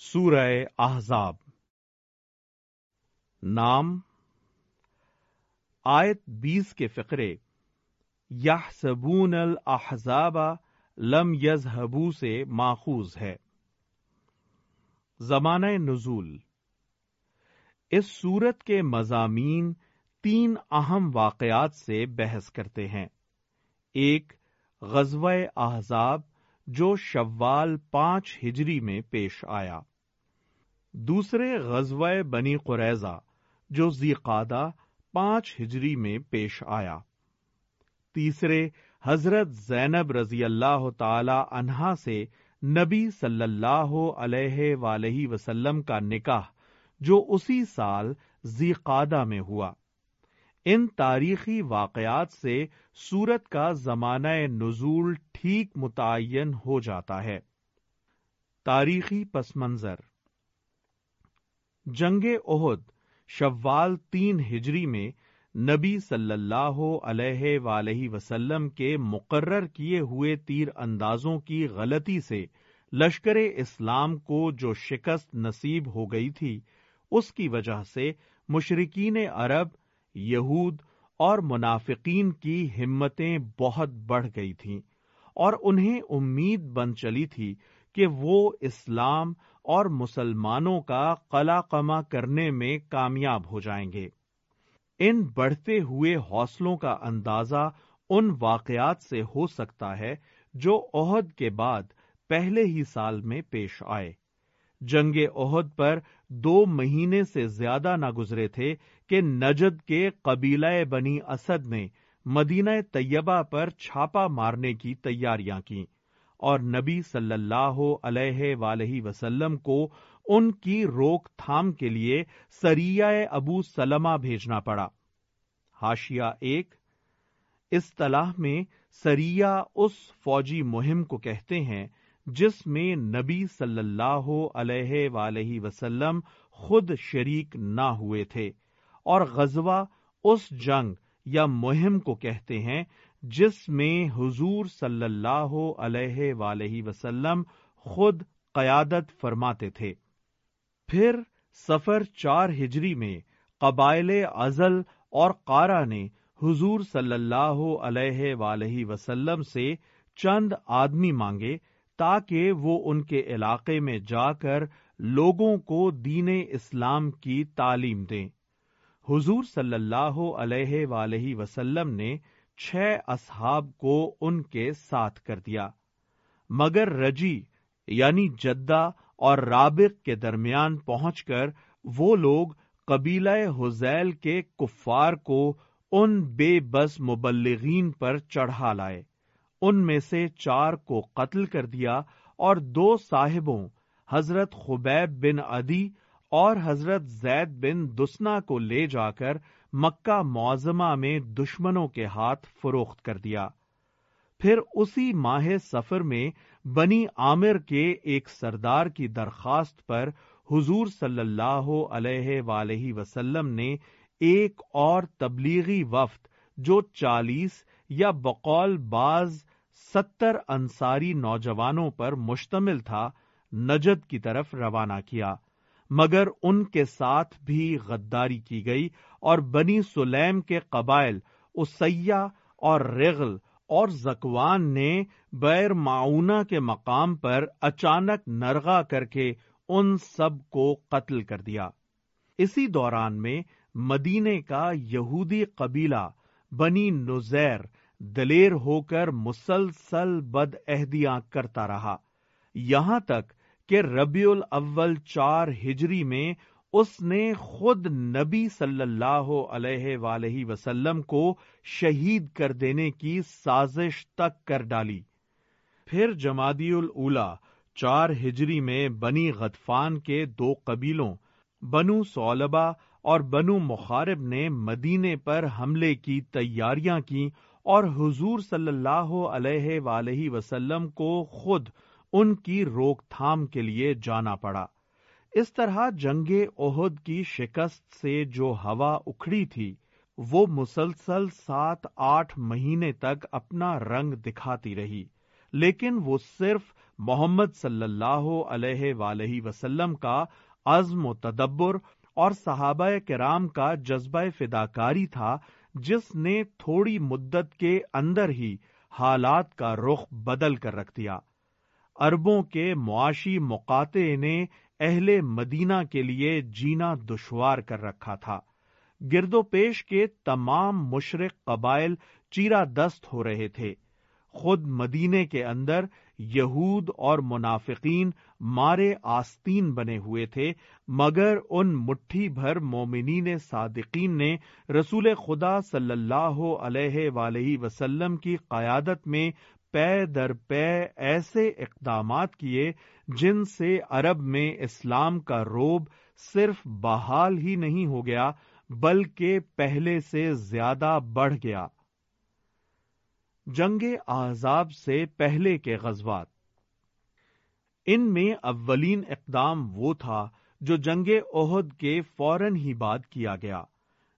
سورہ احزاب۔ نام آیت بیس کے فقرے یا سبون الحزاب لم یزہبو سے ماخوذ ہے۔ زمانہ نزول اس سورت کے مضامین تین اہم واقعات سے بحث کرتے ہیں۔ ایک، غزوہ احزاب جو شوال پانچ ہجری میں پیش آیا۔ دوسرے غزوہ بنی قریضہ جو زیقادہ پانچ ہجری میں پیش آیا۔ تیسرے حضرت زینب رضی اللہ تعالی عنہا سے نبی صلی اللہ علیہ ولیہ وسلم کا نکاح، جو اسی سال زیقادہ میں ہوا۔ ان تاریخی واقعات سے سورت کا زمانہ نزول ٹھیک متعین ہو جاتا ہے۔ تاریخی پس منظر جنگ عہد شوال تین ہجری میں نبی صلی اللہ علیہ ولیہ وسلم کے مقرر کیے ہوئے تیر اندازوں کی غلطی سے لشکر اسلام کو جو شکست نصیب ہو گئی تھی، اس کی وجہ سے مشرقین عرب، یہود اور منافقین کی ہمتیں بہت بڑھ گئی تھیں اور انہیں امید بن چلی تھی کہ وہ اسلام اور مسلمانوں کا قلا قما کرنے میں کامیاب ہو جائیں گے۔ ان بڑھتے ہوئے حوصلوں کا اندازہ ان واقعات سے ہو سکتا ہے جو عہد کے بعد پہلے ہی سال میں پیش آئے۔ جنگ عہد پر دو مہینے سے زیادہ نہ گزرے تھے کہ نجد کے قبیلہ بنی اسد نے مدینہ طیبہ پر چھاپا مارنے کی تیاریاں کی اور نبی صلی اللہ علیہ ولیہ وسلم کو ان کی روک تھام کے لیے سریہ ابو سلمہ بھیجنا پڑا۔ ہاشیا ایک۔ اصطلاح میں سریہ اس فوجی مہم کو کہتے ہیں جس میں نبی صلی اللہ علیہ ولیہ وسلم خود شریک نہ ہوئے تھے اور غزوہ اس جنگ یا مہم کو کہتے ہیں جس میں حضور صلی اللہ علیہ ولیہ وسلم خود قیادت فرماتے تھے۔ پھر سفر چار ہجری میں قبائل ازل اور قارا نے حضور صلی اللہ علیہ ولیہ وسلم سے چند آدمی مانگے تاکہ وہ ان کے علاقے میں جا کر لوگوں کو دین اسلام کی تعلیم دیں۔ حضور صلی اللہ علیہ ولیہ وسلم نے چھ اصحاب کو ان کے ساتھ کر دیا۔ مگر رجی یعنی جدہ اور رابق کے درمیان پہنچ کر وہ لوگ قبیلہ حزیل کے کفار کو ان بے بس مبلغین پر چڑھا لائے۔ ان میں سے چار کو قتل کر دیا اور دو صاحبوں، حضرت خبیب بن ادی اور حضرت زید بن دسنا کو لے جا کر مکہ معظمہ میں دشمنوں کے ہاتھ فروخت کر دیا۔ پھر اسی ماہ سفر میں بنی عامر کے ایک سردار کی درخواست پر حضور صلی اللہ علیہ ولیہ وسلم نے ایک اور تبلیغی وفد جو چالیس یا بقول باز ستر انصاری نوجوانوں پر مشتمل تھا، نجد کی طرف روانہ کیا۔ مگر ان کے ساتھ بھی غداری کی گئی اور بنی سلیم کے قبائل اسیا اور رغل اور زکوان نے بیر معاونہ کے مقام پر اچانک نرغا کر کے ان سب کو قتل کر دیا۔ اسی دوران میں مدینے کا یہودی قبیلہ بنی نزیر دلیر ہو کر مسلسل بد عہدیاں کرتا رہا۔ یہاں تک کہ ربیع الاول چار ہجری میں اس نے خود نبی صلی اللہ علیہ ولیہ وسلم کو شہید کر دینے کی سازش تک کر ڈالی۔ پھر جمادی الا چار ہجری میں بنی غطفان کے دو قبیلوں، بنو سولبا اور بنو مخارب نے مدینے پر حملے کی تیاریاں کی اور حضور صلی اللہ علیہ ولیہ وسلم کو خود ان کی روک تھام کے لیے جانا پڑا۔ اس طرح جنگ عہد کی شکست سے جو ہوا اکھڑی تھی، وہ مسلسل سات آٹھ مہینے تک اپنا رنگ دکھاتی رہی، لیکن وہ صرف محمد صلی اللہ علیہ وآلہ وسلم کا عزم و تدبر اور صحابہ کرام کا جذبہ فداکاری تھا، جس نے تھوڑی مدت کے اندر ہی حالات کا رخ بدل کر رکھ دیا۔ اربوں کے معاشی مقاطع نے اہل مدینہ کے لیے جینا دشوار کر رکھا تھا۔ گرد و پیش کے تمام مشرق قبائل چیرا دست ہو رہے تھے۔ خود مدینے کے اندر یہود اور منافقین مارے آستین بنے ہوئے تھے، مگر ان مٹھی بھر مومنین صادقین نے رسول خدا صلی اللہ علیہ وآلہ وسلم کی قیادت میں پے در پے ایسے اقدامات کیے جن سے عرب میں اسلام کا روب صرف بحال ہی نہیں ہو گیا، بلکہ پہلے سے زیادہ بڑھ گیا۔ جنگ آزاب سے پہلے کے غزوات۔ ان میں اولین اقدام وہ تھا جو جنگ عہد کے فوراً ہی بعد کیا گیا۔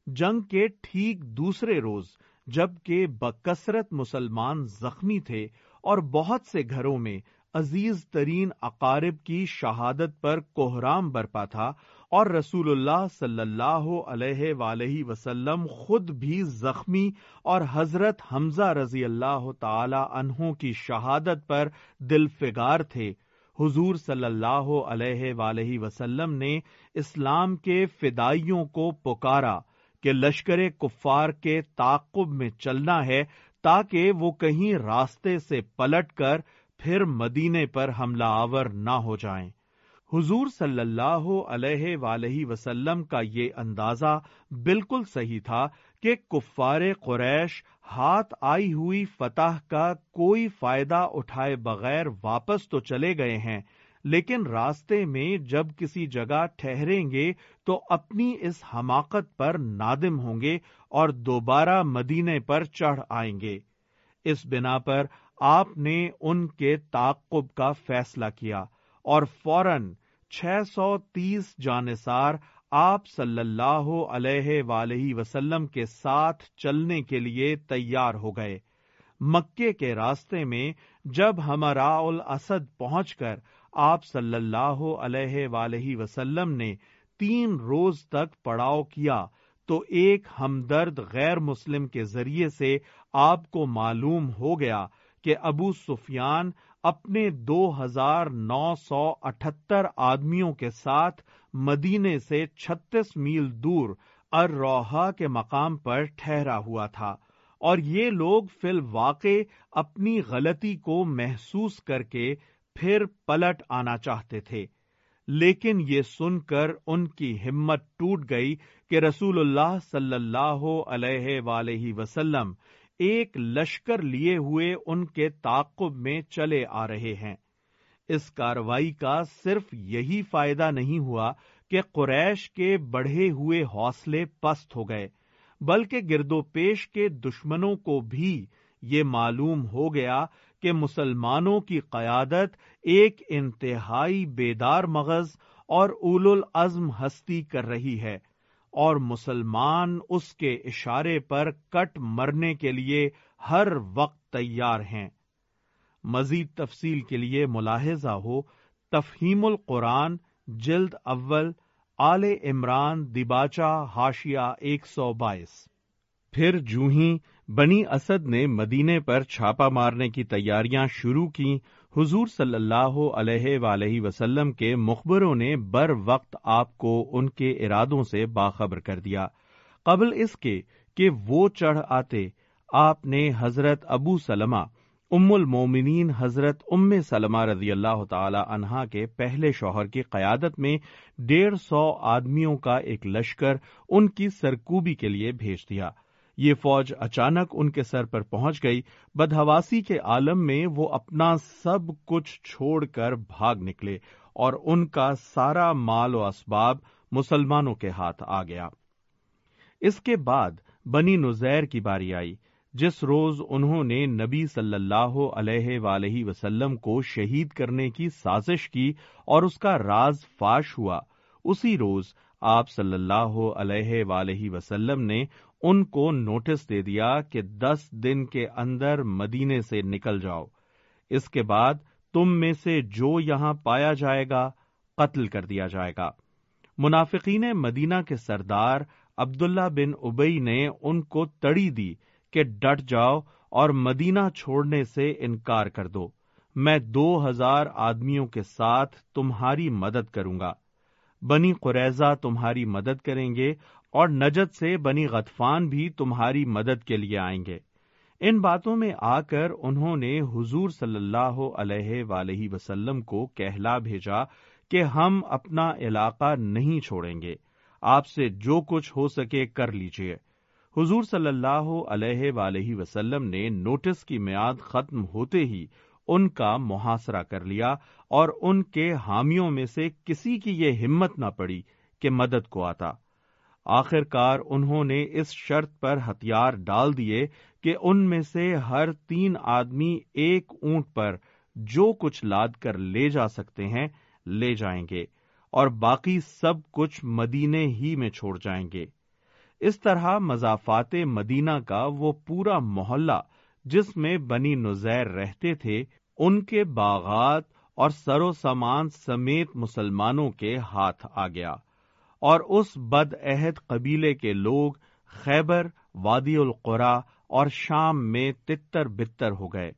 جنگ کے ٹھیک دوسرے روز جبکہ بکثرت مسلمان زخمی تھے اور بہت سے گھروں میں عزیز ترین اقارب کی شہادت پر کوہرام برپا تھا اور رسول اللہ صلی اللہ علیہ وآلہ وسلم خود بھی زخمی اور حضرت حمزہ رضی اللہ تعالی عنہ کی شہادت پر دل فگار تھے۔ حضور صلی اللہ علیہ وآلہ وسلم نے اسلام کے فدائیوں کو پکارا۔ کہ لشکر کفار کے تعقب میں چلنا ہے تاکہ وہ کہیں راستے سے پلٹ کر پھر مدینے پر حملہ آور نہ ہو جائیں۔ حضور صلی اللہ علیہ وآلہ وسلم کا یہ اندازہ بالکل صحیح تھا کہ کفار قریش ہاتھ آئی ہوئی فتح کا کوئی فائدہ اٹھائے بغیر واپس تو چلے گئے ہیں لیکن راستے میں جب کسی جگہ ٹھہریں گے تو اپنی اس حماقت پر نادم ہوں گے اور دوبارہ مدینے پر چڑھ آئیں گے۔ اس بنا پر آپ نے ان کے تعقب کا فیصلہ کیا اور فوراً چھ سو تیس جانسار آپ صلی اللہ علیہ وآلہ وسلم کے ساتھ چلنے کے لیے تیار ہو گئے۔ مکے کے راستے میں جب ہمارا الاسد پہنچ کر آپ صلی اللہ علیہ وآلہ وسلم نے تین روز تک پڑاؤ کیا تو ایک ہمدرد غیر مسلم کے ذریعے سے آپ کو معلوم ہو گیا کہ ابو سفیان اپنے دو ہزار نو سو اٹھتر آدمیوں کے ساتھ مدینے سے چھتیس میل دور ارروہا کے مقام پر ٹھہرا ہوا تھا اور یہ لوگ فی الواقع اپنی غلطی کو محسوس کر کے پھر پلٹ آنا چاہتے تھے۔ لیکن یہ سن کر ان کی ہمت ٹوٹ گئی کہ رسول اللہ صلی اللہ علیہ وآلہ وسلم ایک لشکر لیے ہوئے ان کے تعقب میں چلے آ رہے ہیں۔ اس کاروائی کا صرف یہی فائدہ نہیں ہوا کہ قریش کے بڑھے ہوئے حوصلے پست ہو گئے، بلکہ گردو پیش کے دشمنوں کو بھی یہ معلوم ہو گیا کہ مسلمانوں کی قیادت ایک انتہائی بیدار مغز اور اول العزم ہستی کر رہی ہے اور مسلمان اس کے اشارے پر کٹ مرنے کے لیے ہر وقت تیار ہیں۔ مزید تفصیل کے لیے ملاحظہ ہو، تفہیم القرآن، جلد اول، آل عمران دباچا ہاشیا ایک سو بائیس۔ پھر جو ہی بنی اسد نے مدینے پر چھاپا مارنے کی تیاریاں شروع کی حضور صلی اللہ علیہ وآلہ وسلم کے مخبروں نے بر وقت آپ کو ان کے ارادوں سے باخبر کر دیا۔ قبل اس کے کہ وہ چڑھ آتے، آپ نے حضرت ابو سلمہ ام المومنین حضرت ام سلمہ رضی اللہ تعالی عنہا کے پہلے شوہر کی قیادت میں ڈیڑھ سو آدمیوں کا ایک لشکر ان کی سرکوبی کے لیے بھیج دیا۔ یہ فوج اچانک ان کے سر پر پہنچ گئی۔ بدہواسی کے عالم میں وہ اپنا سب کچھ چھوڑ کر بھاگ نکلے اور ان کا سارا مال و اسباب مسلمانوں کے ہاتھ آ گیا۔ اس کے بعد بنی نزیر کی باری آئی، جس روز انہوں نے نبی صلی اللہ علیہ وآلہ وسلم کو شہید کرنے کی سازش کی اور اس کا راز فاش ہوا۔ اسی روز آپ صلی اللہ علیہ وآلہ وسلم نے ان کو نوٹس دے دیا کہ دس دن کے اندر مدینے سے نکل جاؤ۔ اس کے بعد تم میں سے جو یہاں پایا جائے گا، قتل کر دیا جائے گا۔ منافقین مدینہ کے سردار عبداللہ بن ابئی نے ان کو تڑی دی کہ ڈٹ جاؤ اور مدینہ چھوڑنے سے انکار کر دو۔ میں دو ہزار آدمیوں کے ساتھ تمہاری مدد کروں گا۔ بنی قریضہ تمہاری مدد کریں گے اور نجد سے بنی غطفان بھی تمہاری مدد کے لیے آئیں گے۔ ان باتوں میں آ کر انہوں نے حضور صلی اللہ علیہ ولیہ وسلم کو کہلا بھیجا کہ ہم اپنا علاقہ نہیں چھوڑیں گے۔ آپ سے جو کچھ ہو سکے کر لیجیے حضور صلی اللہ علیہ ولیہ وسلم نے نوٹس کی میاد ختم ہوتے ہی ان کا محاصرہ کر لیا اور ان کے حامیوں میں سے کسی کی یہ ہمت نہ پڑی کہ مدد کو آتا۔ آخر کار انہوں نے اس شرط پر ہتھیار ڈال دیے کہ ان میں سے ہر تین آدمی ایک اونٹ پر جو کچھ لاد کر لے جا سکتے ہیں، لے جائیں گے اور باقی سب کچھ مدینے ہی میں چھوڑ جائیں گے۔ اس طرح مضافات مدینہ کا وہ پورا محلہ جس میں بنی نزیر رہتے تھے، ان کے باغات اور سرو سامان سمیت مسلمانوں کے ہاتھ آ گیا۔ اور اس بد عہد قبیلے کے لوگ خیبر، وادی القرا اور شام میں تتر بتر ہو گئے۔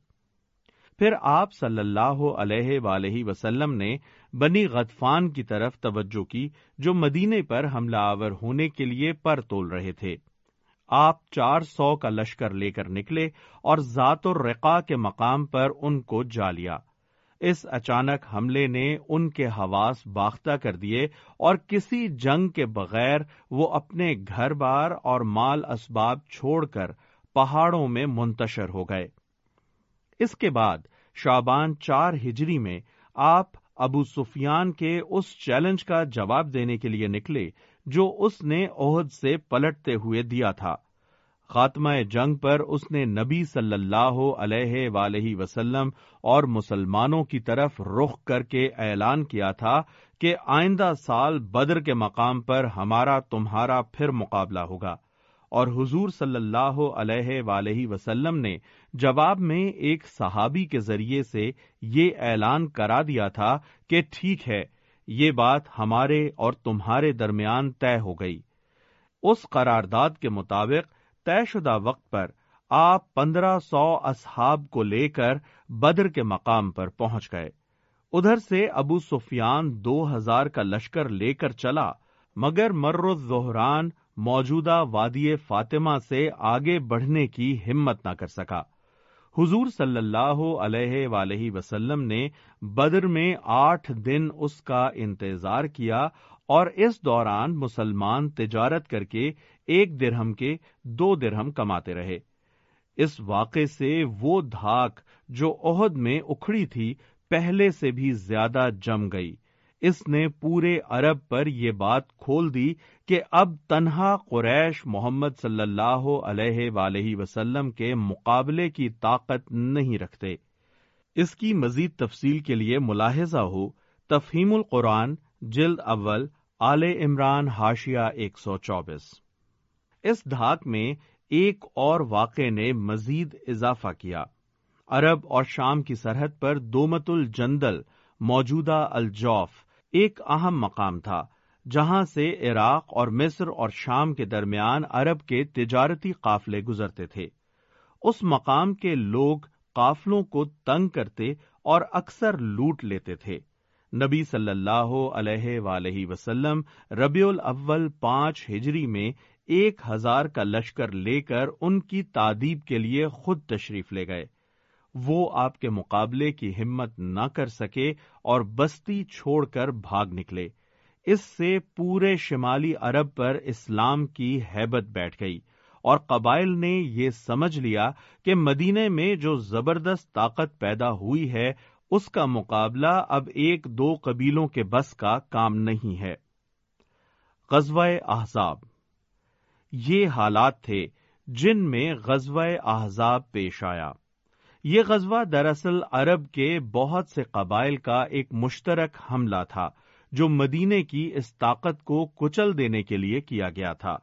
پھر آپ صلی اللہ علیہ ولیہ وسلم نے بنی غطفان کی طرف توجہ کی، جو مدینے پر حملہ آور ہونے کے لیے پر تول رہے تھے۔ آپ چار سو کا لشکر لے کر نکلے اور ذات الرقا کے مقام پر ان کو جا لیا۔ اس اچانک حملے نے ان کے حواس باختہ کر دیے اور کسی جنگ کے بغیر وہ اپنے گھر بار اور مال اسباب چھوڑ کر پہاڑوں میں منتشر ہو گئے۔ اس کے بعد شابان چار ہجری میں آپ ابو سفیان کے اس چیلنج کا جواب دینے کے لیے نکلے جو اس نے عہد سے پلٹتے ہوئے دیا تھا۔ خاتمہ جنگ پر اس نے نبی صلی اللہ علیہ ولیہ وسلم اور مسلمانوں کی طرف رخ کر کے اعلان کیا تھا کہ آئندہ سال بدر کے مقام پر ہمارا تمہارا پھر مقابلہ ہوگا۔ اور حضور صلی اللہ علیہ ولیہ وسلم نے جواب میں ایک صحابی کے ذریعے سے یہ اعلان کرا دیا تھا کہ ٹھیک ہے، یہ بات ہمارے اور تمہارے درمیان طے ہو گئی۔ اس قرارداد کے مطابق طے شدہ وقت پر آپ پندرہ سو اصحاب کو لے کر بدر کے مقام پر پہنچ گئے۔ ادھر سے ابو سفیان دو ہزار کا لشکر لے کر چلا، مگر مرو زہران موجودہ وادی فاطمہ سے آگے بڑھنے کی ہمت نہ کر سکا۔ حضور صلی اللہ علیہ ولیہ وسلم نے بدر میں آٹھ دن اس کا انتظار کیا اور اس دوران مسلمان تجارت کر کے ایک درہم کے دو درہم کماتے رہے۔ اس واقعے سے وہ دھاک جو عہد میں اکھڑی تھی، پہلے سے بھی زیادہ جم گئی۔ اس نے پورے عرب پر یہ بات کھول دی کہ اب تنہا قریش محمد صلی اللہ علیہ ولیہ وسلم کے مقابلے کی طاقت نہیں رکھتے۔ اس کی مزید تفصیل کے لیے ملاحظہ ہو، تفہیم القرآن، جلد اول، آل عمران ہاشیا ایک سو چوبیس۔ اس دھاک میں ایک اور واقع نے مزید اضافہ کیا۔ عرب اور شام کی سرحد پر دومت الجندل، موجودہ الجوف، ایک اہم مقام تھا، جہاں سے عراق اور مصر اور شام کے درمیان عرب کے تجارتی قافلے گزرتے تھے۔ اس مقام کے لوگ قافلوں کو تنگ کرتے اور اکثر لوٹ لیتے تھے۔ نبی صلی اللہ علیہ ولیہ وسلم ربیع الاول پانچ ہجری میں ایک ہزار کا لشکر لے کر ان کی تعدیب کے لیے خود تشریف لے گئے۔ وہ آپ کے مقابلے کی ہمت نہ کر سکے اور بستی چھوڑ کر بھاگ نکلے۔ اس سے پورے شمالی عرب پر اسلام کی ہیبت بیٹھ گئی اور قبائل نے یہ سمجھ لیا کہ مدینے میں جو زبردست طاقت پیدا ہوئی ہے، اس کا مقابلہ اب ایک دو قبیلوں کے بس کا کام نہیں ہے۔ غزوہ احزاب یہ حالات تھے جن میں غزوہ احزاب پیش آیا۔ یہ غزوہ دراصل عرب کے بہت سے قبائل کا ایک مشترک حملہ تھا، جو مدینے کی اس طاقت کو کچل دینے کے لیے کیا گیا تھا۔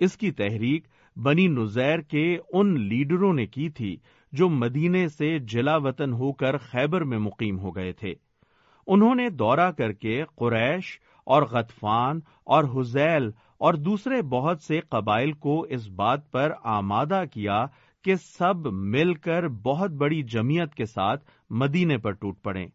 اس کی تحریک بنی نزیر کے ان لیڈروں نے کی تھی جو مدینے سے جلا وطن ہو کر خیبر میں مقیم ہو گئے تھے۔ انہوں نے دورہ کر کے قریش اور غطفان اور حزیل اور دوسرے بہت سے قبائل کو اس بات پر آمادہ کیا کہ سب مل کر بہت بڑی جمعیت کے ساتھ مدینے پر ٹوٹ پڑے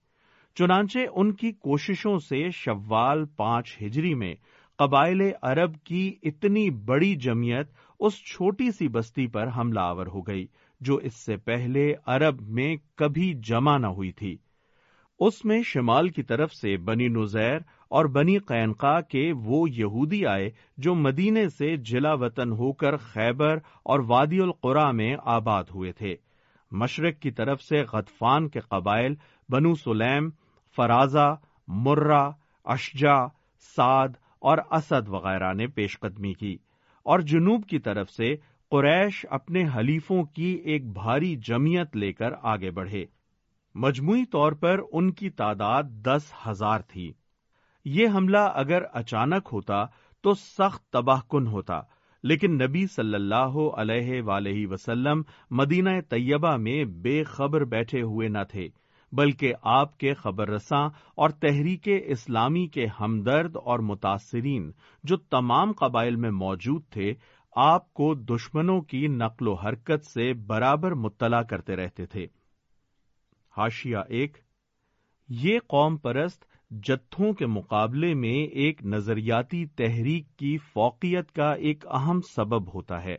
چنانچہ ان کی کوششوں سے شوال پانچ ہجری میں قبائل عرب کی اتنی بڑی جمعیت اس چھوٹی سی بستی پر حملہ آور ہو گئی، جو اس سے پہلے عرب میں کبھی جمع نہ ہوئی تھی۔ اس میں شمال کی طرف سے بنی نزیر اور بنی قینقا کے وہ یہودی آئے جو مدینے سے جلا وطن ہو کر خیبر اور وادی القرا میں آباد ہوئے تھے۔ مشرق کی طرف سے غطفان کے قبائل بنو سلیم، فرازہ، مرہ اشجا سعد اور اسد وغیرہ نے پیش قدمی کی۔ اور جنوب کی طرف سے قریش اپنے حلیفوں کی ایک بھاری جمعیت لے کر آگے بڑھے۔ مجموعی طور پر ان کی تعداد دس ہزار تھی۔ یہ حملہ اگر اچانک ہوتا تو سخت تباہ کن ہوتا، لیکن نبی صلی اللہ علیہ ولیہ وسلم مدینہ طیبہ میں بے خبر بیٹھے ہوئے نہ تھے، بلکہ آپ کے خبر رساں اور تحریک اسلامی کے ہمدرد اور متاثرین جو تمام قبائل میں موجود تھے، آپ کو دشمنوں کی نقل و حرکت سے برابر مطلع کرتے رہتے تھے۔ ہاشیا ایک، یہ قوم پرست جتھوں کے مقابلے میں ایک نظریاتی تحریک کی فوقیت کا ایک اہم سبب ہوتا ہے۔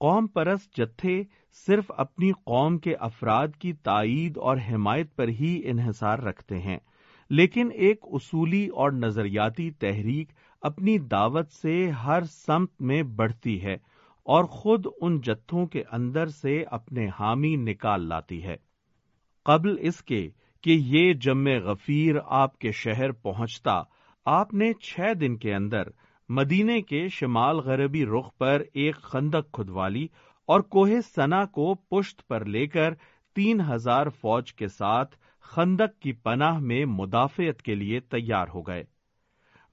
قوم پرست جتھے صرف اپنی قوم کے افراد کی تائید اور حمایت پر ہی انحصار رکھتے ہیں، لیکن ایک اصولی اور نظریاتی تحریک اپنی دعوت سے ہر سمت میں بڑھتی ہے اور خود ان جتھوں کے اندر سے اپنے حامی نکال لاتی ہے۔ قبل اس کے کہ یہ جم غفیر آپ کے شہر پہنچتا، آپ نے چھ دن کے اندر مدینے کے شمال غربی رخ پر ایک خندق کھدوالی اور کوہ سنا کو پشت پر لے کر تین ہزار فوج کے ساتھ خندق کی پناہ میں مدافعت کے لیے تیار ہو گئے۔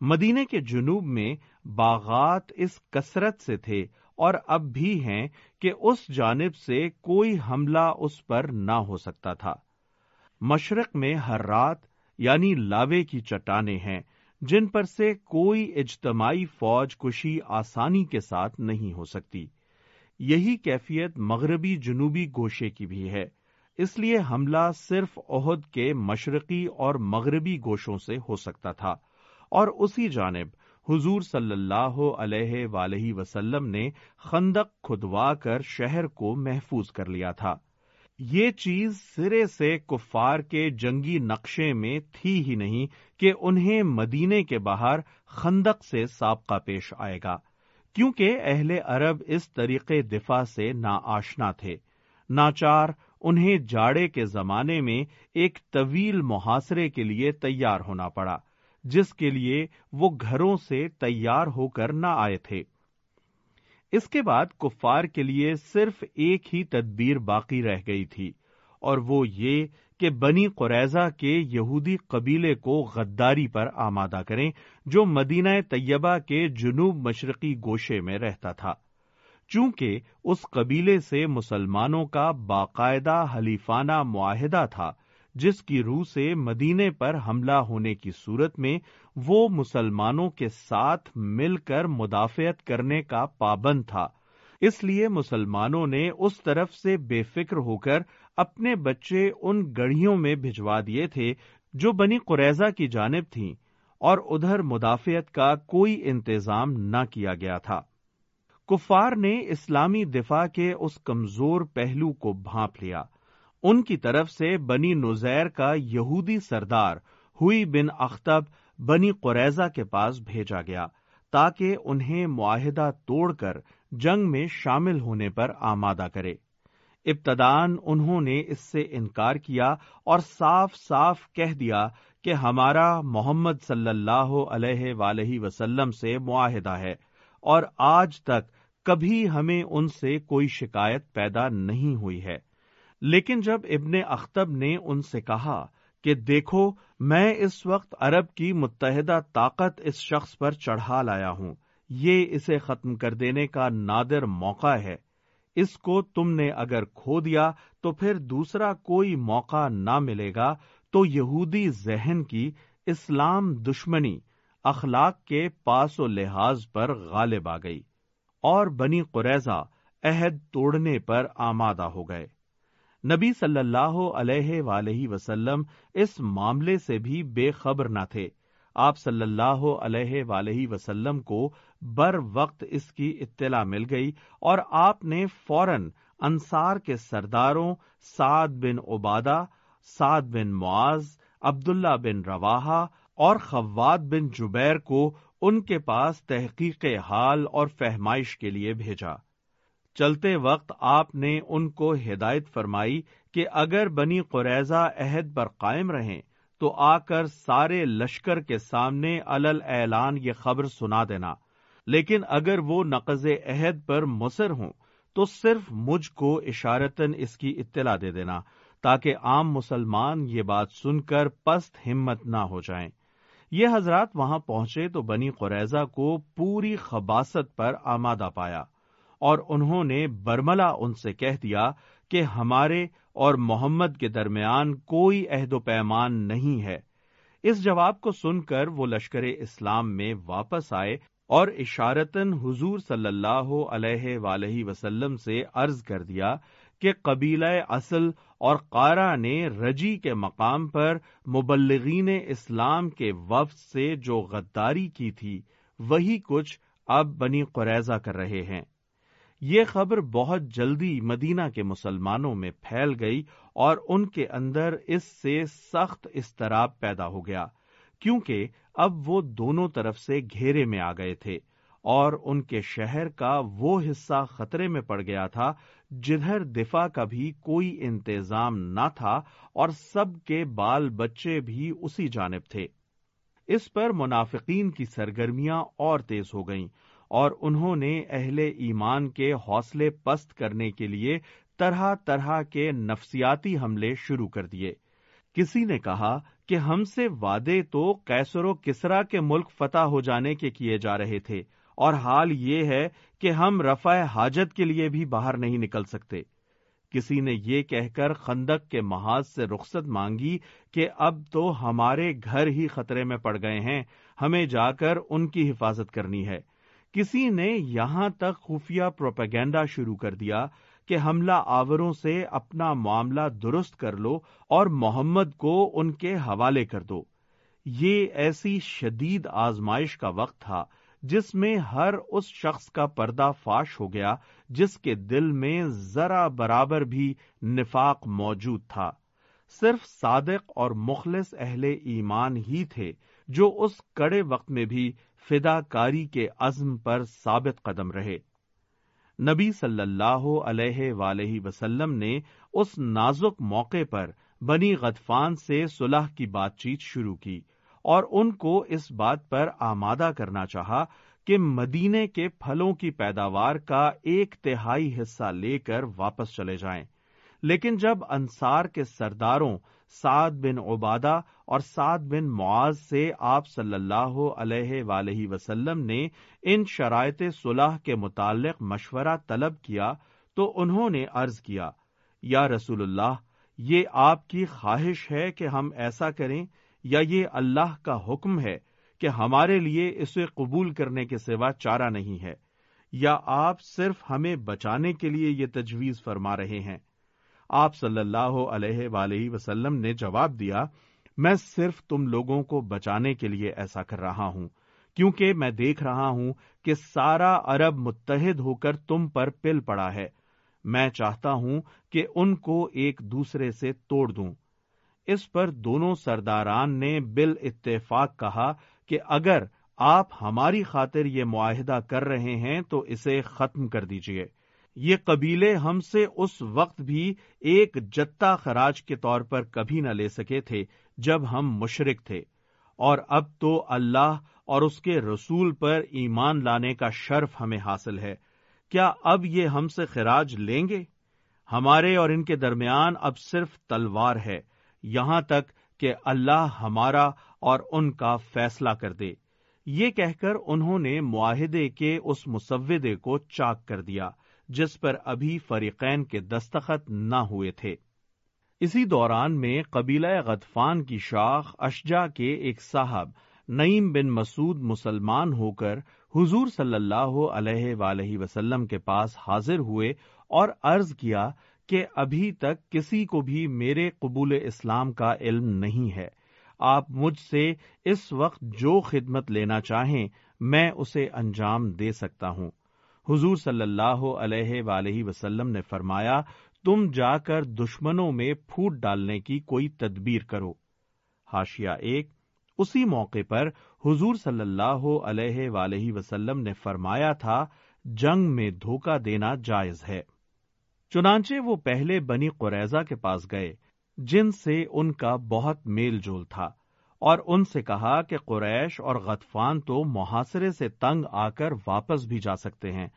مدینے کے جنوب میں باغات اس کثرت سے تھے اور اب بھی ہیں کہ اس جانب سے کوئی حملہ اس پر نہ ہو سکتا تھا۔ مشرق میں ہر رات یعنی لاوے کی چٹانیں ہیں، جن پر سے کوئی اجتماعی فوج کشی آسانی کے ساتھ نہیں ہو سکتی۔ یہی کیفیت مغربی جنوبی گوشے کی بھی ہے۔ اس لیے حملہ صرف عہد کے مشرقی اور مغربی گوشوں سے ہو سکتا تھا۔ اور اسی جانب حضور صلی اللہ علیہ ولیہ وسلم نے خندق کھدوا کر شہر کو محفوظ کر لیا تھا۔ یہ چیز سرے سے کفار کے جنگی نقشے میں تھی ہی نہیں کہ انہیں مدینے کے باہر خندق سے سابقہ پیش آئے گا، کیونکہ اہل عرب اس طریقے دفاع سے نا آشنا تھے۔ ناچار انہیں جاڑے کے زمانے میں ایک طویل محاصرے کے لیے تیار ہونا پڑا۔ جس کے لیے وہ گھروں سے تیار ہو کر نہ آئے تھے۔ اس کے بعد کفار کے لیے صرف ایک ہی تدبیر باقی رہ گئی تھی، اور وہ یہ کہ بنی قریضہ کے یہودی قبیلے کو غداری پر آمادہ کریں، جو مدینہ طیبہ کے جنوب مشرقی گوشے میں رہتا تھا۔ چونکہ اس قبیلے سے مسلمانوں کا باقاعدہ حلیفانہ معاہدہ تھا جس کی روح سے مدینے پر حملہ ہونے کی صورت میں وہ مسلمانوں کے ساتھ مل کر مدافعت کرنے کا پابند تھا۔ اس لیے مسلمانوں نے اس طرف سے بے فکر ہو کر اپنے بچے ان گڑھیوں میں بھجوا دیے تھے جو بنی قریضہ کی جانب تھیں اور ادھر مدافعت کا کوئی انتظام نہ کیا گیا تھا۔ کفار نے اسلامی دفاع کے اس کمزور پہلو کو بھانپ لیا۔ ان کی طرف سے بنی نزیر کا یہودی سردار ہوئی بن اختب بنی قریضہ کے پاس بھیجا گیا تاکہ انہیں معاہدہ توڑ کر جنگ میں شامل ہونے پر آمادہ کرے۔ ابتدان انہوں نے اس سے انکار کیا اور صاف صاف کہہ دیا کہ ہمارا محمد صلی اللہ علیہ ولیہ وسلم سے معاہدہ ہے اور آج تک کبھی ہمیں ان سے کوئی شکایت پیدا نہیں ہوئی ہے۔ لیکن جب ابن اختب نے ان سے کہا کہ دیکھو، میں اس وقت عرب کی متحدہ طاقت اس شخص پر چڑھا لایا ہوں، یہ اسے ختم کر دینے کا نادر موقع ہے۔ اس کو تم نے اگر کھو دیا تو پھر دوسرا کوئی موقع نہ ملے گا۔ تو یہودی ذہن کی اسلام دشمنی اخلاق کے پاس و لحاظ پر غالب آ گئی اور بنی قریضہ عہد توڑنے پر آمادہ ہو گئے۔ نبی صلی اللہ علیہ ولیہ وسلم اس معاملے سے بھی بے خبر نہ تھے۔ آپ صلی اللہ علیہ ولیہ وسلم کو بر وقت اس کی اطلاع مل گئی اور آپ نے فوراً انصار کے سرداروں سعد بن عبادہ، سعد بن معاذ، عبداللہ بن رواحہ اور خواد بن جبیر کو ان کے پاس تحقیق حال اور فہمائش کے لیے بھیجا۔ چلتے وقت آپ نے ان کو ہدایت فرمائی کہ اگر بنی قریضہ عہد پر قائم رہیں تو آ کر سارے لشکر کے سامنے الل اعلان یہ خبر سنا دینا۔ لیکن اگر وہ نقض عہد پر مصر ہوں تو صرف مجھ کو اشارتن اس کی اطلاع دے دینا تاکہ عام مسلمان یہ بات سن کر پست ہمت نہ ہو جائیں۔ یہ حضرات وہاں پہنچے تو بنی قریضہ کو پوری خباست پر آمادہ پایا۔ اور انہوں نے برملا ان سے کہہ دیا کہ ہمارے اور محمد کے درمیان کوئی عہد و پیمان نہیں ہے۔ اس جواب کو سن کر وہ لشکر اسلام میں واپس آئے اور اشارتن حضور صلی اللہ علیہ ولیہ وسلم سے عرض کر دیا کہ قبیلہ اصل اور قارا نے رجی کے مقام پر مبلغین اسلام کے وفد سے جو غداری کی تھی، وہی کچھ اب بنی قریضہ کر رہے ہیں۔ یہ خبر بہت جلدی مدینہ کے مسلمانوں میں پھیل گئی اور ان کے اندر اس سے سخت استراب پیدا ہو گیا، کیونکہ اب وہ دونوں طرف سے گھیرے میں آ گئے تھے اور ان کے شہر کا وہ حصہ خطرے میں پڑ گیا تھا جدھر دفاع کا بھی کوئی انتظام نہ تھا اور سب کے بال بچے بھی اسی جانب تھے۔ اس پر منافقین کی سرگرمیاں اور تیز ہو گئیں۔ اور انہوں نے اہل ایمان کے حوصلے پست کرنے کے لیے طرح طرح کے نفسیاتی حملے شروع کر دیے۔ کسی نے کہا کہ ہم سے وعدے تو کیسر و کسرا کے ملک فتح ہو جانے کے کیے جا رہے تھے، اور حال یہ ہے کہ ہم رفع حاجت کے لیے بھی باہر نہیں نکل سکتے۔ کسی نے یہ کہہ کر خندق کے محاذ سے رخصت مانگی کہ اب تو ہمارے گھر ہی خطرے میں پڑ گئے ہیں، ہمیں جا کر ان کی حفاظت کرنی ہے۔ کسی نے یہاں تک خفیہ پروپیگینڈا شروع کر دیا کہ حملہ آوروں سے اپنا معاملہ درست کر لو اور محمد کو ان کے حوالے کر دو۔ یہ ایسی شدید آزمائش کا وقت تھا جس میں ہر اس شخص کا پردہ فاش ہو گیا جس کے دل میں ذرا برابر بھی نفاق موجود تھا۔ صرف صادق اور مخلص اہل ایمان ہی تھے جو اس کڑے وقت میں بھی فدا کاری کے عزم پر ثابت قدم رہے۔ نبی صلی اللہ علیہ ولیہ وسلم نے اس نازک موقع پر بنی غطفان سے صلح کی بات چیت شروع کی اور ان کو اس بات پر آمادہ کرنا چاہا کہ مدینے کے پھلوں کی پیداوار کا ایک تہائی حصہ لے کر واپس چلے جائیں۔ لیکن جب انصار کے سرداروں سعد بن عبادہ اور سعد بن معاذ سے آپ صلی اللہ علیہ ولیہ وسلم نے ان شرائط صلح کے متعلق مشورہ طلب کیا تو انہوں نے عرض کیا، یا رسول اللہ، یہ آپ کی خواہش ہے کہ ہم ایسا کریں یا یہ اللہ کا حکم ہے کہ ہمارے لیے اسے قبول کرنے کے سوا چارہ نہیں ہے، یا آپ صرف ہمیں بچانے کے لیے یہ تجویز فرما رہے ہیں؟ آپ صلی اللہ علیہ ولیہ وسلم نے جواب دیا، میں صرف تم لوگوں کو بچانے کے لیے ایسا کر رہا ہوں، کیونکہ میں دیکھ رہا ہوں کہ سارا عرب متحد ہو کر تم پر پل پڑا ہے۔ میں چاہتا ہوں کہ ان کو ایک دوسرے سے توڑ دوں۔ اس پر دونوں سرداران نے بال اتفاق کہا کہ اگر آپ ہماری خاطر یہ معاہدہ کر رہے ہیں تو اسے ختم کر دیجیے یہ قبیلے ہم سے اس وقت بھی ایک جتا خراج کے طور پر کبھی نہ لے سکے تھے جب ہم مشرق تھے۔ اور اب تو اللہ اور اس کے رسول پر ایمان لانے کا شرف ہمیں حاصل ہے۔ کیا اب یہ ہم سے خراج لیں گے؟ ہمارے اور ان کے درمیان اب صرف تلوار ہے، یہاں تک کہ اللہ ہمارا اور ان کا فیصلہ کر دے۔ یہ کہہ کر انہوں نے معاہدے کے اس مسودے کو چاک کر دیا۔ جس پر ابھی فریقین کے دستخط نہ ہوئے تھے۔ اسی دوران میں قبیلہ غطفان کی شاخ اشجا کے ایک صاحب نعیم بن مسعود مسلمان ہو کر حضور صلی اللہ علیہ وآلہ وسلم کے پاس حاضر ہوئے اور عرض کیا کہ ابھی تک کسی کو بھی میرے قبول اسلام کا علم نہیں ہے۔ آپ مجھ سے اس وقت جو خدمت لینا چاہیں میں اسے انجام دے سکتا ہوں۔ حضور صلی اللہ علیہ وآلہ وسلم نے فرمایا، تم جا کر دشمنوں میں پھوٹ ڈالنے کی کوئی تدبیر کرو۔ ہاشیا ایک، اسی موقع پر حضور صلی اللہ علیہ وآلہ وسلم نے فرمایا تھا، جنگ میں دھوکہ دینا جائز ہے۔ چنانچہ وہ پہلے بنی قریضہ کے پاس گئے، جن سے ان کا بہت میل جول تھا۔ اور ان سے کہا کہ قریش اور غطفان تو محاصرے سے تنگ آ کر واپس بھی جا سکتے ہیں۔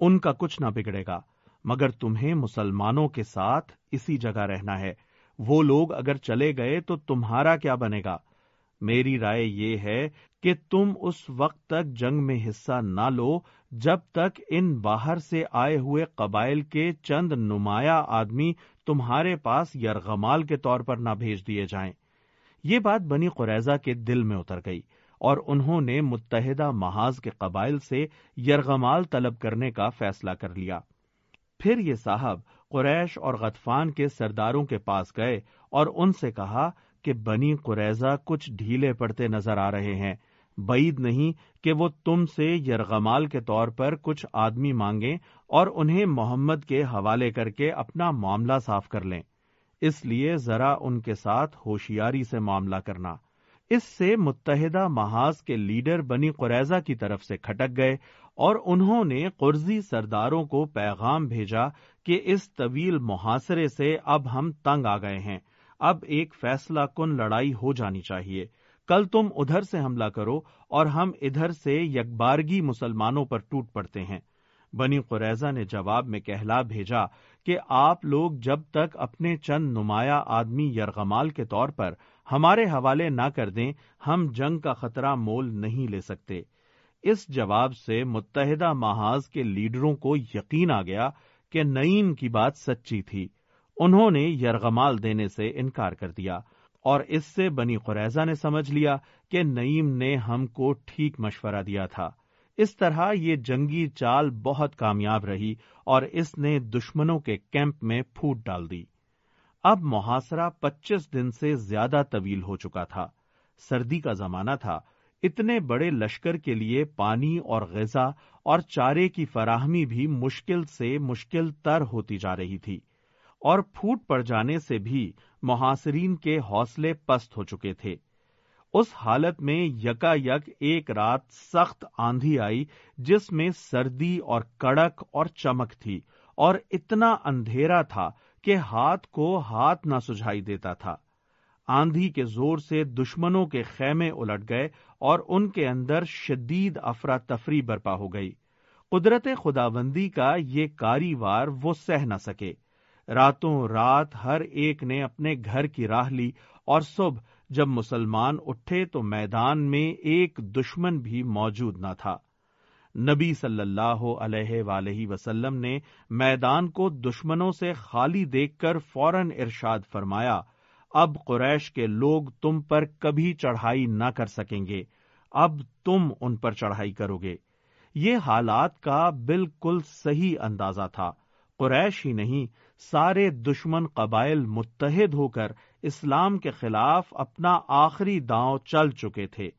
ان کا کچھ نہ بگڑے گا، مگر تمہیں مسلمانوں کے ساتھ اسی جگہ رہنا ہے۔ وہ لوگ اگر چلے گئے تو تمہارا کیا بنے گا؟ میری رائے یہ ہے کہ تم اس وقت تک جنگ میں حصہ نہ لو جب تک ان باہر سے آئے ہوئے قبائل کے چند نمایاں آدمی تمہارے پاس یرغمال کے طور پر نہ بھیج دیے جائیں۔ یہ بات بنی قریضہ کے دل میں اتر گئی اور انہوں نے متحدہ محاذ کے قبائل سے یرغمال طلب کرنے کا فیصلہ کر لیا۔ پھر یہ صاحب قریش اور غطفان کے سرداروں کے پاس گئے اور ان سے کہا کہ بنی قریضہ کچھ ڈھیلے پڑتے نظر آ رہے ہیں۔ بعید نہیں کہ وہ تم سے یرغمال کے طور پر کچھ آدمی مانگیں اور انہیں محمد کے حوالے کر کے اپنا معاملہ صاف کر لیں۔ اس لیے ذرا ان کے ساتھ ہوشیاری سے معاملہ کرنا۔ اس سے متحدہ محاذ کے لیڈر بنی قریضہ کی طرف سے کھٹک گئے اور انہوں نے قرضی سرداروں کو پیغام بھیجا کہ اس طویل محاصرے سے اب ہم تنگ آ گئے ہیں۔ اب ایک فیصلہ کن لڑائی ہو جانی چاہیے۔ کل تم ادھر سے حملہ کرو اور ہم ادھر سے یکبارگی مسلمانوں پر ٹوٹ پڑتے ہیں۔ بنی قریضہ نے جواب میں کہلا بھیجا کہ آپ لوگ جب تک اپنے چند نمایاں آدمی یرغمال کے طور پر ہمارے حوالے نہ کر دیں، ہم جنگ کا خطرہ مول نہیں لے سکتے۔ اس جواب سے متحدہ محاذ کے لیڈروں کو یقین آ گیا کہ نعیم کی بات سچی تھی۔ انہوں نے یرغمال دینے سے انکار کر دیا اور اس سے بنی قریضہ نے سمجھ لیا کہ نعیم نے ہم کو ٹھیک مشورہ دیا تھا۔ اس طرح یہ جنگی چال بہت کامیاب رہی اور اس نے دشمنوں کے کیمپ میں پھوٹ ڈال دی۔ اب محاصرہ پچیس دن سے زیادہ طویل ہو چکا تھا۔ سردی کا زمانہ تھا۔ اتنے بڑے لشکر کے لیے پانی اور غذا اور چارے کی فراہمی بھی مشکل سے مشکل تر ہوتی جا رہی تھی۔ اور پھوٹ پڑ جانے سے بھی محاصرین کے حوصلے پست ہو چکے تھے۔ اس حالت میں یکا یک ایک رات سخت آندھی آئی جس میں سردی اور کڑک اور چمک تھی اور اتنا اندھیرا تھا کہ ہاتھ کو ہاتھ نہ سجھائی دیتا تھا۔ آندھی کے زور سے دشمنوں کے خیمے الٹ گئے اور ان کے اندر شدید افراتفری برپا ہو گئی۔ قدرت خداوندی کا یہ کاری وار وہ سہ نہ سکے۔ راتوں رات ہر ایک نے اپنے گھر کی راہ لی اور صبح جب مسلمان اٹھے تو میدان میں ایک دشمن بھی موجود نہ تھا۔ نبی صلی اللہ علیہ وآلہ وسلم نے میدان کو دشمنوں سے خالی دیکھ کر فوراً ارشاد فرمایا، اب قریش کے لوگ تم پر کبھی چڑھائی نہ کر سکیں گے، اب تم ان پر چڑھائی کرو گے۔ یہ حالات کا بالکل صحیح اندازہ تھا۔ قریش ہی نہیں، سارے دشمن قبائل متحد ہو کر اسلام کے خلاف اپنا آخری داؤں چل چکے تھے۔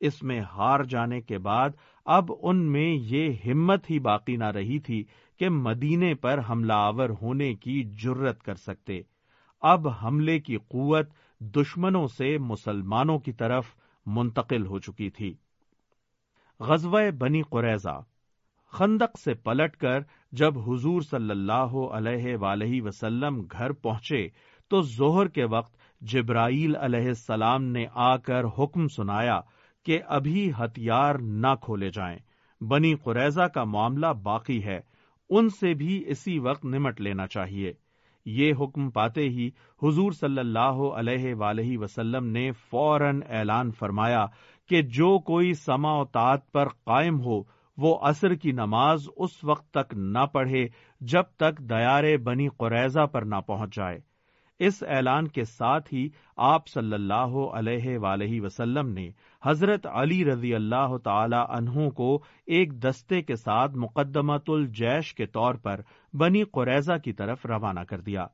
اس میں ہار جانے کے بعد اب ان میں یہ ہمت ہی باقی نہ رہی تھی کہ مدینے پر حملہ آور ہونے کی جرت کر سکتے۔ اب حملے کی قوت دشمنوں سے مسلمانوں کی طرف منتقل ہو چکی تھی۔ غزوہ بنی قریضہ خندق سے پلٹ کر جب حضور صلی اللہ علیہ وآلہ وسلم گھر پہنچے تو زہر کے وقت جبرائیل علیہ السلام نے آ کر حکم سنایا کہ ابھی ہتھیار نہ کھولے جائیں۔ بنی قریضہ کا معاملہ باقی ہے۔ ان سے بھی اسی وقت نمٹ لینا چاہیے۔ یہ حکم پاتے ہی حضور صلی اللہ علیہ وآلہ وسلم نے فوراً اعلان فرمایا کہ جو کوئی سما و تعت پر قائم ہو، وہ عصر کی نماز اس وقت تک نہ پڑھے جب تک دیار بنی قریضہ پر نہ پہنچ جائے۔ اس اعلان کے ساتھ ہی آپ صلی اللہ علیہ ولیہ وسلم نے حضرت علی رضی اللہ تعالی عنہ کو ایک دستے کے ساتھ مقدمت الجیش کے طور پر بنی قریضہ کی طرف روانہ کر دیا۔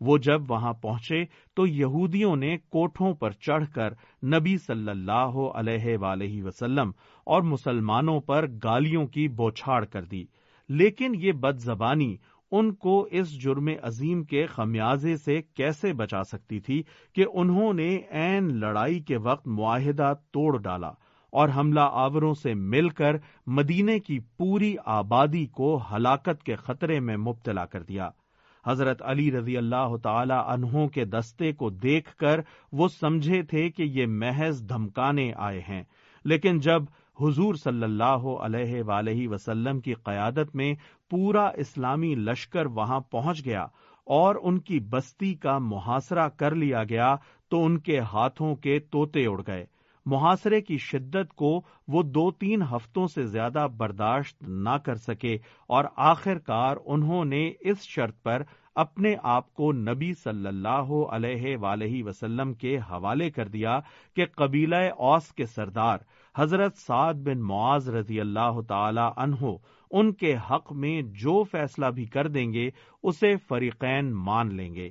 وہ جب وہاں پہنچے تو یہودیوں نے کوٹھوں پر چڑھ کر نبی صلی اللہ علیہ ولیہ وسلم اور مسلمانوں پر گالیوں کی بوچھاڑ کر دی۔ لیکن یہ بد زبانی ان کو اس جرم عظیم کے خمیازے سے کیسے بچا سکتی تھی کہ انہوں نے این لڑائی کے وقت معاہدہ توڑ ڈالا اور حملہ آوروں سے مل کر مدینے کی پوری آبادی کو ہلاکت کے خطرے میں مبتلا کر دیا۔ حضرت علی رضی اللہ تعالی عنہوں کے دستے کو دیکھ کر وہ سمجھے تھے کہ یہ محض دھمکانے آئے ہیں۔ لیکن جب حضور صلی اللہ علیہ ولیہ وسلم کی قیادت میں پورا اسلامی لشکر وہاں پہنچ گیا اور ان کی بستی کا محاصرہ کر لیا گیا تو ان کے ہاتھوں کے توتے اڑ گئے۔ محاصرے کی شدت کو وہ دو تین ہفتوں سے زیادہ برداشت نہ کر سکے اور آخر کار انہوں نے اس شرط پر اپنے آپ کو نبی صلی اللہ علیہ ولیہ وسلم کے حوالے کر دیا کہ قبیلہ اوس کے سردار حضرت سعد بن معاذ رضی اللہ تعالی عنہ ان کے حق میں جو فیصلہ بھی کر دیں گے، اسے فریقین مان لیں گے۔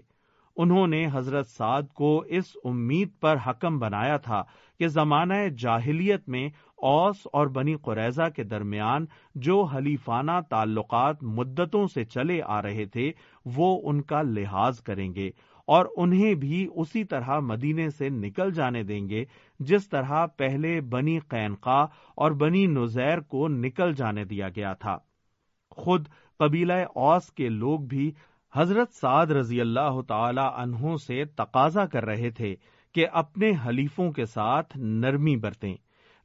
انہوں نے حضرت سعد کو اس امید پر حکم بنایا تھا کہ زمانہ جاہلیت میں اوس اور بنی قریضہ کے درمیان جو حلیفانہ تعلقات مدتوں سے چلے آ رہے تھے، وہ ان کا لحاظ کریں گے۔ اور انہیں بھی اسی طرح مدینے سے نکل جانے دیں گے، جس طرح پہلے بنی قینقا اور بنی نزیر کو نکل جانے دیا گیا تھا۔ خود قبیلہ اوس کے لوگ بھی حضرت سعد رضی اللہ تعالی عنہ سے تقاضا کر رہے تھے کہ اپنے حلیفوں کے ساتھ نرمی برتیں۔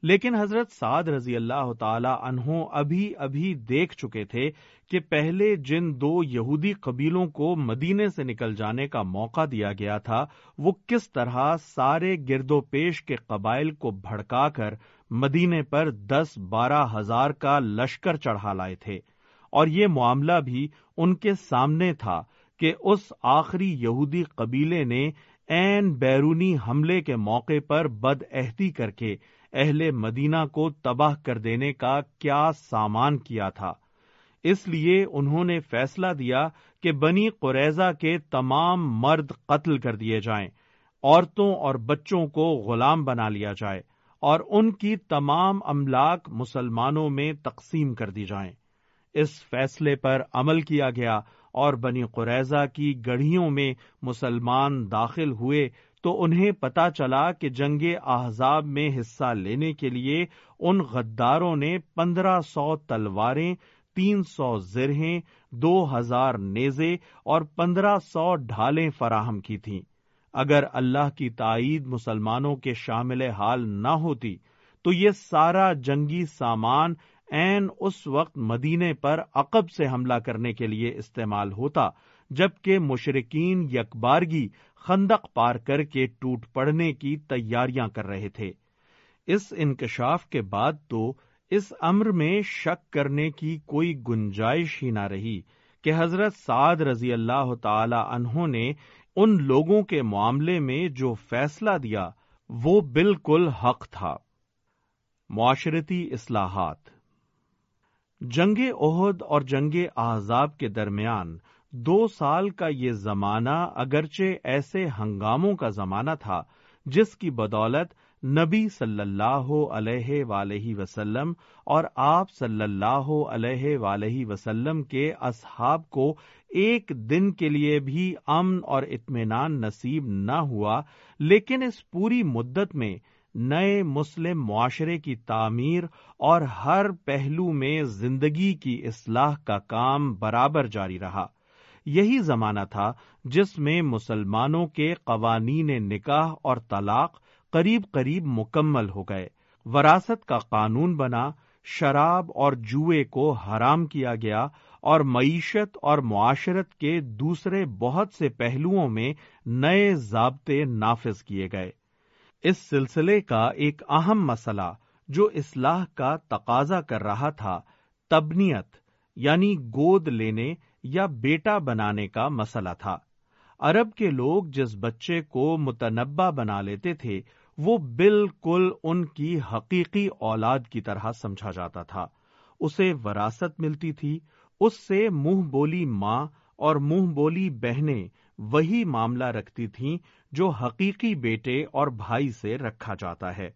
لیکن حضرت سعد رضی اللہ تعالی عنہ ابھی ابھی دیکھ چکے تھے کہ پہلے جن دو یہودی قبیلوں کو مدینے سے نکل جانے کا موقع دیا گیا تھا، وہ کس طرح سارے گرد و پیش کے قبائل کو بھڑکا کر مدینے پر دس بارہ ہزار کا لشکر چڑھا لائے تھے۔ اور یہ معاملہ بھی ان کے سامنے تھا کہ اس آخری یہودی قبیلے نے این بیرونی حملے کے موقع پر بد احتی کر کے اہل مدینہ کو تباہ کر دینے کا کیا سامان کیا تھا۔ اس لیے انہوں نے فیصلہ دیا کہ بنی قریضہ کے تمام مرد قتل کر دیے جائیں، عورتوں اور بچوں کو غلام بنا لیا جائے اور ان کی تمام املاک مسلمانوں میں تقسیم کر دی جائیں۔ اس فیصلے پر عمل کیا گیا اور بنی قریضہ کی گڑھیوں میں مسلمان داخل ہوئے۔ تو انہیں پتا چلا کہ جنگ احزاب میں حصہ لینے کے لیے ان غداروں نے پندرہ سو تلواریں، تین سو زرہیں، دو ہزار نیزے اور پندرہ سو ڈھالیں فراہم کی تھیں۔ اگر اللہ کی تائید مسلمانوں کے شامل حال نہ ہوتی، تو یہ سارا جنگی سامان این اس وقت مدینے پر عقب سے حملہ کرنے کے لیے استعمال ہوتا، جبکہ مشرقین یکبارگی خندق پار کر کے ٹوٹ پڑنے کی تیاریاں کر رہے تھے۔ اس انکشاف کے بعد تو اس امر میں شک کرنے کی کوئی گنجائش ہی نہ رہی کہ حضرت سعد رضی اللہ تعالی عنہ نے ان لوگوں کے معاملے میں جو فیصلہ دیا وہ بالکل حق تھا۔ معاشرتی اصلاحات۔ جنگ عہد اور جنگ احزاب کے درمیان دو سال کا یہ زمانہ اگرچہ ایسے ہنگاموں کا زمانہ تھا، جس کی بدولت نبی صلی اللہ علیہ ولیہ وسلم اور آپ صلی اللہ علیہ ولیہ وسلم کے اصحاب کو ایک دن کے لیے بھی امن اور اطمینان نصیب نہ ہوا، لیکن اس پوری مدت میں نئے مسلم معاشرے کی تعمیر اور ہر پہلو میں زندگی کی اصلاح کا کام برابر جاری رہا۔ یہی زمانہ تھا جس میں مسلمانوں کے قوانین نکاح اور طلاق قریب قریب مکمل ہو گئے۔ وراثت کا قانون بنا، شراب اور جوئے کو حرام کیا گیا اور معیشت اور معاشرت کے دوسرے بہت سے پہلوؤں میں نئے ضابطے نافذ کیے گئے۔ اس سلسلے کا ایک اہم مسئلہ جو اصلاح کا تقاضا کر رہا تھا، تبنیت یعنی گود لینے یا بیٹا بنانے کا مسئلہ تھا۔ عرب کے لوگ جس بچے کو متنبع بنا لیتے تھے، وہ بالکل ان کی حقیقی اولاد کی طرح سمجھا جاتا تھا۔ اسے وراثت ملتی تھی، اس سے منہ بولی ماں اور منہ بولی بہنیں وہی معاملہ رکھتی تھیں جو حقیقی بیٹے اور بھائی سے رکھا جاتا ہے۔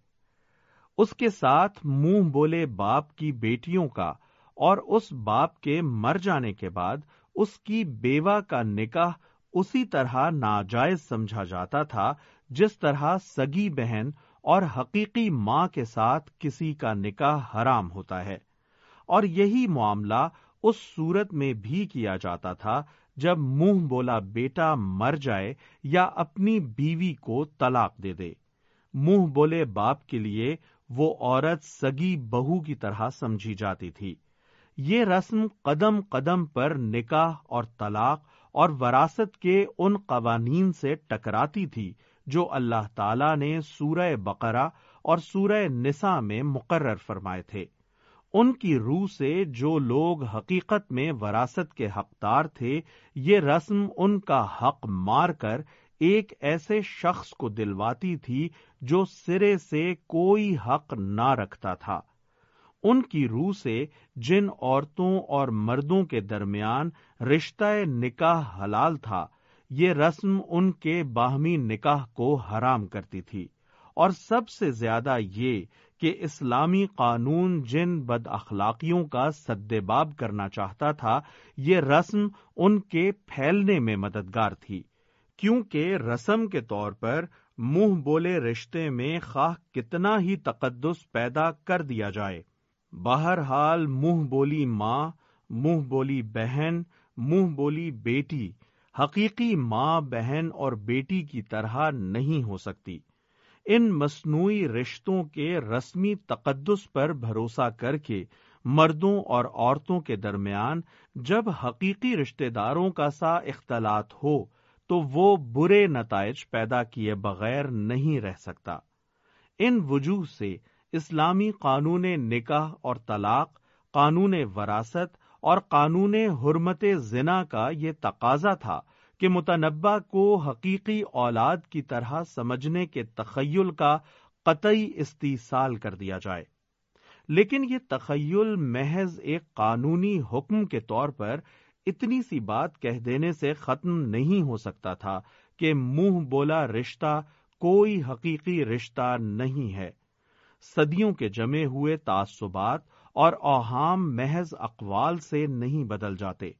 اس کے ساتھ منہ بولے باپ کی بیٹیوں کا اور اس باپ کے مر جانے کے بعد اس کی بیوہ کا نکاح اسی طرح ناجائز سمجھا جاتا تھا، جس طرح سگی بہن اور حقیقی ماں کے ساتھ کسی کا نکاح حرام ہوتا ہے۔ اور یہی معاملہ اس صورت میں بھی کیا جاتا تھا جب منہ بولا بیٹا مر جائے یا اپنی بیوی کو طلاق دے دے۔ منہ بولے باپ کے لیے وہ عورت سگی بہو کی طرح سمجھی جاتی تھی۔ یہ رسم قدم قدم پر نکاح اور طلاق اور وراثت کے ان قوانین سے ٹکراتی تھی جو اللہ تعالی نے سورہ بقرہ اور سورہ نسا میں مقرر فرمائے تھے۔ ان کی روح سے جو لوگ حقیقت میں وراثت کے حقدار تھے، یہ رسم ان کا حق مار کر ایک ایسے شخص کو دلواتی تھی جو سرے سے کوئی حق نہ رکھتا تھا۔ ان کی روح سے جن عورتوں اور مردوں کے درمیان رشتہ نکاح حلال تھا، یہ رسم ان کے باہمی نکاح کو حرام کرتی تھی۔ اور سب سے زیادہ یہ کہ اسلامی قانون جن بد اخلاقیوں کا سدباب کرنا چاہتا تھا، یہ رسم ان کے پھیلنے میں مددگار تھی۔ کیونکہ رسم کے طور پر منہ بولے رشتے میں خواہ کتنا ہی تقدس پیدا کر دیا جائے بہرحال منہ بولی ماں، منہ بولی بہن، منہ بولی بیٹی، حقیقی ماں، بہن اور بیٹی کی طرح نہیں ہو سکتی۔ ان مصنوعی رشتوں کے رسمی تقدس پر بھروسہ کر کے مردوں اور عورتوں کے درمیان جب حقیقی رشتہ داروں کا سا اختلاط ہو تو وہ برے نتائج پیدا کیے بغیر نہیں رہ سکتا۔ ان وجوہ سے اسلامی قانون نکاح اور طلاق، قانون وراثت اور قانون حرمت زنا کا یہ تقاضا تھا کہ متنبع کو حقیقی اولاد کی طرح سمجھنے کے تخیل کا قطعی استیصال کر دیا جائے۔ لیکن یہ تخیل محض ایک قانونی حکم کے طور پر اتنی سی بات کہہ دینے سے ختم نہیں ہو سکتا تھا کہ منہ بولا رشتہ کوئی حقیقی رشتہ نہیں ہے۔ صدیوں کے جمے ہوئے تعصبات اور اوہام محض اقوال سے نہیں بدل جاتے۔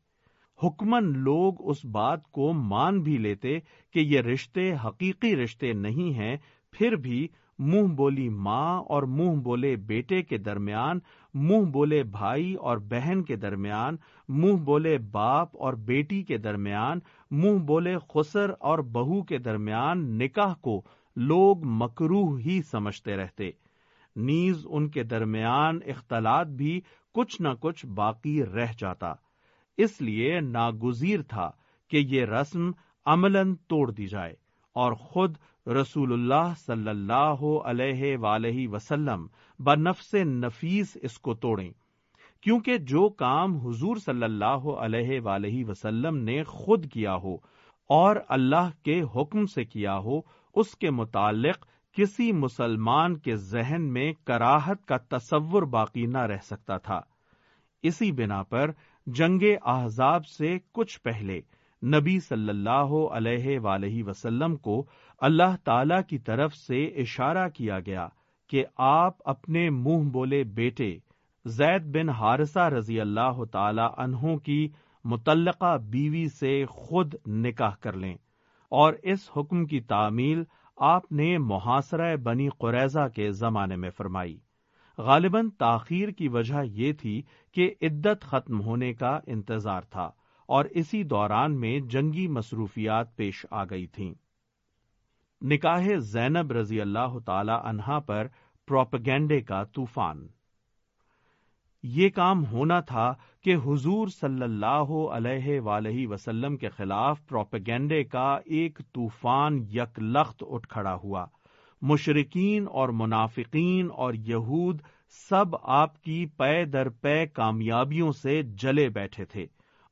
حکمن لوگ اس بات کو مان بھی لیتے کہ یہ رشتے حقیقی رشتے نہیں ہیں، پھر بھی منہ بولی ماں اور منہ بولے بیٹے کے درمیان، منہ بولے بھائی اور بہن کے درمیان، منہ بولے باپ اور بیٹی کے درمیان، منہ بولے خسر اور بہو کے درمیان نکاح کو لوگ مکروح ہی سمجھتے رہتے۔ نیز ان کے درمیان اختلاط بھی کچھ نہ کچھ باقی رہ جاتا۔ اس لیے ناگزیر تھا کہ یہ رسم عملاً توڑ دی جائے اور خود رسول اللہ صلی اللہ علیہ ولیہ وسلم بنفس نفیس اس کو توڑیں۔ کیونکہ جو کام حضور صلی اللہ علیہ ولیہ وسلم نے خود کیا ہو اور اللہ کے حکم سے کیا ہو، اس کے متعلق کسی مسلمان کے ذہن میں کراہت کا تصور باقی نہ رہ سکتا تھا۔ اسی بنا پر جنگ احزاب سے کچھ پہلے نبی صلی اللہ علیہ ولیہ وسلم کو اللہ تعالی کی طرف سے اشارہ کیا گیا کہ آپ اپنے منہ بولے بیٹے زید بن ہارسہ رضی اللہ تعالی عنہ کی متعلقہ بیوی سے خود نکاح کر لیں اور اس حکم کی تعمیل آپ نے محاصرہ بنی قریضہ کے زمانے میں فرمائی۔ غالباً تاخیر کی وجہ یہ تھی کہ عدت ختم ہونے کا انتظار تھا اور اسی دوران میں جنگی مصروفیات پیش آ گئی تھیں۔ نکاح زینب رضی اللہ تعالی عنہا پر پروپگینڈے کا طوفان۔ یہ کام ہونا تھا کہ حضور صلی اللہ علیہ ولیہ وسلم کے خلاف پروپگینڈے کا ایک طوفان یک لخت اٹھ کھڑا ہوا۔ مشرقین اور منافقین اور یہود سب آپ کی پے در پے کامیابیوں سے جلے بیٹھے تھے۔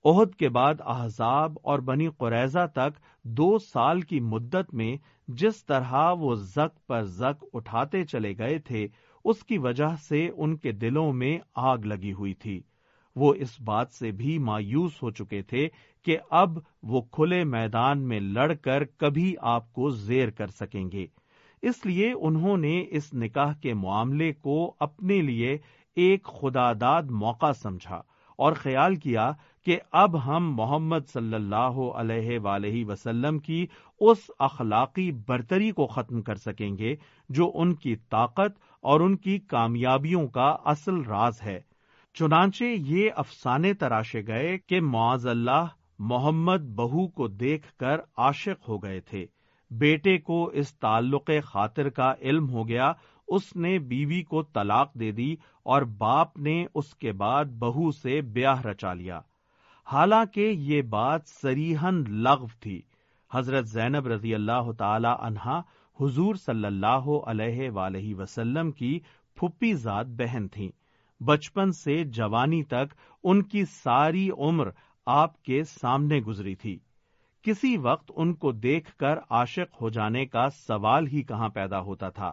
عہد کے بعد احزاب اور بنی قریضہ تک دو سال کی مدت میں جس طرح وہ زک پر زک اٹھاتے چلے گئے تھے اس کی وجہ سے ان کے دلوں میں آگ لگی ہوئی تھی۔ وہ اس بات سے بھی مایوس ہو چکے تھے کہ اب وہ کھلے میدان میں لڑ کر کبھی آپ کو زیر کر سکیں گے۔ اس لیے انہوں نے اس نکاح کے معاملے کو اپنے لیے ایک خدا داد موقع سمجھا اور خیال کیا کہ اب ہم محمد صلی اللہ علیہ ولیہ وسلم کی اس اخلاقی برتری کو ختم کر سکیں گے جو ان کی طاقت اور ان کی کامیابیوں کا اصل راز ہے۔ چنانچہ یہ افسانے تراشے گئے کہ معاذ اللہ محمد بہو کو دیکھ کر عاشق ہو گئے تھے۔ بیٹے کو اس تعلق خاطر کا علم ہو گیا۔ اس نے بیوی کو طلاق دے دی اور باپ نے اس کے بعد بہو سے بیاہ رچا لیا۔ حالانکہ یہ بات سریحن لغو تھی۔ حضرت زینب رضی اللہ تعالی عنہا حضور صلی اللہ علیہ ولیہ وسلم کی پھپی ذات بہن تھیں۔ بچپن سے جوانی تک ان کی ساری عمر آپ کے سامنے گزری تھی۔ کسی وقت ان کو دیکھ کر عاشق ہو جانے کا سوال ہی کہاں پیدا ہوتا تھا۔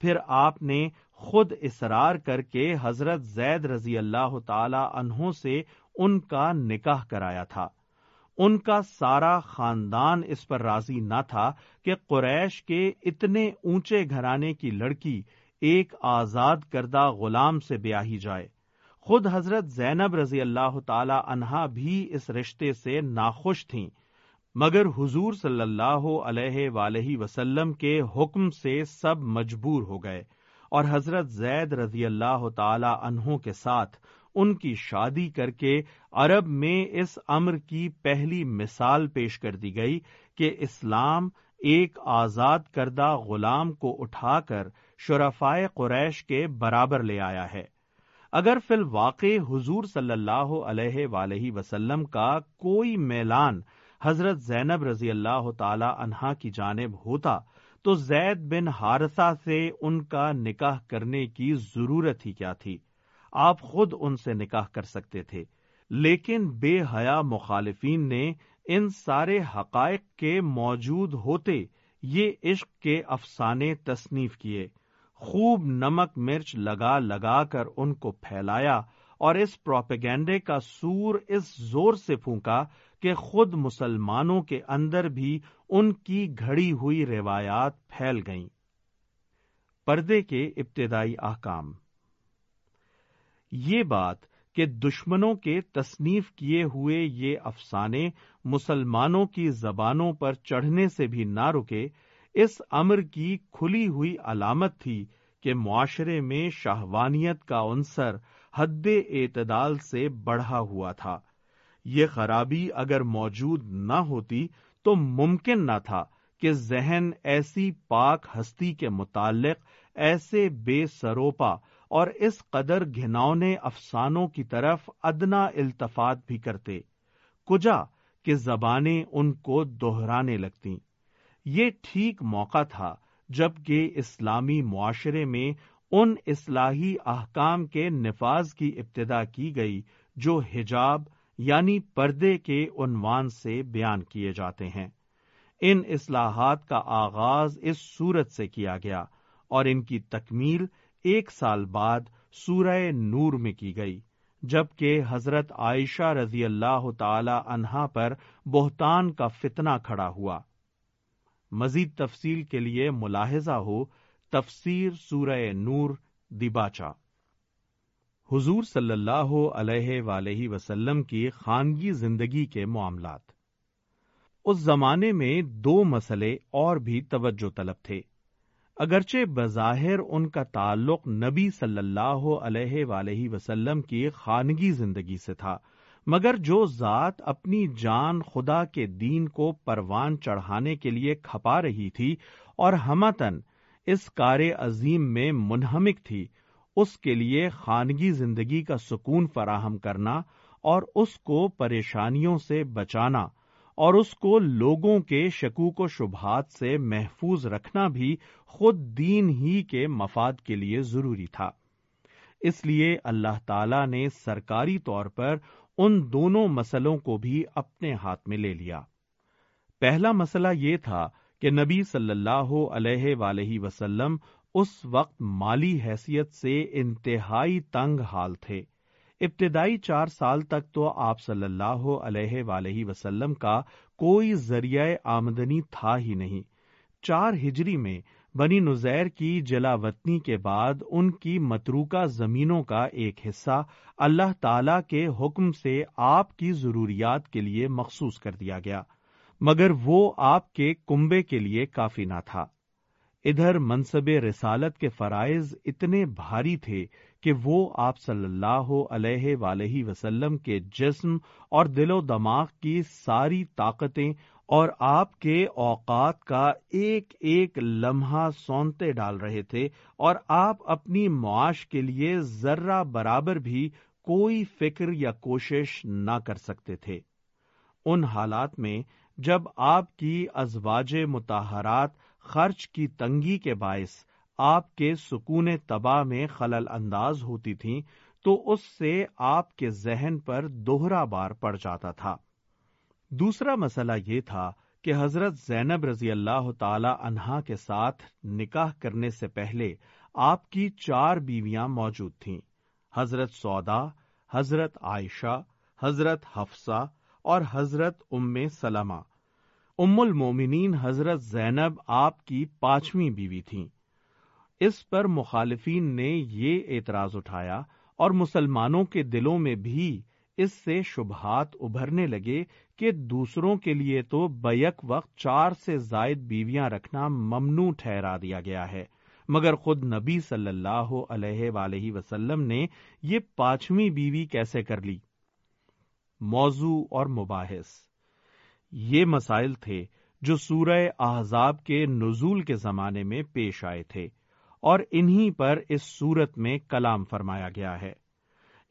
پھر آپ نے خود اصرار کر کے حضرت زید رضی اللہ تعالی انہوں سے ان کا نکاح کرایا تھا۔ ان کا سارا خاندان اس پر راضی نہ تھا کہ قریش کے اتنے اونچے گھرانے کی لڑکی ایک آزاد کردہ غلام سے بیاہی جائے۔ خود حضرت زینب رضی اللہ تعالی عنہا بھی اس رشتے سے ناخوش تھیں۔ مگر حضور صلی اللہ علیہ ولیہ وسلم کے حکم سے سب مجبور ہو گئے اور حضرت زید رضی اللہ تعالی عنہوں کے ساتھ ان کی شادی کر کے عرب میں اس امر کی پہلی مثال پیش کر دی گئی کہ اسلام ایک آزاد کردہ غلام کو اٹھا کر شرفائے قریش کے برابر لے آیا ہے۔ اگر فی الواقع حضور صلی اللہ علیہ ولیہ وسلم کا کوئی میلان حضرت زینب رضی اللہ تعالی عنہا کی جانب ہوتا، تو زید بن ہارسا سے ان کا نکاح کرنے کی ضرورت ہی کیا تھی۔ آپ خود ان سے نکاح کر سکتے تھے، لیکن بے حیا مخالفین نے ان سارے حقائق کے موجود ہوتے یہ عشق کے افسانے تصنیف کیے۔ خوب نمک مرچ لگا لگا کر ان کو پھیلایا اور اس پروپیگینڈے کا سور اس زور سے پھونکا کہ خود مسلمانوں کے اندر بھی ان کی گھڑی ہوئی روایات پھیل گئیں۔ پردے کے ابتدائی احکام یہ بات کہ دشمنوں کے تصنیف کیے ہوئے یہ افسانے مسلمانوں کی زبانوں پر چڑھنے سے بھی نہ رکے، اس امر کی کھلی ہوئی علامت تھی کہ معاشرے میں شاہوانیت کا عنصر حد اعتدال سے بڑھا ہوا تھا۔ یہ خرابی اگر موجود نہ ہوتی تو ممکن نہ تھا کہ ذہن ایسی پاک ہستی کے متعلق ایسے بے سروپا اور اس قدر گھنونے افسانوں کی طرف ادنا التفات بھی کرتے، کجا کہ زبانیں ان کو دوہرانے لگتی یہ ٹھیک موقع تھا جبکہ اسلامی معاشرے میں ان اصلاحی احکام کے نفاذ کی ابتدا کی گئی جو حجاب یعنی پردے کے عنوان سے بیان کیے جاتے ہیں۔ ان اصلاحات کا آغاز اس صورت سے کیا گیا اور ان کی تکمیل ایک سال بعد سورہ نور میں کی گئی، جبکہ حضرت عائشہ رضی اللہ تعالی عنہا پر بہتان کا فتنہ کھڑا ہوا۔ مزید تفصیل کے لیے ملاحظہ ہو، تفسیر سورہ نور دیباچا حضور صلی اللہ علیہ ولیہ وسلم کی خانگی زندگی کے معاملات۔ اس زمانے میں دو مسئلے اور بھی توجہ طلب تھے۔ اگرچہ بظاہر ان کا تعلق نبی صلی اللہ علیہ ولیہ وسلم کی خانگی زندگی سے تھا، مگر جو ذات اپنی جان خدا کے دین کو پروان چڑھانے کے لیے کھپا رہی تھی اور ہمتن اس کار عظیم میں منہمک تھی، اس کے لیے خانگی زندگی کا سکون فراہم کرنا اور اس کو پریشانیوں سے بچانا اور اس کو لوگوں کے شکوک و شبہات سے محفوظ رکھنا بھی خود دین ہی کے مفاد کے لیے ضروری تھا۔ اس لیے اللہ تعالی نے سرکاری طور پر ان دونوں مسئلوں کو بھی اپنے ہاتھ میں لے لیا۔ پہلا مسئلہ یہ تھا کہ نبی صلی اللہ علیہ ولیہ وسلم اس وقت مالی حیثیت سے انتہائی تنگ حال تھے۔ ابتدائی چار سال تک تو آپ صلی اللہ علیہ ولیہ وسلم کا کوئی ذریعہ آمدنی تھا ہی نہیں۔ چار ہجری میں بنی نزیر کی جلاوطنی کے بعد ان کی متروکہ زمینوں کا ایک حصہ اللہ تعالی کے حکم سے آپ کی ضروریات کے لیے مخصوص کر دیا گیا، مگر وہ آپ کے کنبے کے لیے کافی نہ تھا۔ ادھر منصب رسالت کے فرائض اتنے بھاری تھے کہ وہ آپ صلی اللہ علیہ ولیہ وسلم کے جسم اور دل و دماغ کی ساری طاقتیں اور آپ کے اوقات کا ایک ایک لمحہ سونتے ڈال رہے تھے اور آپ اپنی معاش کے لیے ذرہ برابر بھی کوئی فکر یا کوشش نہ کر سکتے تھے۔ ان حالات میں جب آپ کی ازواج متحرات خرچ کی تنگی کے باعث آپ کے سکون تباہ میں خلل انداز ہوتی تھیں تو اس سے آپ کے ذہن پر دوہرا بار پڑ جاتا تھا۔ دوسرا مسئلہ یہ تھا کہ حضرت زینب رضی اللہ تعالی عنہا کے ساتھ نکاح کرنے سے پہلے آپ کی چار بیویاں موجود تھیں۔ حضرت سودا، حضرت عائشہ، حضرت حفصہ اور حضرت ام سلمہ۔ ام المومنین حضرت زینب آپ کی پانچویں بیوی تھیں۔ اس پر مخالفین نے یہ اعتراض اٹھایا اور مسلمانوں کے دلوں میں بھی اس سے شبہات ابھرنے لگے کہ دوسروں کے لیے تو بیک وقت چار سے زائد بیویاں رکھنا ممنوع ٹھہرا دیا گیا ہے۔ مگر خود نبی صلی اللہ علیہ ولیہ وسلم نے یہ پانچویں بیوی کیسے کر لی؟ موضوع اور مباحث۔ یہ مسائل تھے جو سورہ احزاب کے نزول کے زمانے میں پیش آئے تھے۔ اور انہی پر اس صورت میں کلام فرمایا گیا ہے۔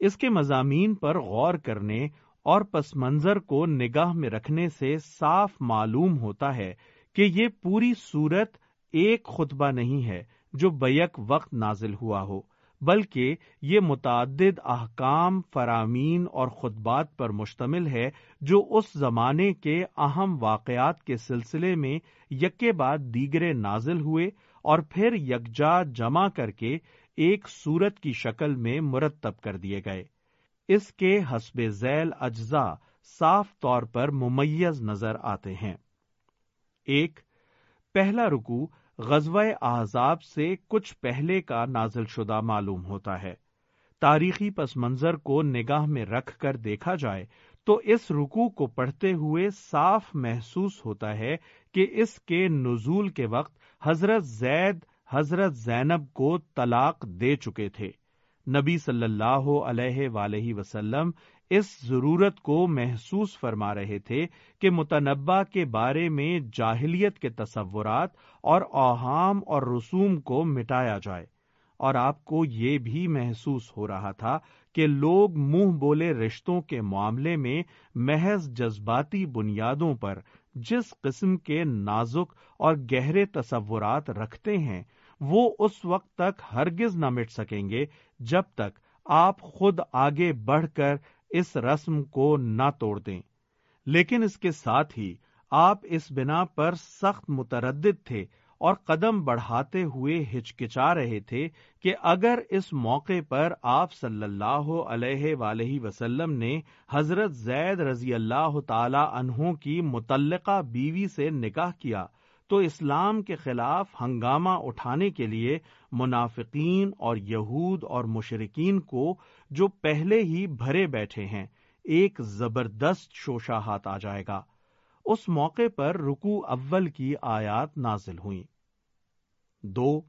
اس کے مضامین پر غور کرنے اور پس منظر کو نگاہ میں رکھنے سے صاف معلوم ہوتا ہے کہ یہ پوری صورت ایک خطبہ نہیں ہے جو بیک وقت نازل ہوا ہو، بلکہ یہ متعدد احکام، فرامین اور خطبات پر مشتمل ہے جو اس زمانے کے اہم واقعات کے سلسلے میں یکے بعد دیگرے نازل ہوئے اور پھر یکجا جمع کر کے ایک سورت کی شکل میں مرتب کر دیے گئے۔ اس کے حسب ذیل اجزاء صاف طور پر ممیز نظر آتے ہیں۔ ایک، پہلا رکو غزوہ احزاب سے کچھ پہلے کا نازل شدہ معلوم ہوتا ہے۔ تاریخی پس منظر کو نگاہ میں رکھ کر دیکھا جائے تو اس رکو کو پڑھتے ہوئے صاف محسوس ہوتا ہے کہ اس کے نزول کے وقت حضرت زید، حضرت زینب کو طلاق دے چکے تھے۔ نبی صلی اللہ علیہ ولیہ وسلم اس ضرورت کو محسوس فرما رہے تھے کہ متنبع کے بارے میں جاہلیت کے تصورات اور اوہام اور رسوم کو مٹایا جائے۔ اور آپ کو یہ بھی محسوس ہو رہا تھا کہ لوگ منہ بولے رشتوں کے معاملے میں محض جذباتی بنیادوں پر جس قسم کے نازک اور گہرے تصورات رکھتے ہیں، وہ اس وقت تک ہرگز نہ مٹ سکیں گے جب تک آپ خود آگے بڑھ کر اس رسم کو نہ توڑ دیں۔ لیکن اس کے ساتھ ہی آپ اس بنا پر سخت متردد تھے۔ اور قدم بڑھاتے ہوئے ہچکچا رہے تھے کہ اگر اس موقع پر آپ صلی اللہ علیہ ولیہ وسلم نے حضرت زید رضی اللہ تعالی عنہ کی متعلقہ بیوی سے نکاح کیا تو اسلام کے خلاف ہنگامہ اٹھانے کے لیے منافقین اور یہود اور مشرقین کو جو پہلے ہی بھرے بیٹھے ہیں، ایک زبردست شوشا ہاتھ آ جائے گا۔ اس موقع پر رکو اول کی آیات نازل ہوئی دو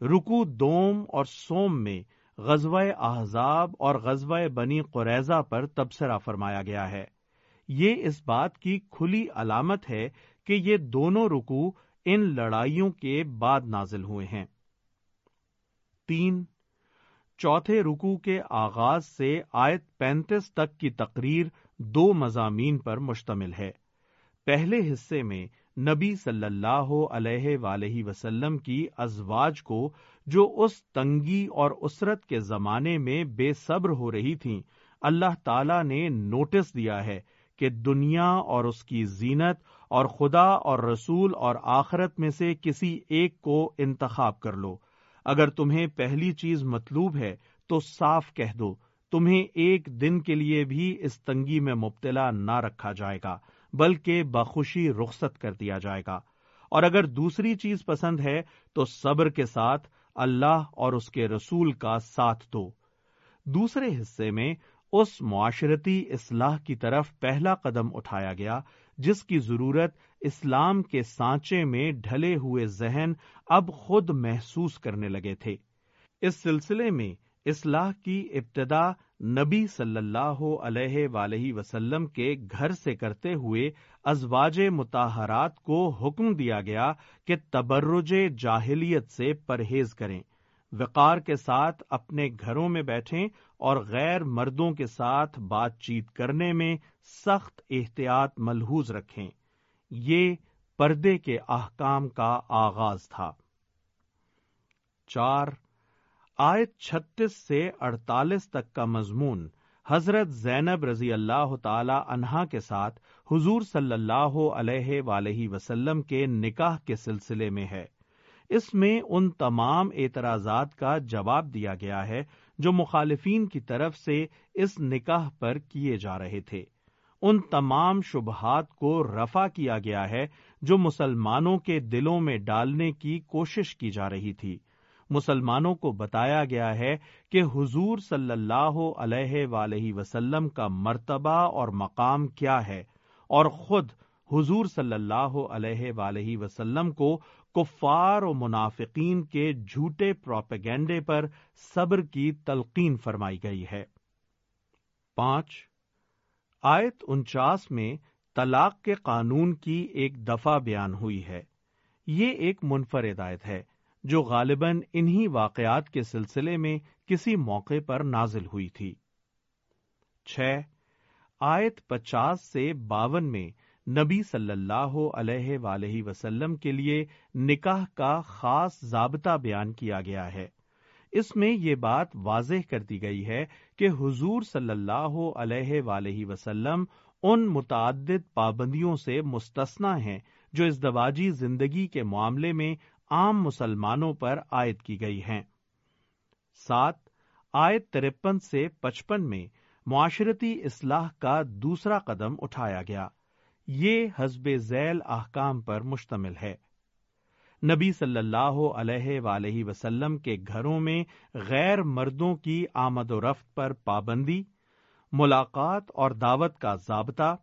رکو دوم اور سوم میں غزوہ احزاب اور غزوہ بنی قریضہ پر تبصرہ فرمایا گیا ہے۔ یہ اس بات کی کھلی علامت ہے کہ یہ دونوں رکو ان لڑائیوں کے بعد نازل ہوئے ہیں۔ تین، چوتھے رکو کے آغاز سے آیت پینتیس تک کی تقریر دو مضامین پر مشتمل ہے۔ پہلے حصے میں نبی صلی اللہ علیہ وآلہ وسلم کی ازواج کو جو اس تنگی اور اسرت کے زمانے میں بے صبر ہو رہی تھیں، اللہ تعالی نے نوٹس دیا ہے کہ دنیا اور اس کی زینت اور خدا اور رسول اور آخرت میں سے کسی ایک کو انتخاب کر لو۔ اگر تمہیں پہلی چیز مطلوب ہے تو صاف کہہ دو، تمہیں ایک دن کے لیے بھی اس تنگی میں مبتلا نہ رکھا جائے گا۔ بلکہ بخوشی رخصت کر دیا جائے گا۔ اور اگر دوسری چیز پسند ہے، تو صبر کے ساتھ اللہ اور اس کے رسول کا ساتھ دو۔ دوسرے حصے میں، اس معاشرتی اصلاح کی طرف پہلا قدم اٹھایا گیا، جس کی ضرورت اسلام کے سانچے میں ڈھلے ہوئے ذہن اب خود محسوس کرنے لگے تھے۔ اس سلسلے میں اصلاح کی ابتدا نبی صلی اللہ علیہ ولیہ وسلم کے گھر سے کرتے ہوئے ازواج متحرات کو حکم دیا گیا کہ تبرج جاہلیت سے پرہیز کریں۔ وقار کے ساتھ اپنے گھروں میں بیٹھیں اور غیر مردوں کے ساتھ بات چیت کرنے میں سخت احتیاط ملحوظ رکھیں۔ یہ پردے کے احکام کا آغاز تھا۔ چار آیت چھتیس سے اڑتالیس تک کا مضمون حضرت زینب رضی اللہ تعالی عنہا کے ساتھ حضور صلی اللہ علیہ ولیہ وسلم کے نکاح کے سلسلے میں ہے۔ اس میں ان تمام اعتراضات کا جواب دیا گیا ہے جو مخالفین کی طرف سے اس نکاح پر کیے جا رہے تھے۔ ان تمام شبہات کو رفع کیا گیا ہے جو مسلمانوں کے دلوں میں ڈالنے کی کوشش کی جا رہی تھی۔ مسلمانوں کو بتایا گیا ہے کہ حضور صلی اللہ علیہ ولیہ وسلم کا مرتبہ اور مقام کیا ہے اور خود حضور صلی اللہ علیہ ولیہ وسلم کو کفار و منافقین کے جھوٹے پروپیگینڈے پر صبر کی تلقین فرمائی گئی ہے۔ پانچ، آیت انچاس میں طلاق کے قانون کی ایک دفعہ بیان ہوئی ہے۔ یہ ایک منفرد آیت ہے۔ جو غالباً انہی واقعات کے سلسلے میں کسی موقع پر نازل ہوئی تھی۔ چھ آیت پچاس سے باون میں نبی صلی اللہ علیہ ولیہ وسلم کے لیے نکاح کا خاص ضابطہ بیان کیا گیا ہے۔ اس میں یہ بات واضح کر دی گئی ہے کہ حضور صلی اللہ علیہ ولیہ وسلم ان متعدد پابندیوں سے مستثنا ہیں جو ازدواجی زندگی کے معاملے میں عام مسلمانوں پر عائد کی گئی ہیں۔ سات، آیت ترپن سے پچپن میں معاشرتی اصلاح کا دوسرا قدم اٹھایا گیا۔ یہ حزب ذیل احکام پر مشتمل ہے۔ نبی صلی اللہ علیہ ولیہ وسلم کے گھروں میں غیر مردوں کی آمد و رفت پر پابندی، ملاقات اور دعوت کا ضابطہ۔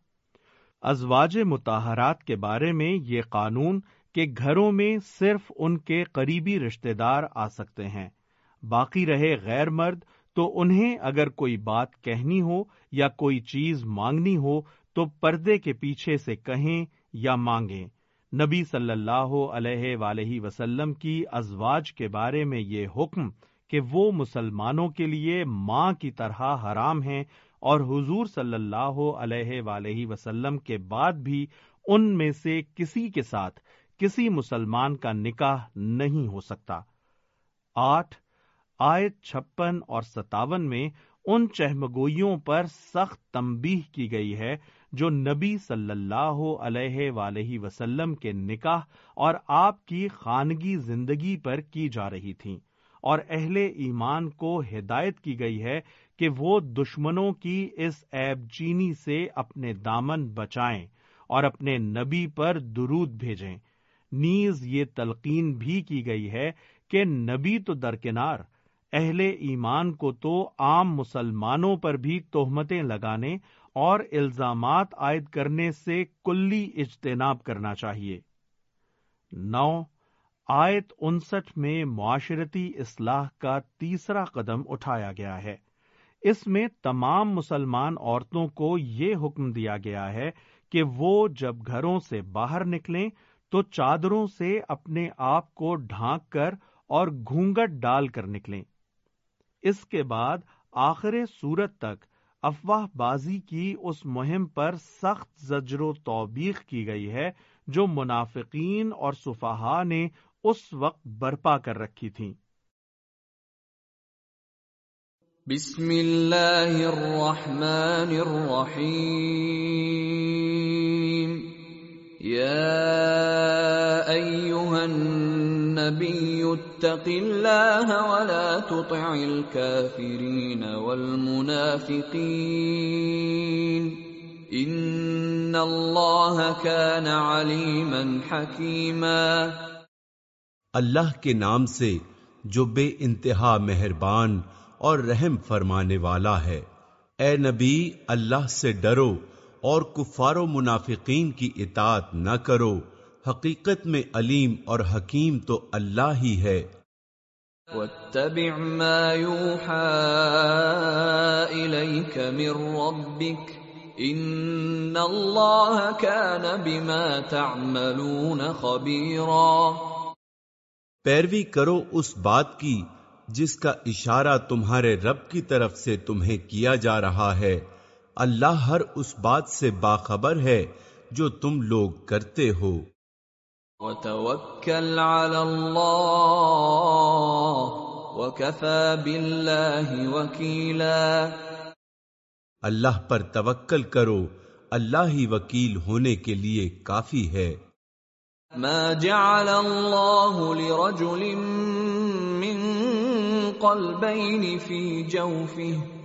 ازواج متحرات کے بارے میں یہ قانون کہ گھروں میں صرف ان کے قریبی رشتے دار آ سکتے ہیں۔ باقی رہے غیر مرد، تو انہیں اگر کوئی بات کہنی ہو یا کوئی چیز مانگنی ہو، تو پردے کے پیچھے سے کہیں یا مانگیں۔ نبی صلی اللہ علیہ ولیہ وسلم کی ازواج کے بارے میں یہ حکم کہ وہ مسلمانوں کے لیے ماں کی طرح حرام ہیں اور حضور صلی اللہ علیہ ولیہ وسلم کے بعد بھی ان میں سے کسی کے ساتھ کسی مسلمان کا نکاح نہیں ہو سکتا۔ آٹھ، آیت چھپن اور ستاون میں ان چہمگوئیوں پر سخت تمبی کی گئی ہے جو نبی صلی اللہ علیہ ولیہ وسلم کے نکاح اور آپ کی خانگی زندگی پر کی جا رہی تھیں۔ اور اہل ایمان کو ہدایت کی گئی ہے کہ وہ دشمنوں کی اس ایب چینی سے اپنے دامن بچائیں اور اپنے نبی پر درود بھیجیں۔ نیز یہ تلقین بھی کی گئی ہے کہ نبی تو درکنار، اہل ایمان کو تو عام مسلمانوں پر بھی تہمتیں لگانے اور الزامات عائد کرنے سے کلی اجتناب کرنا چاہیے۔ نو، آیت انسٹھ میں معاشرتی اصلاح کا تیسرا قدم اٹھایا گیا ہے۔ اس میں تمام مسلمان عورتوں کو یہ حکم دیا گیا ہے کہ وہ جب گھروں سے باہر نکلیں تو چادروں سے اپنے آپ کو ڈھانک کر اور گھونگٹ ڈال کر نکلیں۔ اس کے بعد آخر سورت تک افواہ بازی کی اس مہم پر سخت زجر و توبیخ کی گئی ہے جو منافقین اور صفحا نے اس وقت برپا کر رکھی تھیں۔ بسم اللہ الرحمن الرحیم۔ یا ایوہ النبی اتق اللہ ولا تطع الكافرین والمنافقین ان اللہ كان علیما حکیما اللہ کے نام سے جو بے انتہا مہربان اور رحم فرمانے والا ہے۔ اے نبی، اللہ سے ڈرو اور کفار و منافقین کی اطاعت نہ کرو۔ حقیقت میں علیم اور حکیم تو اللہ ہی ہے۔ واتبع ما يوحى إليك من ربك ان اللہ كان بما تعملون خبيرا۔ پیروی کرو اس بات کی جس کا اشارہ تمہارے رب کی طرف سے تمہیں کیا جا رہا ہے۔ اللہ ہر اس بات سے باخبر ہے جو تم لوگ کرتے ہو۔ وتوکل علی اللہ وکفى باللہ وکیلا۔ اللہ پر توکل کرو اللہ ہی وکیل ہونے کے لیے کافی ہے۔ ما جعل اللہ لرجل قلبين في جوفه۔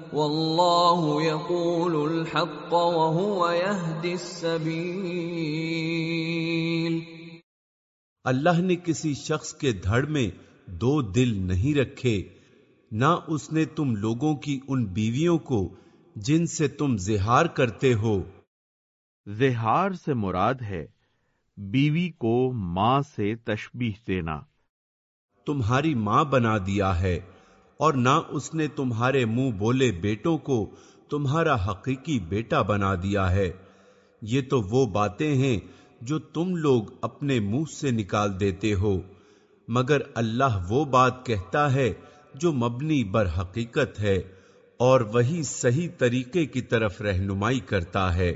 واللہ یقول الحق وهو يهدي السبیل اللہ نے کسی شخص کے دھڑ میں دو دل نہیں رکھے نہ اس نے تم لوگوں کی ان بیویوں کو جن سے تم زہار کرتے ہو۔ زہار سے مراد ہے بیوی کو ماں سے تشبیح دینا۔ تمہاری ماں بنا دیا ہے۔ اور نہ اس نے تمہارے منہ بولے بیٹوں کو تمہارا حقیقی بیٹا بنا دیا ہے۔ یہ تو وہ باتیں ہیں جو تم لوگ اپنے منہ سے نکال دیتے ہو۔ مگر اللہ وہ بات کہتا ہے جو مبنی بر حقیقت ہے اور وہی صحیح طریقے کی طرف رہنمائی کرتا ہے۔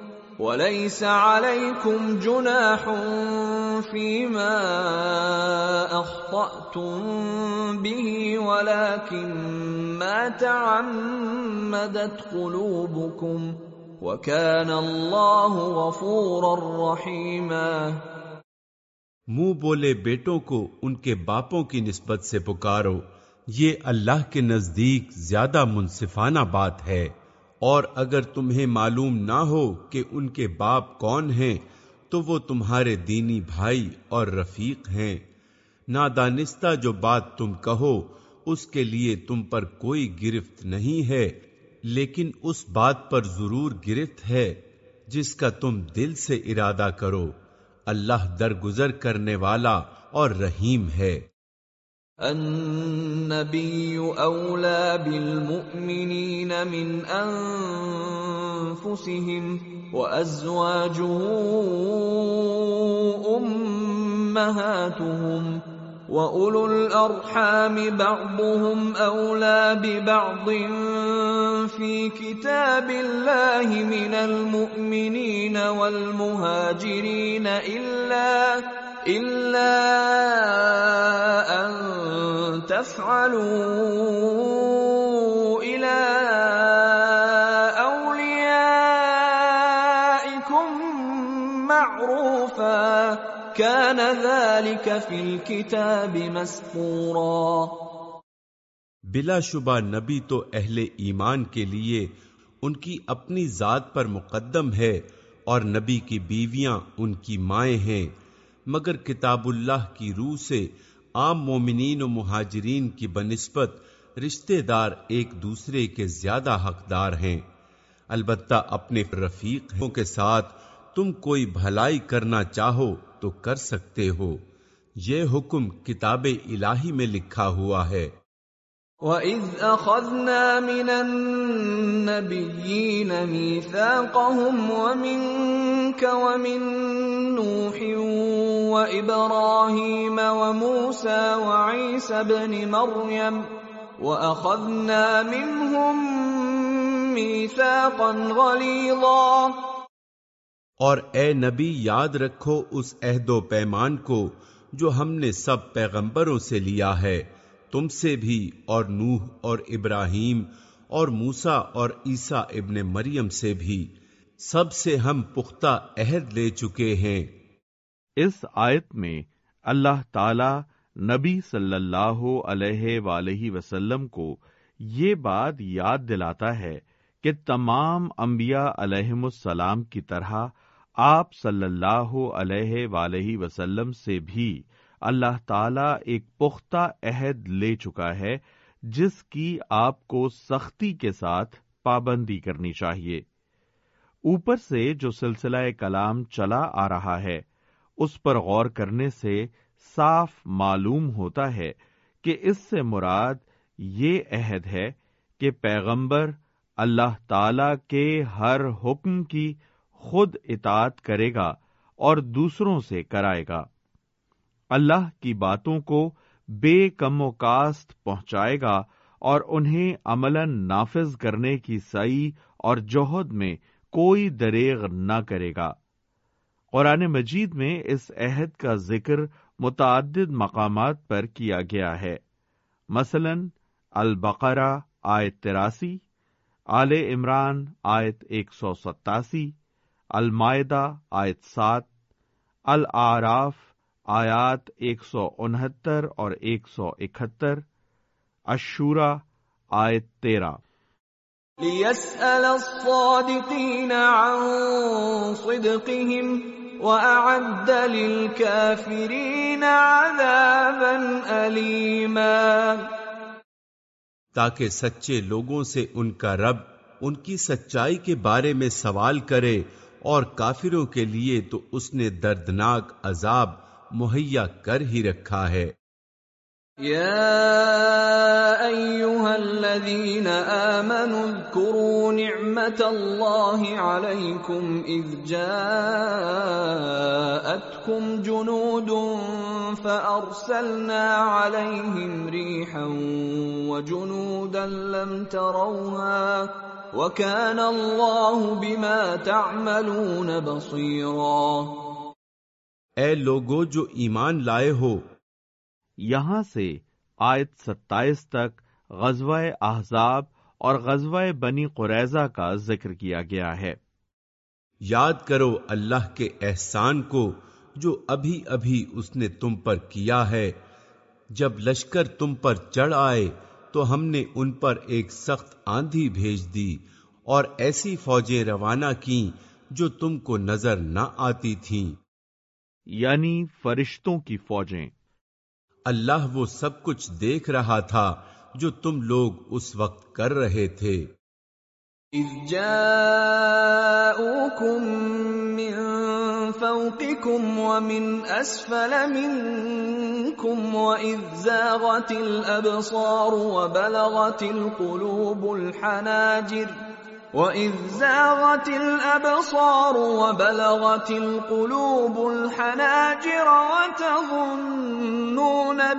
وليس عليكم جناح فيما اخطأتم به، ولكن ما تعمدت قلوبكم. وكان الله غفورا رحيما. منہ بولے بیٹوں کو ان کے باپوں کی نسبت سے پکارو، یہ اللہ کے نزدیک زیادہ منصفانہ بات ہے۔ اور اگر تمہیں معلوم نہ ہو کہ ان کے باپ کون ہیں، تو وہ تمہارے دینی بھائی اور رفیق ہیں۔ نادانستہ جو بات تم کہو، اس کے لیے تم پر کوئی گرفت نہیں ہے، لیکن اس بات پر ضرور گرفت ہے، جس کا تم دل سے ارادہ کرو۔ اللہ درگزر کرنے والا اور رحیم ہے۔ النبي اولى بالمؤمنين من انفسهم وازواجه امهاتهم واولو الارحام بعضهم اولى ببعض في كتاب الله من المؤمنين والمهاجرين الا الا ان تفعلوا الى اوليائكم معروفا كان ذلك في الكتاب مسطورا بلا شبہ نبی تو اہل ایمان کے لیے ان کی اپنی ذات پر مقدم ہے اور نبی کی بیویاں ان کی مائیں ہیں۔ مگر کتاب اللہ کی روح سے عام مومنین و مہاجرین کی بنسبت رشتے دار ایک دوسرے کے زیادہ حقدار ہیں۔ البتہ اپنے رفیقوں کے ساتھ تم کوئی بھلائی کرنا چاہو تو کر سکتے ہو۔ یہ حکم کتاب الہی میں لکھا ہوا ہے۔ وَإِذْ أَخَذْنَا مِنَ النَّبِيِّينَ مِيثَاقَهُمْ وَمِنْكَ وَمِنْ نُوحٍ وَإِبْرَاهِيمَ وَمُوسَى وَعِيسَى ابْنِ مَرْيَمَ وَأَخَذْنَا مِنْهُمْ مِيثَاقًا غَلِيظًا اور اے نبی یاد رکھو اس عہد و پیمان کو جو ہم نے سب پیغمبروں سے لیا ہے، تم سے بھی اور نوح اور ابراہیم اور موسا اور عیسیٰ ابن مریم سے بھی۔ سب سے ہم پختہ عہد لے چکے ہیں۔ اس آیت میں اللہ تعالی نبی صلی اللہ علیہ وآلہ وسلم کو یہ بات یاد دلاتا ہے کہ تمام انبیاء علیہم السلام کی طرح آپ صلی اللہ علیہ وآلہ وسلم سے بھی اللہ تعالی ایک پختہ عہد لے چکا ہے جس کی آپ کو سختی کے ساتھ پابندی کرنی چاہیے۔ اوپر سے جو سلسلہ کلام چلا آ رہا ہے اس پر غور کرنے سے صاف معلوم ہوتا ہے کہ اس سے مراد یہ عہد ہے کہ پیغمبر اللہ تعالی کے ہر حکم کی خود اطاعت کرے گا اور دوسروں سے کرائے گا۔ اللہ کی باتوں کو بے کم و کاست پہنچائے گا اور انہیں عمل نافذ کرنے کی سعی اور جوہد میں کوئی دریغ نہ کرے گا۔ قرآن مجید میں اس عہد کا ذکر متعدد مقامات پر کیا گیا ہے۔ مثلا البقرہ آیت تراسی، آل عمران آیت ایک سو ستاسی، المائدہ آیت سات، العراف آیات ایک سو انہتر اور ایک سو اکہتر اشورا آیت تیرہ۔ لِيَسْأَلَ الصَّادِقِينَ عَن صِدْقِهِمْ وَأَعَدَّ لِلْكَافِرِينَ عَذَابًا أَلِيمًا تاکہ سچے لوگوں سے ان کا رب ان کی سچائی کے بارے میں سوال کرے اور کافروں کے لیے تو اس نے دردناک عذاب مہیا کر ہی رکھا ہے۔ يا ايها الذين امنوا اذكروا نعمه الله عليكم اذ جاءتكم جنود فارسلنا عليهم ريحا وجنودا لم تروها وكان الله بما تعملون بصيرا اے لوگو جو ایمان لائے ہو یہاں سے آیت ستائیس تک غزوہ احزاب اور غزوہ بنی قریضہ کا ذکر کیا گیا ہے۔ یاد کرو اللہ کے احسان کو جو ابھی ابھی اس نے تم پر کیا ہے۔ جب لشکر تم پر چڑھ آئے تو ہم نے ان پر ایک سخت آندھی بھیج دی اور ایسی فوجیں روانہ کی جو تم کو نظر نہ آتی تھیں۔ یعنی فرشتوں کی فوجیں۔ اللہ وہ سب کچھ دیکھ رہا تھا جو تم لوگ اس وقت کر رہے تھے۔ اذ جاءوكم من فوقكم ومن اسفل منكم واذ زاغت الابصار وبلغت القلوب الحناجر وَإِذْ زَاغَتِ الْأَبْصَارُ وَبَلَغَتِ الْقُلُوبُ الْحَنَاجِرَ وَتَظُنُّونَ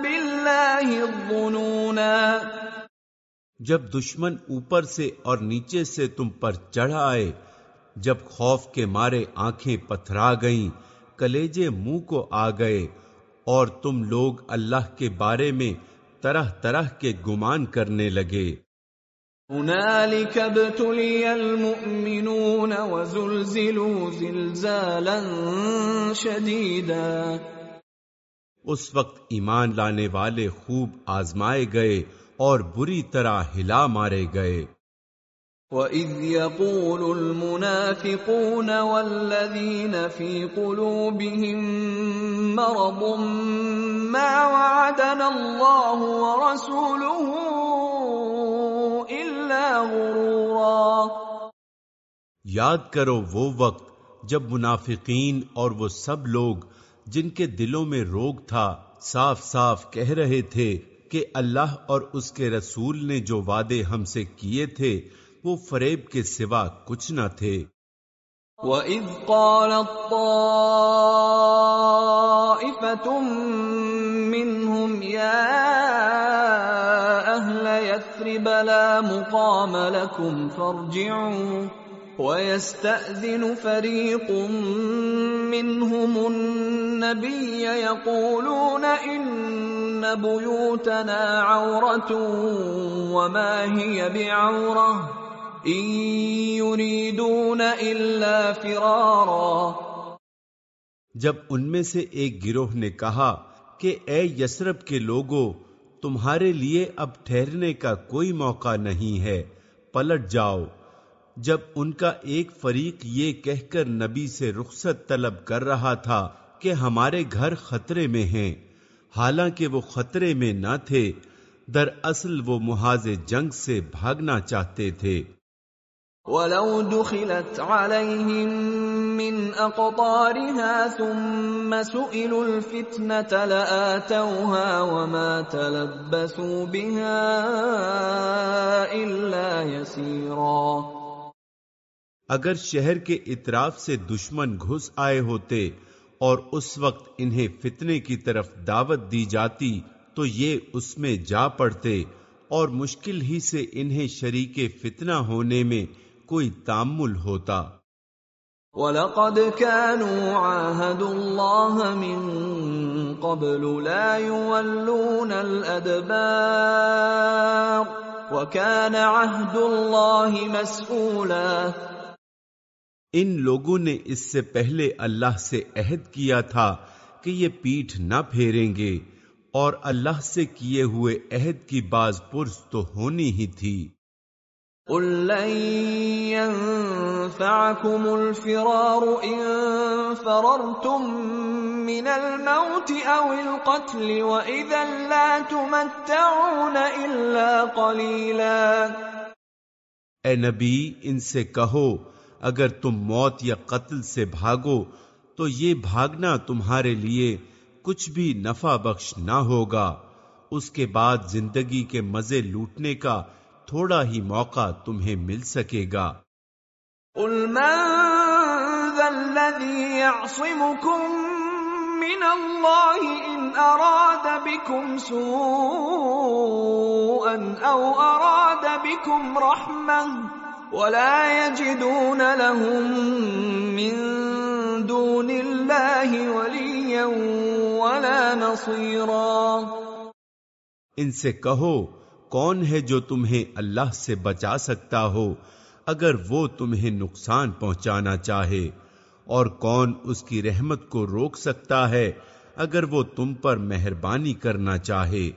بِاللَّهِ الظُّنُونَا جب دشمن اوپر سے اور نیچے سے تم پر چڑھ آئے، جب خوف کے مارے آنکھیں پتھرا گئیں، کلیجے منہ کو آ گئے، اور تم لوگ اللہ کے بارے میں طرح طرح کے گمان کرنے لگے۔ هنالك ابتلي المؤمنون وزلزلوا زلزالا شديدا. اس وقت ایمان لانے والے خوب آزمائے گئے اور بری طرح ہلا مارے گئے۔ وَإِذْ يَقُولُ الْمُنَافِقُونَ وَالَّذِينَ فِي قُلُوبِهِم مَّرَضٌ مَّا وَعَدَنَا اللَّهُ وَرَسُولُهُ إِلَّا غُرُورًا۔ یاد کرو وہ وقت جب منافقین اور وہ سب لوگ جن کے دلوں میں روگ تھا صاف صاف کہہ رہے تھے کہ اللہ اور اس کے رسول نے جو وعدے ہم سے کیے تھے وہ فریب کے سوا کچھ نہ تھے۔ وَإِذْ قَالَتْ طَائِفَةٌ مِّنْهُمْ يَا يَثْرِبَ لَا مُقَامَ لَكُمْ فَارْجِعُوا وَيَسْتَأْذِنُ فَرِيقٌ مِّنْهُمُ النَّبِيَّ يَقُولُونَ إِنَّ بُيُوتَنَا عَوْرَةٌ وَمَا هِيَ بِعَوْرَةٍ إِن يُرِيدُونَ إِلَّا فِرَارًا جب ان میں سے ایک گروہ نے کہا کہ اے یسرب کے لوگوں تمہارے لیے اب ٹھہرنے کا کوئی موقع نہیں ہے۔ پلٹ جاؤ۔ جب ان کا ایک فریق یہ کہہ کر نبی سے رخصت طلب کر رہا تھا کہ ہمارے گھر خطرے میں ہیں، حالانکہ وہ خطرے میں نہ تھے، دراصل وہ محاذ جنگ سے بھاگنا چاہتے تھے۔ وَلَوْ دُخِلَتْ عَلَيْهِمْ مِنْ أَقْطَارِهَا ثُمَّ سُئِلُوا الْفِتْنَةَ لَآتَوْهَا وَمَا تَلَبَّثُوا بِهَا إِلَّا يَسِيرًا اگر شہر کے اطراف سے دشمن گھس آئے ہوتے اور اس وقت انہیں فتنے کی طرف دعوت دی جاتی تو یہ اس میں جا پڑتے اور مشکل ہی سے انہیں شریک فتنہ ہونے میں کوئی تامل ہوتا۔ وَلَقَدْ كَانُوا عَاهَدُوا اللَّهَ مِن قَبْلُ لَا يُوَلُّونَ الْأَدْبَارَ وَكَانَ عَهْدُ اللَّهِ مَسْئُولًا۔ ان لوگوں نے اس سے پہلے اللہ سے عہد کیا تھا کہ یہ پیٹھ نہ پھیریں گے اور اللہ سے کیے ہوئے عہد کی باز پرس تو ہونی ہی تھی۔ قُل لَّن يَنفَعَكُمُ الْفِرَارُ إِن فَرَرْتُم مِّنَ الْمَوْتِ أَوِ الْقَتْلِ وَإِذًا لَّا تُمَتَّعُونَ إِلَّا قَلِيلًا۔ اے نبی، ان سے کہو، اگر تم موت یا قتل سے بھاگو، تو یہ بھاگنا تمہارے لیے کچھ بھی نفع بخش نہ ہوگا۔ اس کے بعد زندگی کے مزے لوٹنے کا تھوڑا ہی موقع تمہیں مل سکے گا۔ قُلْ مَن ذَا الَّذِي يَعْصِمُكُم مِّنَ اللَّهِ إِنْ أَرَادَ بِكُمْ سُوءًا أَوْ أَرَادَ بِكُمْ رَحْمَةً وَلَا يَجِدُونَ لَهُم مِّن دُونِ اللَّهِ وَلِيًّا وَلَا نَصِيرًا۔ ان سے کہو کون ہے جو تمہیں اللہ سے بچا سکتا ہو اگر وہ تمہیں نقصان پہنچانا چاہے؟ اور کون اس کی رحمت کو روک سکتا ہے اگر وہ تم پر مہربانی کرنا چاہے؟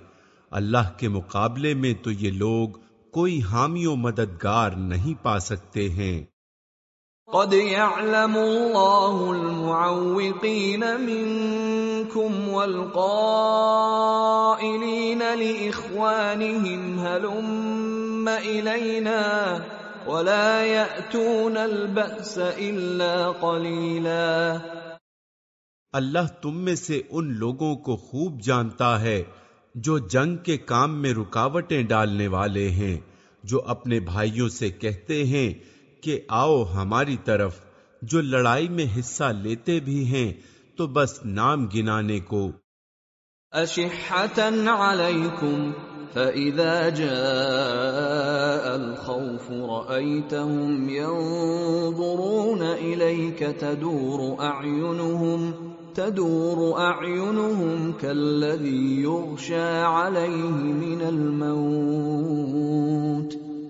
اللہ کے مقابلے میں تو یہ لوگ کوئی حامی و مددگار نہیں پا سکتے ہیں۔ قد يعلم الله المعوقين منكم والقائلين لإخوانهم هلم إلينا ولا يأتون البأس إلا قليلا اللہ تم میں سے ان لوگوں کو خوب جانتا ہے جو جنگ کے کام میں رکاوٹیں ڈالنے والے ہیں، جو اپنے بھائیوں سے کہتے ہیں کہ آؤ ہماری طرف، جو لڑائی میں حصہ لیتے بھی ہیں، تو بس نام گنانے کو۔ أشحة عليكم فإذا جاء الخوف رأيتهم ينظرون إليك تدور أعينهم تدور أعينهم كالذي يغشى عليه من الموت۔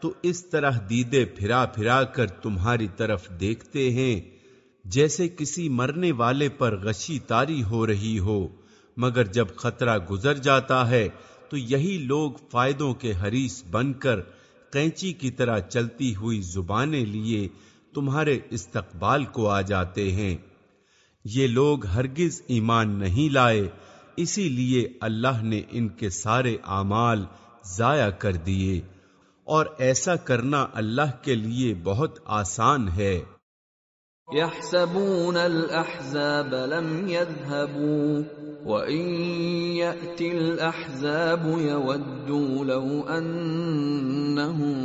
تو اس طرح دیدے پھرا پھرا کر تمہاری طرف دیکھتے ہیں، جیسے کسی مرنے والے پر غشی تاری ہو رہی ہو۔ مگر جب خطرہ گزر جاتا ہے، تو یہی لوگ فائدوں کے حریث بن کر قینچی کی طرح چلتی ہوئی زبانیں لیے تمہارے استقبال کو آ جاتے ہیں۔ یہ لوگ ہرگز ایمان نہیں لائے، اسی لیے اللہ نے ان کے سارے اعمال ضائع کر دیے۔ اور ایسا کرنا اللہ کے لیے بہت آسان ہے۔ يحسبون الأحزاب لم يذهبوا وإن يأتي الأحزاب يودوا لو أنهم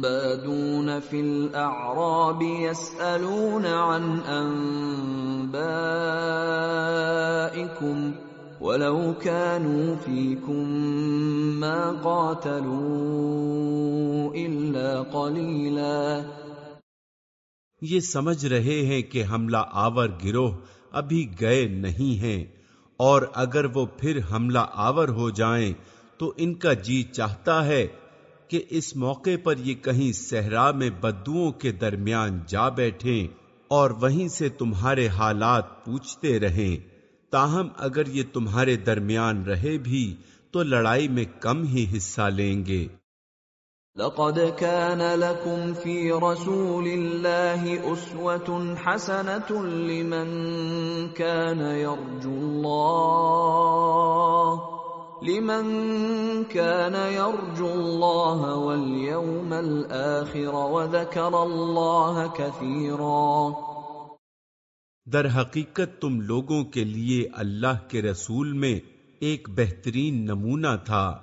بادون في الأعراب يسألون عن أنبائكم ولو كانوا فيكم ما قاتلوا إلا قليلاً یہ سمجھ رہے ہیں کہ حملہ آور گروہ ابھی گئے نہیں ہیں، اور اگر وہ پھر حملہ آور ہو جائیں تو ان کا جی چاہتا ہے کہ اس موقع پر یہ کہیں صحرا میں بدوؤں کے درمیان جا بیٹھیں اور وہیں سے تمہارے حالات پوچھتے رہیں۔ تاہم اگر یہ تمہارے درمیان رہے بھی تو لڑائی میں کم ہی حصہ لیں گے۔ لقد كان لكم في رسول الله أسوة حسنة لمن كان يرجو الله، لمن كان يرجو الله واليوم الآخر وذكر الله كثيرا۔ در حقیقت تم لوگوں کے لیے اللہ کے رسول میں ایک بہترین نمونہ تھا۔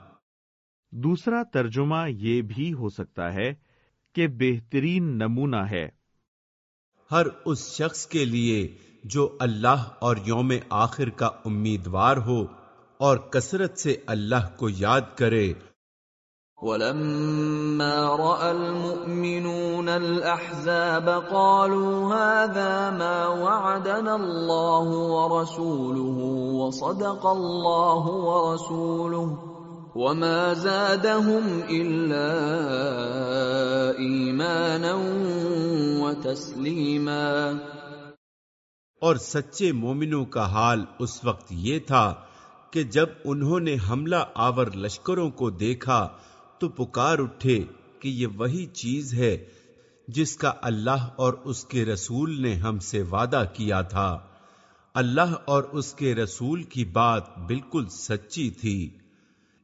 دوسرا ترجمہ یہ بھی ہو سکتا ہے کہ بہترین نمونہ ہے۔ ہر اس شخص کے لیے جو اللہ اور یوم آخر کا امیدوار ہو اور کثرت سے اللہ کو یاد کرے ولما راى المؤمنون الاحزاب قالوا هذا ما وعدنا الله ورسوله وصدق الله ورسوله وما زادهم الا ایمانا وتسلیما اور سچے مومنوں کا حال اس وقت یہ تھا کہ جب انہوں نے حملہ آور لشکروں کو دیکھا تو پکار اٹھے کہ یہ وہی چیز ہے جس کا اللہ اور اس کے رسول نے ہم سے وعدہ کیا تھا۔ اللہ اور اس کے رسول کی بات بالکل سچی تھی۔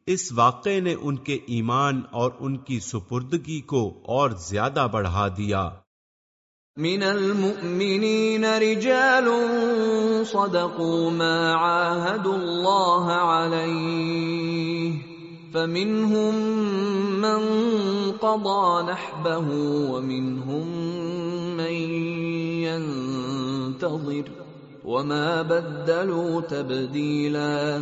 اس واقعے نے ان کے ایمان اور ان کی سپردگی کو اور زیادہ بڑھا دیا۔ من المؤمنین رجال صدقوا ما عاهدوا الله عليه فمنهم من قضى نحبه ومنهم من ينتظر وما بدلوا تبدیلا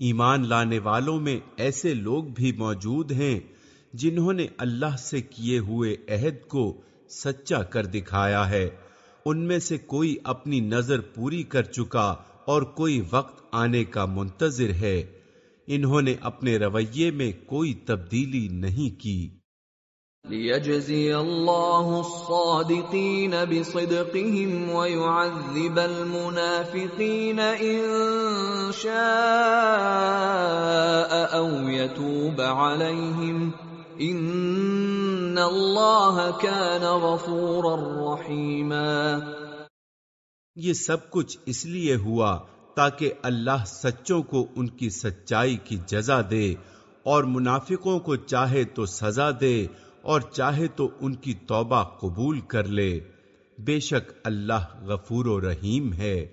ایمان لانے والوں میں ایسے لوگ بھی موجود ہیں جنہوں نے اللہ سے کیے ہوئے عہد کو سچا کر دکھایا ہے۔ ان میں سے کوئی اپنی نظر پوری کر چکا اور کوئی وقت آنے کا منتظر ہے۔ انہوں نے اپنے رویے میں کوئی تبدیلی نہیں کی۔ ليجزي الله الصادقين بصدقهم ويعذب المنافقين إن شاء أو يتوب عليهم إن الله كان غفورا رحيما۔ یہ سب کچھ اس لیے ہوا تاکہ اللہ سچوں کو ان کی سچائی کی جزا دے اور منافقوں کو چاہے تو سزا دے اور چاہے تو ان کی توبہ قبول کر لے۔ بے شک اللہ غفور و رحیم ہے۔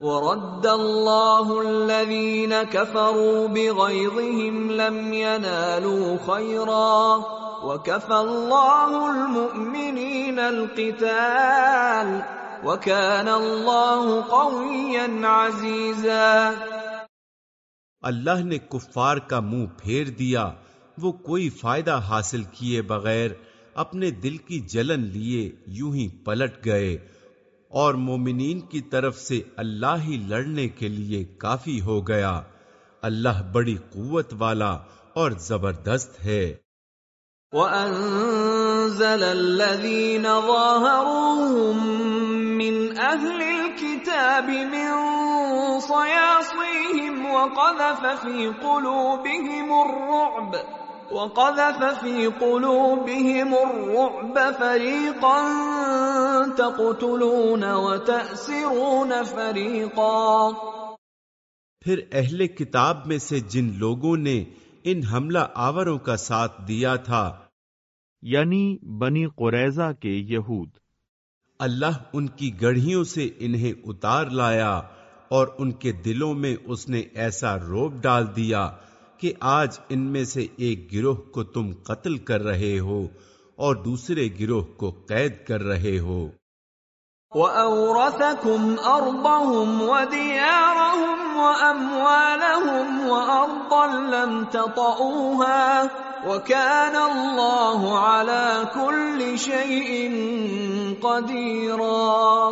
ورد الله الذين كفروا بغيظهم لم ينالوا خيرا وكفى الله المؤمنين القتال۔ وكان الله قويا عزيزا. اللہ نے کفار کا منہ پھیر دیا وہ کوئی فائدہ حاصل کیے بغیر اپنے دل کی جلن لیے یوں ہی پلٹ گئے۔ اور مومنین کی طرف سے اللہ ہی لڑنے کے لیے کافی ہو گیا۔ اللہ بڑی قوت والا اور زبردست ہے۔ وَأَنزَلَ الَّذِينَ ظَاهَرُوهُم مِّنْ أَهْلِ الْكِتَابِ مِنْ صَيَاصِيهِمْ وَقَذَفَ فِي قُلُوبِهِمُ الرُّعْبَ، وَقَذَفَ فِي قُلُوبِهِمُ الرُّعْبَ فَرِيقًا تَقْتُلُونَ وَتَأْسِرُونَ فَرِيقًا. پھر اہل کتاب میں سے جن لوگوں نے ان حملہ آوروں کا ساتھ دیا تھا یعنی بنی قریضہ کے یہود اللہ ان کی گڑھیوں سے انہیں اتار لایا اور ان کے دلوں میں اس نے ایسا روب ڈال دیا کہ آج ان میں سے ایک گروہ کو تم قتل کر رہے ہو اور دوسرے گروہ کو قید کر رہے ہو۔ وَأَوْرَثَكُمْ أَرْضَهُمْ وَدِيَارَهُمْ وَأَمْوَالَهُمْ وَأَرْضًا لَمْ تَطَئُوهَا وَكَانَ اللَّهُ عَلَى كُلِّ شَيْءٍ قَدِيرًا.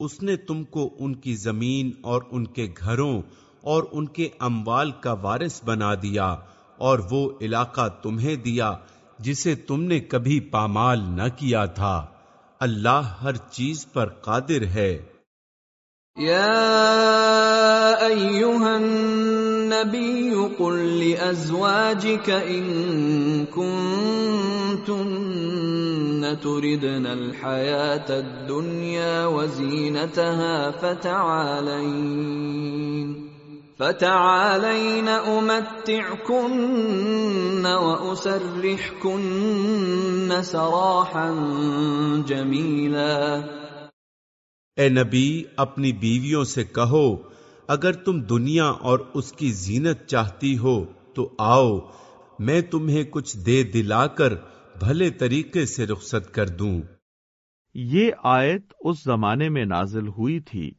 اس نے تم کو ان کی زمین اور ان کے گھروں اور ان کے اموال کا وارث بنا دیا اور وہ علاقہ تمہیں دیا جسے تم نے کبھی پامال نہ کیا تھا۔ اللہ ہر چیز پر قادر ہے۔ یا النبی قل لأزواجك ان کنتن تردن الحیاة الدنیا وزینتها فتعالین فتعالين امتعكن واسرحكن سراحا جميلا اے نبی، اپنی بیویوں سے کہو اگر تم دنیا اور اس کی زینت چاہتی ہو تو آؤ میں تمہیں کچھ دے دلا کر بھلے طریقے سے رخصت کر دوں۔ یہ آیت اس زمانے میں نازل ہوئی تھی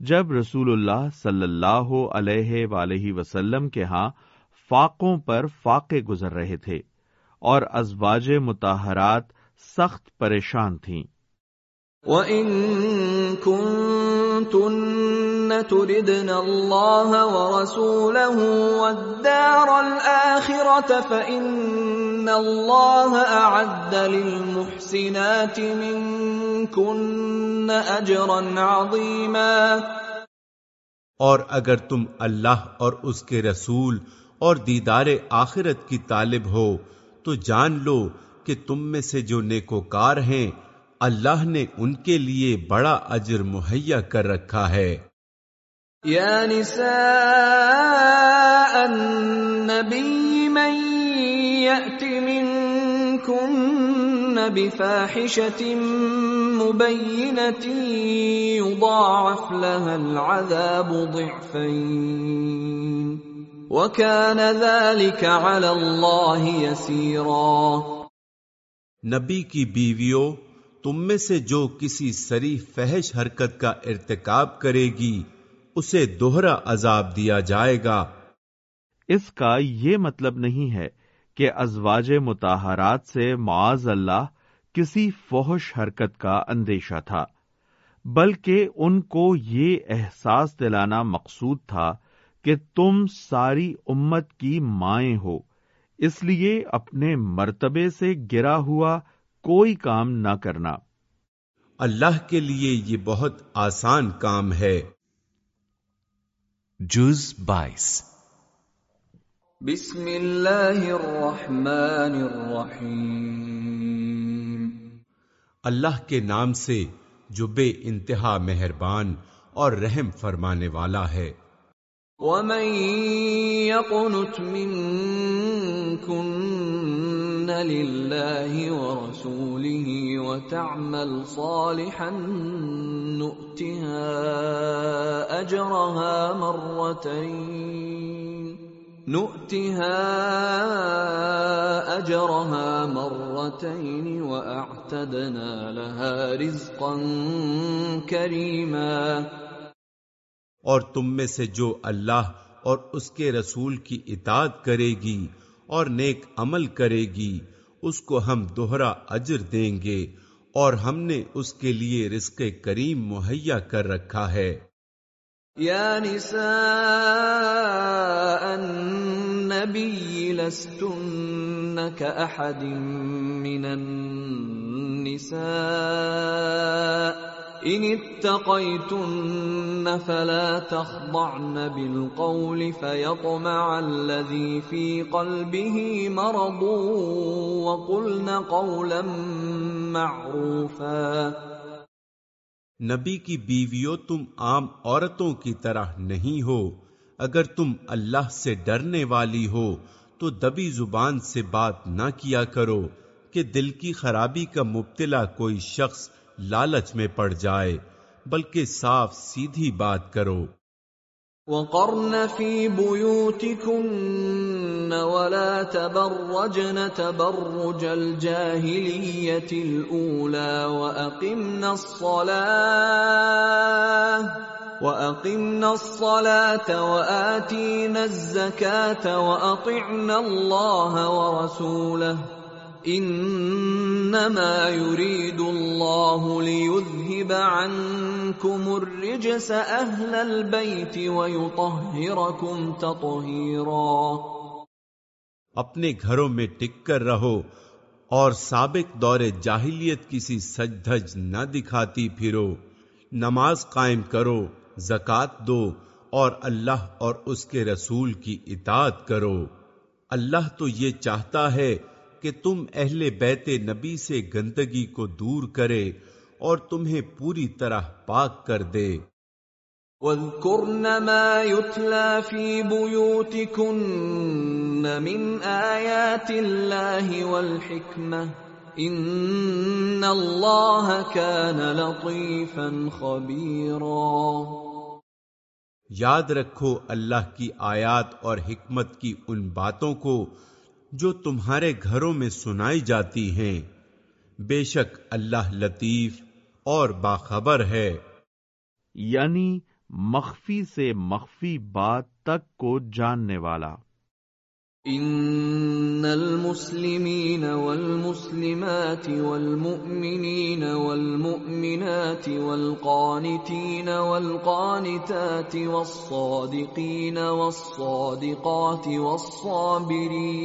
جب رسول اللہ صلی اللہ علیہ وآلہ وسلم کے ہاں فاقوں پر فاقے گزر رہے تھے اور ازواج متحرات سخت پریشان تھیں۔ وَإِن كُنتُنَّ تُرِدْنَ اللَّهَ وَرَسُولَهُ وَالدَّارَ الْآخِرَةَ فَإِنَّ اللَّهَ أَعَدَّ لِلْمُحْسِنَاتِ مِنكُنَّ أَجْرًا عَظِيمًا اور اگر تم اللہ اور اس کے رسول اور دیدار آخرت کی طالب ہو، تو جان لو کہ تم میں سے جو نیکوکار ہیں، اللہ نے ان کے لیے بڑا اجر مہیا کر رکھا ہے۔ یا نساء النبی من یأت منکن بفاحشة مبینة یضاعف لها العذاب ضعفین وکان ذلك على اللہ یسیرا نبی کی بیویوں، تم میں سے جو کسی سری فحش حرکت کا ارتکاب کرے گی اسے دوہرا عذاب دیا جائے گا۔ اس کا یہ مطلب نہیں ہے کہ ازواج متحرات سے معاذ اللہ کسی فوش حرکت کا اندیشہ تھا بلکہ ان کو یہ احساس دلانا مقصود تھا کہ تم ساری امت کی مائیں ہو اس لیے اپنے مرتبے سے گرا ہوا کوئی کام نہ کرنا۔ اللہ کے لیے یہ بہت آسان کام ہے۔ جز بائیس۔ بسم اللہ الرحمن الرحیم۔ اللہ کے نام سے جو بے انتہا مہربان اور رحم فرمانے والا ہے۔ ومن يقنت منكن لله ورسوله وتعمل صالحا نؤتها اجرها مرتين نؤتها اجرها مرتين واعتدنا لها رزقا كريما اور تم میں سے جو اللہ اور اس کے رسول کی اطاعت کرے گی اور نیک عمل کرے گی، اس کو ہم دوہرا اجر دیں گے اور ہم نے اس کے لیے رزق کریم مہیا کر رکھا ہے۔ یا نساء النبی لستن كأحد من النساء۔ ان اتقيتن فلا تخضعن بالقول فيطمع الذي في قلبه مرض وقلن قولا معروفا نبی کی بیویوں تم عام عورتوں کی طرح نہیں ہو۔ اگر تم اللہ سے ڈرنے والی ہو، تو دبی زبان سے بات نہ کیا کرو کہ دل کی خرابی کا مبتلا کوئی شخص لالچ میں پڑ جائے، بلکہ صاف سیدھی بات کرو۔ وقرن في بيوتكن ولا تبرجن تبرج الجاهلية الأولى وأقمنا الصلاة وأقمنا الصلاة وآتينا الزكاة وأطعنا الله ورسوله انما يريد الله ليذهب عنكم الرجس اهل البيت ويطهركم تطهيرا اپنے گھروں میں ٹک کر رہو اور سابق دور جاہلیت کسی سجدھج نہ دکھاتی پھرو، نماز قائم کرو زکات دو اور اللہ اور اس کے رسول کی اطاعت کرو۔ اللہ تو یہ چاہتا ہے کہ تم اہل بیت نبی سے گندگی کو دور کرے اور تمہیں پوری طرح پاک کر دے۔ وَاذْكُرْنَ مَا يُتْلَى فِي بُيُوتِكُنَّ مِنْ آيَاتِ اللَّهِ وَالْحِكْمَةِ إِنَّ اللَّهَ كَانَ لَطِيفًا خَبِيرًا۔ یاد رکھو اللہ کی آیات اور حکمت کی ان باتوں کو جو تمہارے گھروں میں سنائی جاتی ہیں۔ بے شک اللہ لطیف اور باخبر ہے۔ یعنی مخفی سے مخفی بات تک کو جاننے والا۔ ان المسلمين والمسلمات والمؤمنين والمؤمنات والقانتين والقانتات والصادقين والصادقات والصابرين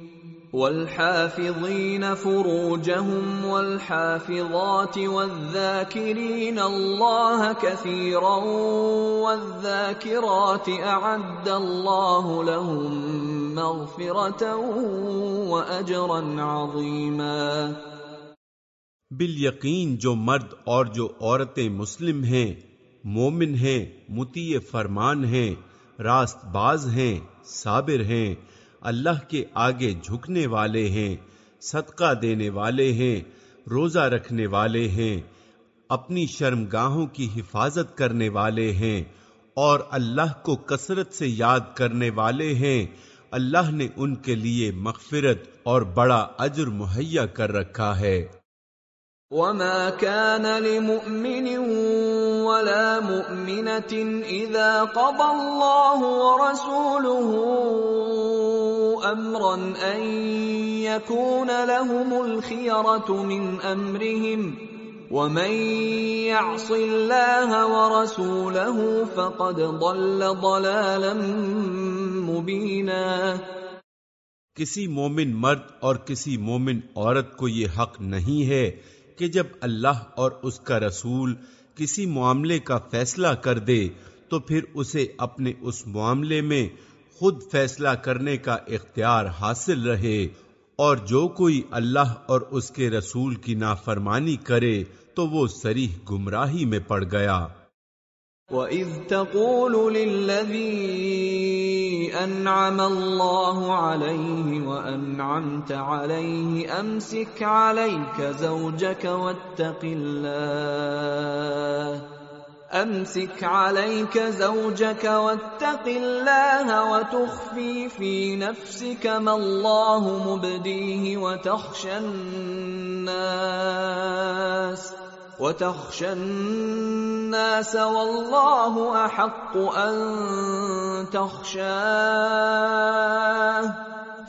والحافظين فروجهم والحافظات والذاكرين الله كثيرا والذاكرات اعد الله لهم مغفرة واجرا عظيما بالیقین جو مرد اور جو عورتیں مسلم ہیں، مومن ہیں متی فرمان ہیں، راست باز ہیں، صابر ہیں اللہ کے آگے جھکنے والے ہیں، صدقہ دینے والے ہیں، روزہ رکھنے والے ہیں، اپنی شرمگاہوں کی حفاظت کرنے والے ہیں اور اللہ کو کثرت سے یاد کرنے والے ہیں۔ اللہ نے ان کے لیے مغفرت اور بڑا اجر مہیا کر رکھا ہے۔ وما كان لمؤمن ولا مؤمنة إذا قضى الله ورسوله امرا ان يكون لهم الخيرة من امرهم ومن يعص الله ورسوله فقد ضل ضلالا مبينا کسی مومن مرد اور کسی مومن عورت کو یہ حق نہیں ہے کہ جب اللہ اور اس کا رسول کسی معاملے کا فیصلہ کر دے تو پھر اسے اپنے اس معاملے میں خود فیصلہ کرنے کا اختیار حاصل رہے اور جو کوئی اللہ اور اس کے رسول کی نافرمانی کرے تو وہ سریح گمراہی میں پڑ گیا۔ وَإِذْ تَقُولُ لِلَّذِي أنعم الله عليه وأنعمت عليه أمسك عليك زوجك واتق الله أمسك عليك زوجك واتق الله وتخفي في نفسك ما الله مبديه وتخشى الناس وتخشى الناس والله احق ان تخشاه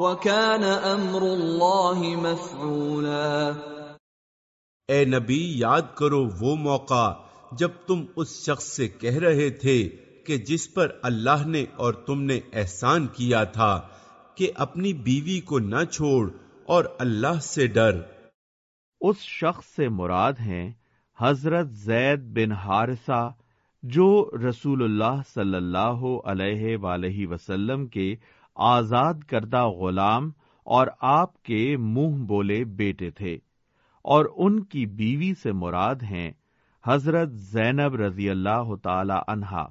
وكان امر الله مفعولا۔ اے نبی یاد کرو وہ موقع جب تم اس شخص سے کہہ رہے تھے کہ جس پر اللہ نے اور تم نے احسان کیا تھا کہ اپنی بیوی کو نہ چھوڑ اور اللہ سے ڈر۔ اس شخص سے مراد ہیں حضرت زید بن حارثہ جو رسول اللہ صلی اللہ علیہ وآلہ وسلم کے آزاد کردہ غلام اور آپ کے منہ بولے بیٹے تھے اور ان کی بیوی سے مراد ہیں حضرت زینب رضی اللہ تعالی عنہا،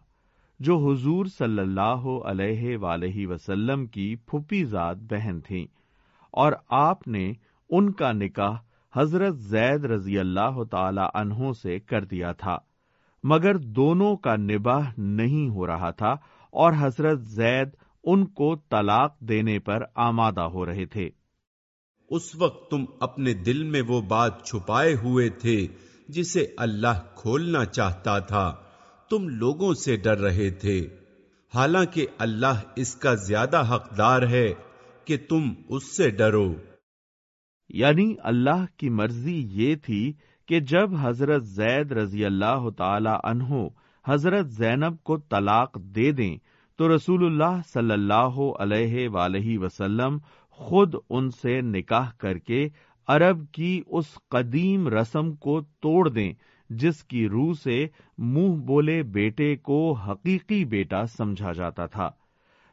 جو حضور صلی اللہ علیہ وآلہ وسلم کی پھپھی ذات بہن تھیں۔ اور آپ نے ان کا نکاح حضرت زید رضی اللہ تعالی عنہ سے کر دیا تھا، مگر دونوں کا نباہ نہیں ہو رہا تھا اور حضرت زید ان کو طلاق دینے پر آمادہ ہو رہے تھے۔ اس وقت تم اپنے دل میں وہ بات چھپائے ہوئے تھے جسے اللہ کھولنا چاہتا تھا۔ تم لوگوں سے ڈر رہے تھے۔ حالانکہ اللہ اس کا زیادہ حقدار ہے کہ تم اس سے ڈرو۔ یعنی اللہ کی مرضی یہ تھی کہ جب حضرت زید رضی اللہ تعالی عنہ حضرت زینب کو طلاق دے دیں تو رسول اللہ صلی اللہ علیہ وآلہ وسلم خود ان سے نکاح کر کے عرب کی اس قدیم رسم کو توڑ دیں، جس کی روح سے منہ بولے بیٹے کو حقیقی بیٹا سمجھا جاتا تھا۔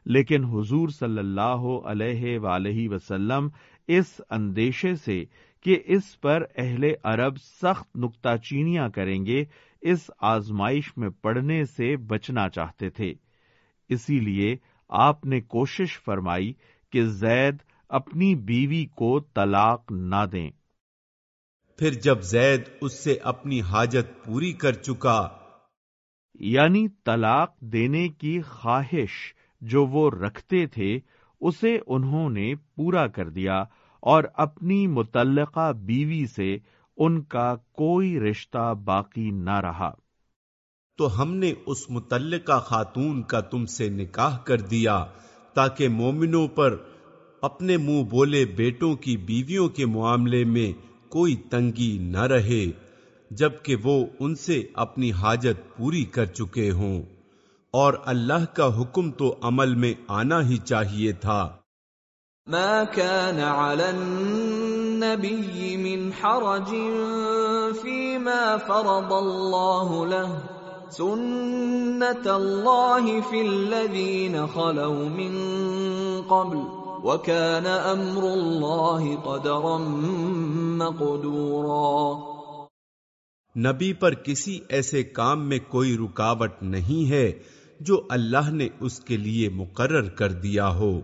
لیکن حضور صلی اللہ علیہ وآلہ وسلم اس اندیشے سے کہ اس پر اہل عرب سخت نکتہ چینیاں کریں گے، اس آزمائش میں پڑنے سے بچنا چاہتے تھے۔ اسی لیے آپ نے کوشش فرمائی کہ زید اپنی بیوی کو طلاق نہ دیں۔ پھر جب زید اس سے اپنی حاجت پوری کر چکا یعنی طلاق دینے کی خواہش جو وہ رکھتے تھے اسے انہوں نے پورا کر دیا اور اپنی متعلقہ بیوی سے ان کا کوئی رشتہ باقی نہ رہا۔ تو ہم نے اس متعلقہ خاتون کا تم سے نکاح کر دیا تاکہ مومنوں پر اپنے منہ بولے بیٹوں کی بیویوں کے معاملے میں کوئی تنگی نہ رہے، جبکہ وہ ان سے اپنی حاجت پوری کر چکے ہوں۔ اور اللہ کا حکم تو عمل میں آنا ہی چاہیے تھا۔ ما كان على النبي من حرج فيما فرض الله له۔ سنة الله في الذين خلوا من قبل وكان امر الله قدرا مقدورا نبی پر کسی ایسے کام میں کوئی رکاوٹ نہیں ہے جو اللہ نے اس کے لیے مقرر کر دیا ہو۔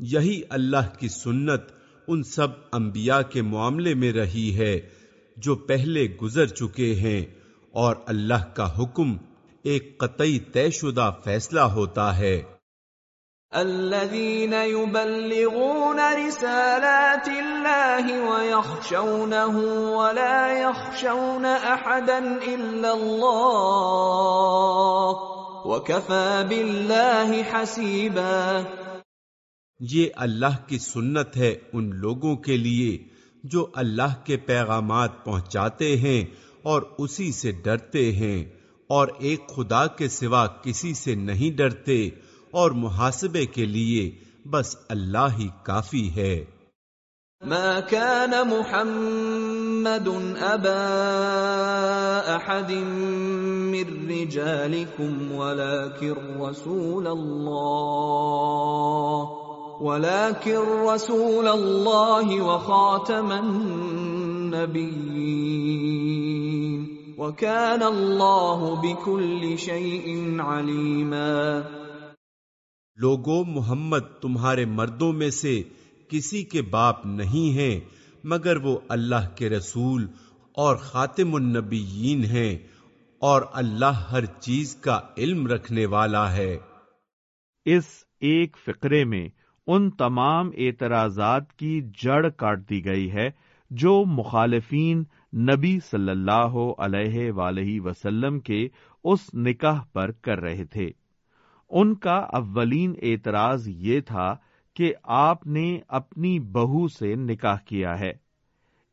یہی اللہ کی سنت ان سب انبیاء کے معاملے میں رہی ہے جو پہلے گزر چکے ہیں۔ اور اللہ کا حکم ایک قطعی طے شدہ فیصلہ ہوتا ہے۔ الذين يبلغون رسالات الله ويخشونه ولا يخشون احدا الا الله وكفى بالله حسيبا۔ یہ اللہ کی سنت ہے ان لوگوں کے لیے جو اللہ کے پیغامات پہنچاتے ہیں اور اسی سے ڈرتے ہیں اور ایک خدا کے سوا کسی سے نہیں ڈرتے اور محاسبے کے لیے بس اللہ ہی کافی ہے۔ ما كان محمد ابا احد من رجالكم ولكن رسول الله ولكن رسول الله وخاتم النبيين. وكان الله بكل شيء عليما. لوگو محمد تمہارے مردوں میں سے کسی کے باپ نہیں ہیں مگر وہ اللہ کے رسول اور خاتم النبیین ہیں اور اللہ ہر چیز کا علم رکھنے والا ہے۔ اس ایک فقرے میں ان تمام اعتراضات کی جڑ کاٹ دی گئی ہے۔ جو مخالفین نبی صلی اللہ علیہ وآلہ وسلم کے اس نکاح پر کر رہے تھے۔ ان کا اولین اعتراض یہ تھا کہ آپ نے اپنی بہو سے نکاح کیا ہے۔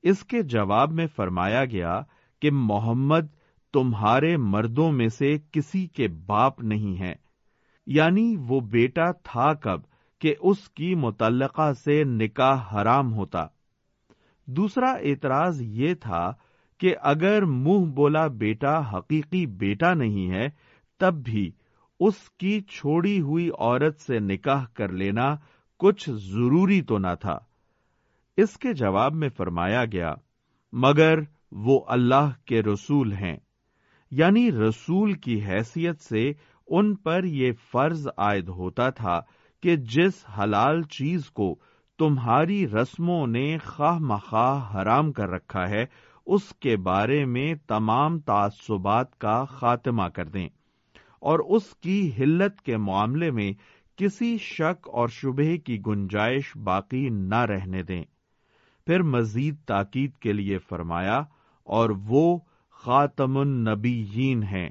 اس کے جواب میں فرمایا گیا کہ محمد تمہارے مردوں میں سے کسی کے باپ نہیں ہے یعنی وہ بیٹا تھا کب کہ اس کی متعلقہ سے نکاح حرام ہوتا۔ دوسرا اعتراض یہ تھا کہ اگر منہ بولا بیٹا حقیقی بیٹا نہیں ہے، تب بھی اس کی چھوڑی ہوئی عورت سے نکاح کر لینا کچھ ضروری تو نہ تھا۔ اس کے جواب میں فرمایا گیا، مگر وہ اللہ کے رسول ہیں۔ یعنی رسول کی حیثیت سے ان پر یہ فرض عائد ہوتا تھا کہ جس حلال چیز کو تمہاری رسموں نے خواہ مخواہ حرام کر رکھا ہے، اس کے بارے میں تمام تعصبات کا خاتمہ کر دیں۔ اور اس کی ہلت کے معاملے میں کسی شک اور شبہ کی گنجائش باقی نہ رہنے دیں۔ پھر مزید تاکید کے لیے فرمایا، اور وہ خاتم النبیین ہیں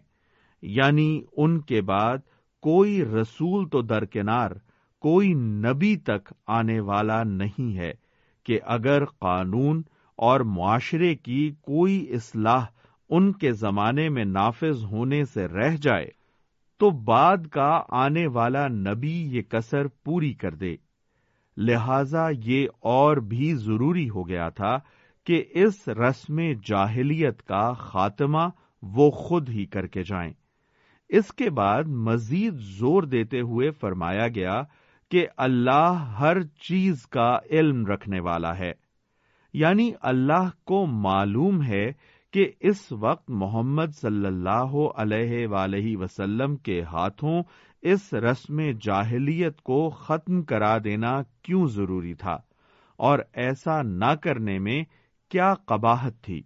یعنی ان کے بعد کوئی رسول تو درکنار کوئی نبی تک آنے والا نہیں ہے کہ اگر قانون اور معاشرے کی کوئی اصلاح ان کے زمانے میں نافذ ہونے سے رہ جائے، تو بعد کا آنے والا نبی یہ کسر پوری کر دے۔ لہذا یہ اور بھی ضروری ہو گیا تھا کہ اس رسم جاہلیت کا خاتمہ وہ خود ہی کر کے جائیں۔ اس کے بعد مزید زور دیتے ہوئے فرمایا گیا کہ اللہ ہر چیز کا علم رکھنے والا ہے۔ یعنی اللہ کو معلوم ہے کہ اس وقت محمد صلی اللہ علیہ وآلہ وسلم کے ہاتھوں اس رسم جاہلیت کو ختم کرا دینا کیوں ضروری تھا؟ اور ایسا نہ کرنے میں کیا قباحت تھی؟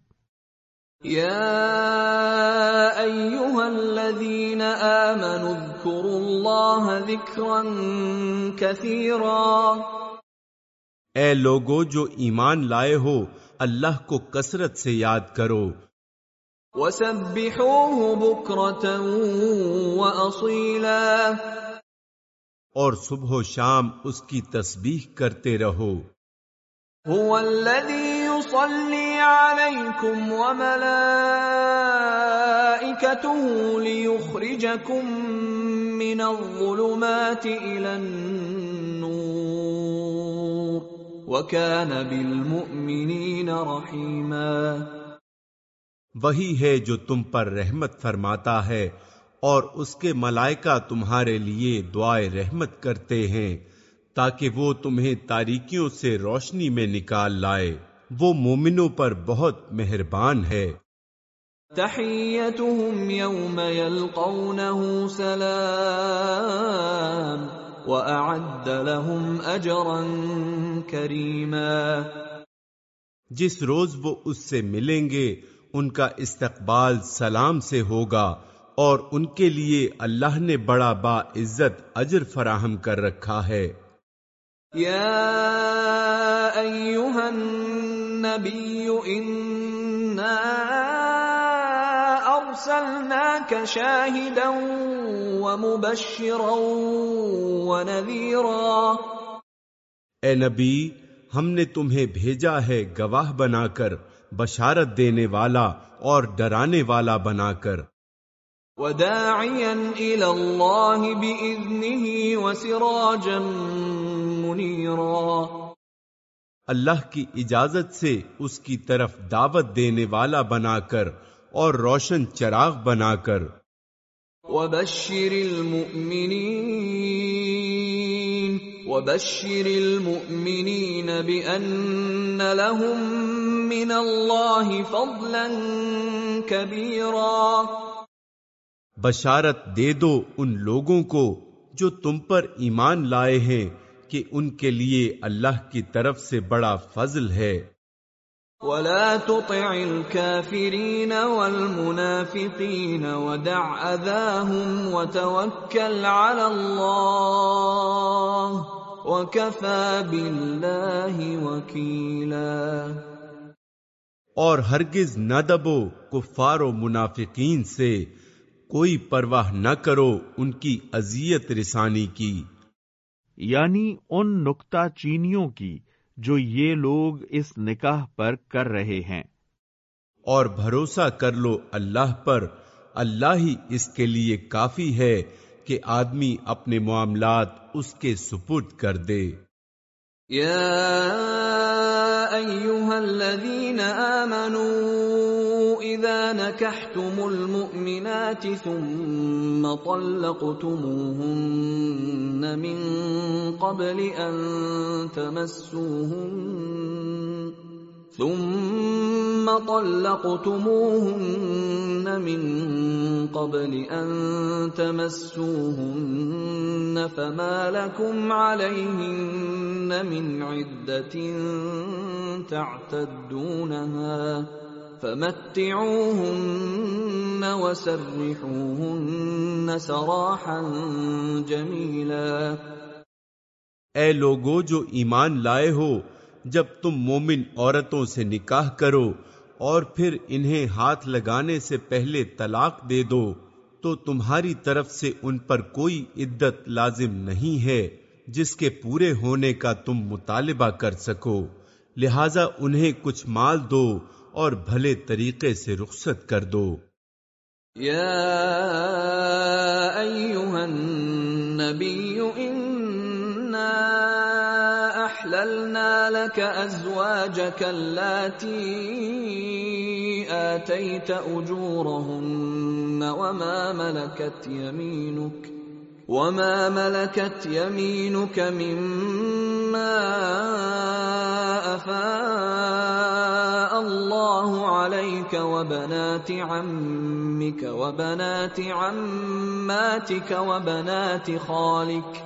الذین آمنوا اذکروا اللہ ذکرا کثیرا اے لوگو جو ایمان لائے ہو اللہ کو کثرت سے یاد کرو۔ اور صبح و شام اس کی تسبیح کرتے رہو۔ هو الذي يصلي عليكم وملائكته ليخرجكم من الظلمات إلى النور وَكَانَ بِالْمُؤْمِنِينَ رَحِيمًا وہی ہے جو تم پر رحمت فرماتا ہے اور اس کے ملائکہ تمہارے لیے دعائے رحمت کرتے ہیں تاکہ وہ تمہیں تاریکیوں سے روشنی میں نکال لائے۔ وہ مومنوں پر بہت مہربان ہے۔ تحیتهم یوم یلقونه سلام وَأَعَدَّ لَهُمْ أَجْرًا كَرِيمًا جس روز وہ اس سے ملیں گے ان کا استقبال سلام سے ہوگا اور ان کے لیے اللہ نے بڑا با عزت اجر فراہم کر رکھا ہے۔ یا ایوہا النبی انہا ارسلناک شاہدا ومبشرا ونذیرا اے نبی ہم نے تمہیں بھیجا ہے گواہ بنا کر بشارت دینے والا اور ڈرانے والا بنا کر۔ وداعيا الى الله باذنه وسراجا منيرا. اللہ کی اجازت سے اس کی طرف دعوت دینے والا بنا کر اور روشن چراغ بنا کر۔ وبشر المؤمنين وبشر المؤمنين بأن لهم من الله فضلا كبيرا بشارت دے دو ان لوگوں کو جو تم پر ایمان لائے ہیں۔ کہ ان کے لیے اللہ کی طرف سے بڑا فضل ہے۔ ولا تطع الكافرين والمنافقين ودع اذاهم وتوكل على الله وكفى بالله وكيلا۔ اور ہرگز نہ دبو کفار و منافقین سے کوئی پرواہ نہ کرو ان کی اذیت رسانی کی۔ یعنی ان نکتہ چینیوں کی جو یہ لوگ اس نکاح پر کر رہے ہیں۔ اور بھروسہ کر لو اللہ پر۔ اللہ ہی اس کے لیے کافی ہے کہ آدمی اپنے معاملات اس کے سپرد کر دے۔ يا ايها الذين امنوا اذا نكحتم المؤمنات ثم طلقتموهن من قبل ان تمسوهن ثم طلقتموهن من قبل ان تمسوهن فما لكم عليهن من عده تعتدونها فمتعوهن وسرحوهن سراحا جميلا اے لوگو جو ایمان لائے ہو جب تم مومن عورتوں سے نکاح کرو اور پھر انہیں ہاتھ لگانے سے پہلے طلاق دے دو، تو تمہاری طرف سے ان پر کوئی عدت لازم نہیں ہے، جس کے پورے ہونے کا تم مطالبہ کر سکو۔ لہذا انہیں کچھ مال دو اور بھلے طریقے سے رخصت کر دو۔ يا احللنا لك ازواجك اللاتي اتيت اجورهن وما ملكت يمينك وما ملكت يمينك مما افاء الله عليك وبنات عمك وبنات عماتك وبنات خالك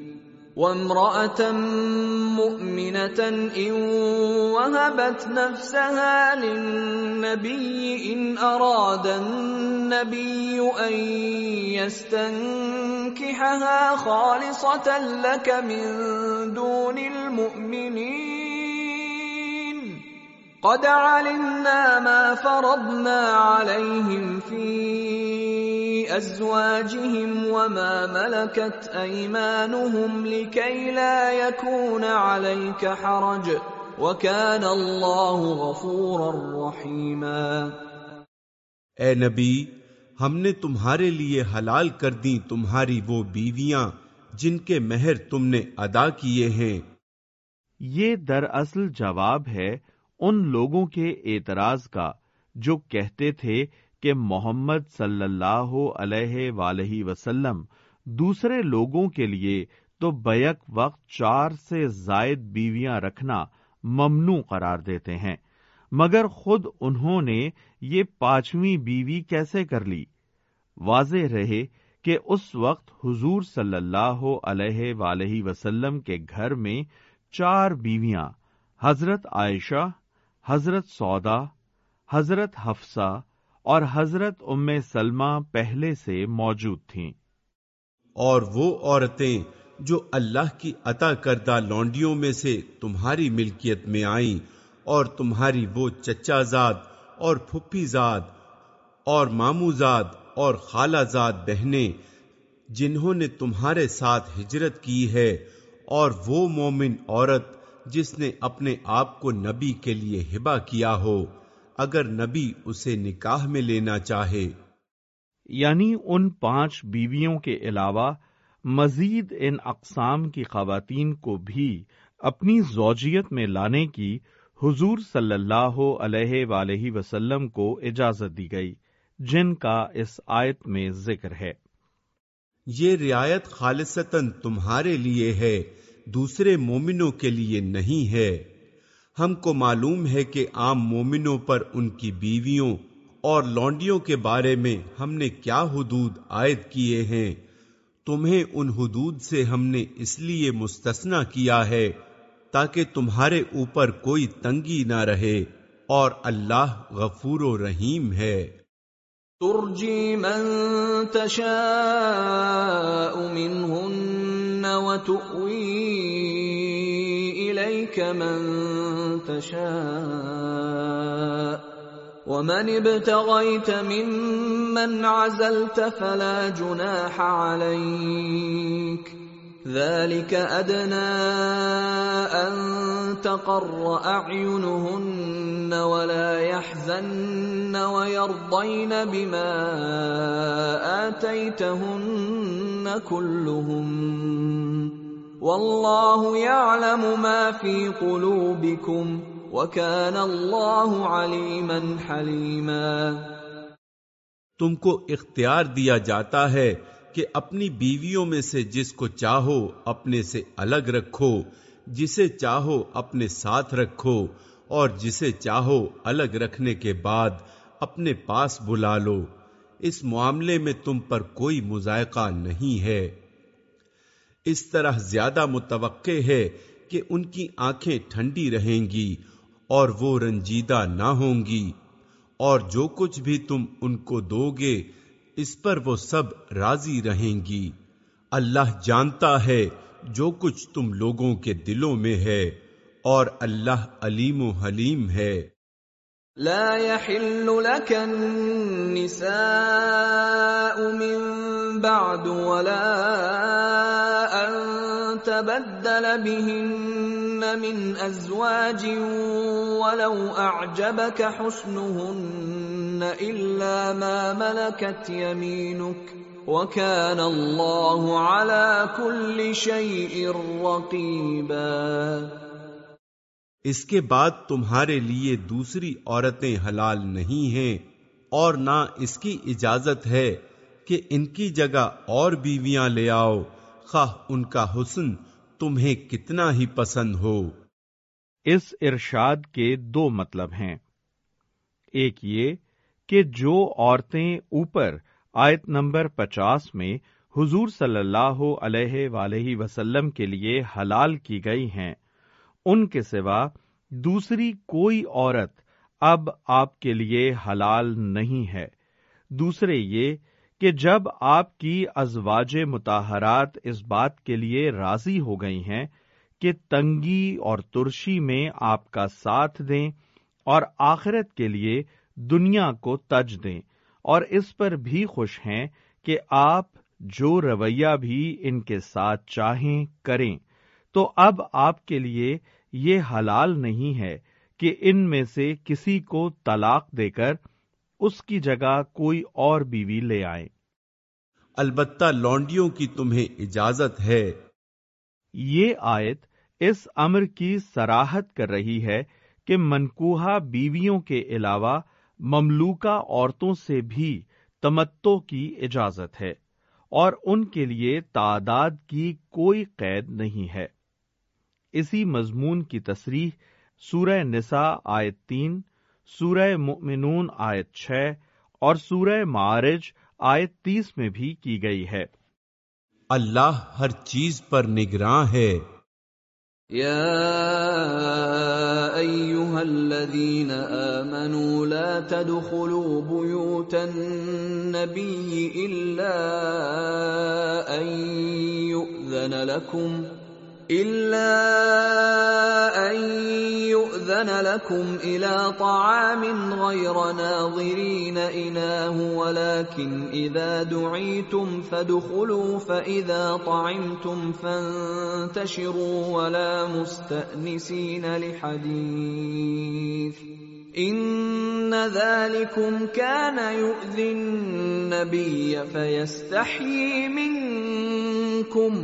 وامرأة مؤمنة إن وهبت نفسها للنبي إن أراد النبي أن يستنكحها خالصة لك من دون المؤمنين. قد علمنا ما فرضنا عليهم في ازواجهم وما ملكت ايمانهم لكي لا يكون عليك حرج وكان الله غفورا رحيما اے نبی ہم نے تمہارے لیے حلال کر دی تمہاری وہ بیویاں جن کے مہر تم نے ادا کیے ہیں۔ یہ دراصل جواب ہے ان لوگوں کے اعتراض کا جو کہتے تھے کہ محمد صلی اللہ علیہ وآلہ وسلم دوسرے لوگوں کے لیے تو بیک وقت چار سے زائد بیویاں رکھنا ممنوع قرار دیتے ہیں۔ مگر خود انہوں نے یہ پانچویں بیوی کیسے کر لی؟ واضح رہے کہ اس وقت حضور صلی اللہ علیہ وآلہ وسلم کے گھر میں چار بیویاں، حضرت عائشہ، حضرت سودا حضرت حفصہ اور حضرت ام سلمہ پہلے سے موجود تھیں۔ اور وہ عورتیں جو اللہ کی عطا کردہ لونڈیوں میں سے تمہاری ملکیت میں آئیں اور تمہاری وہ چچا زاد اور پھپھی زاد اور مامو زاد اور خالہ زاد بہنیں جنہوں نے تمہارے ساتھ ہجرت کی ہے اور وہ مومن عورت جس نے اپنے آپ کو نبی کے لیے ہبا کیا ہو۔ اگر نبی اسے نکاح میں لینا چاہے۔ یعنی ان پانچ بیویوں کے علاوہ مزید ان اقسام کی خواتین کو بھی اپنی زوجیت میں لانے کی حضور صلی اللہ علیہ وآلہ وسلم کو اجازت دی گئی جن کا اس آیت میں ذکر ہے۔ یہ رعایت خالصتاً تمہارے لیے ہے دوسرے مومنوں کے لیے نہیں ہے۔ ہم کو معلوم ہے کہ عام مومنوں پر ان کی بیویوں اور لونڈیوں کے بارے میں ہم نے کیا حدود عائد کیے ہیں۔ تمہیں ان حدود سے ہم نے اس لیے مستثنا کیا ہے تاکہ تمہارے اوپر کوئی تنگی نہ رہے اور اللہ غفور و رحیم ہے۔ ترجی من تشاء منهن وتؤوي إليك من تشاء ومن ابتغيت ممن عزلت فلا جناح عليك ذلك أدنى أن تقر أعينهن ولا يحزن ويرضين بما آتيتهن كلهم والله يعلم ما في قلوبكم وَكَانَ اللَّهُ عَلِيمًا حَلِيمًا تم کو اختیار دیا جاتا ہے کہ اپنی بیویوں میں سے جس کو چاہو اپنے سے الگ رکھو، جسے چاہو اپنے ساتھ رکھو، اور جسے چاہو الگ رکھنے کے بعد اپنے پاس بلا لو۔ اس معاملے میں تم پر کوئی مذائقہ نہیں ہے۔ اس طرح زیادہ متوقع ہے کہ ان کی آنکھیں ٹھنڈی رہیں گی اور وہ رنجیدہ نہ ہوں گی۔ اور جو کچھ بھی تم ان کو دو گے اس پر وہ سب راضی رہیں گی۔ اللہ جانتا ہے جو کچھ تم لوگوں کے دلوں میں ہے اور اللہ علیم و حلیم ہے۔ لا يحل لك النساء من بعد ولا ان تبدل بهن من ازواج ولو اعجبك حسنهن الا ما ملكت يمينك وكان الله على كل شيء رقيبا اس کے بعد تمہارے لیے دوسری عورتیں حلال نہیں ہیں اور نہ اس کی اجازت ہے کہ ان کی جگہ اور بیویاں لے آؤ۔ خواہ ان کا حسن تمہیں کتنا ہی پسند ہو۔ اس ارشاد کے دو مطلب ہیں۔ ایک یہ کہ جو عورتیں اوپر آیت نمبر پچاس میں حضور صلی اللہ علیہ ولیہ وسلم کے لیے حلال کی گئی ہیں ان کے سوا دوسری کوئی عورت اب آپ کے لیے حلال نہیں ہے۔ دوسرے یہ کہ جب آپ کی ازواج متحرات اس بات کے لیے راضی ہو گئی ہیں کہ تنگی اور ترشی میں آپ کا ساتھ دیں اور آخرت کے لیے دنیا کو تج دیں اور اس پر بھی خوش ہیں کہ آپ جو رویہ بھی ان کے ساتھ چاہیں کریں۔ تو اب آپ کے لیے یہ حلال نہیں ہے کہ ان میں سے کسی کو طلاق دے کر اس کی جگہ کوئی اور بیوی لے آئے البتہ لونڈیوں کی تمہیں اجازت ہے۔ یہ آیت اس امر کی سراہت کر رہی ہے کہ منکوہا بیویوں کے علاوہ مملوکہ عورتوں سے بھی تمتو کی اجازت ہے اور ان کے لیے تعداد کی کوئی قید نہیں ہے۔ اسی مضمون کی تصریح سورہ نساء آیت تین سورہ مؤمنون آیت چھ اور سورہ معارج آیت تیس میں بھی کی گئی ہے۔ اللہ ہر چیز پر نگراں ہے۔ الذين آمنوا لا تدخلوا بيوت النبي إلا أن يؤذن لكم إلا أن كان لكم إلى طعام غير ناظرين إناه ولكن إذا دعيتم فادخلوا فإذا طعمتم فانتشروا ولا مستأنسين لحديث ان ذلكم كان يؤذي النبي فيستحيي منكم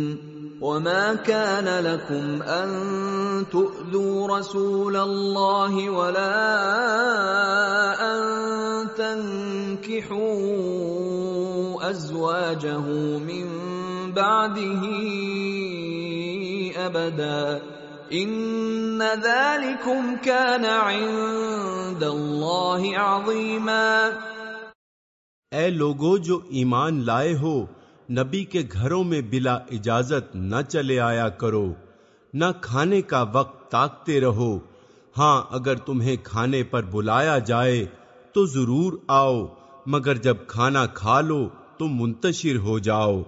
وما كان لكم ان تؤذوا رسول الله ولا ان تنكحوا ازواجه من بعده ابدا ان ذلكم كان عند الله عظيما اے لوگو جو ایمان لائے ہو نبی کے گھروں میں بلا اجازت نہ چلے آیا کرو، نہ کھانے کا وقت تاکتے رہو۔ ہاں اگر تمہیں کھانے پر بلایا جائے تو ضرور آؤ، مگر جب کھانا کھا لو تو منتشر ہو جاؤ۔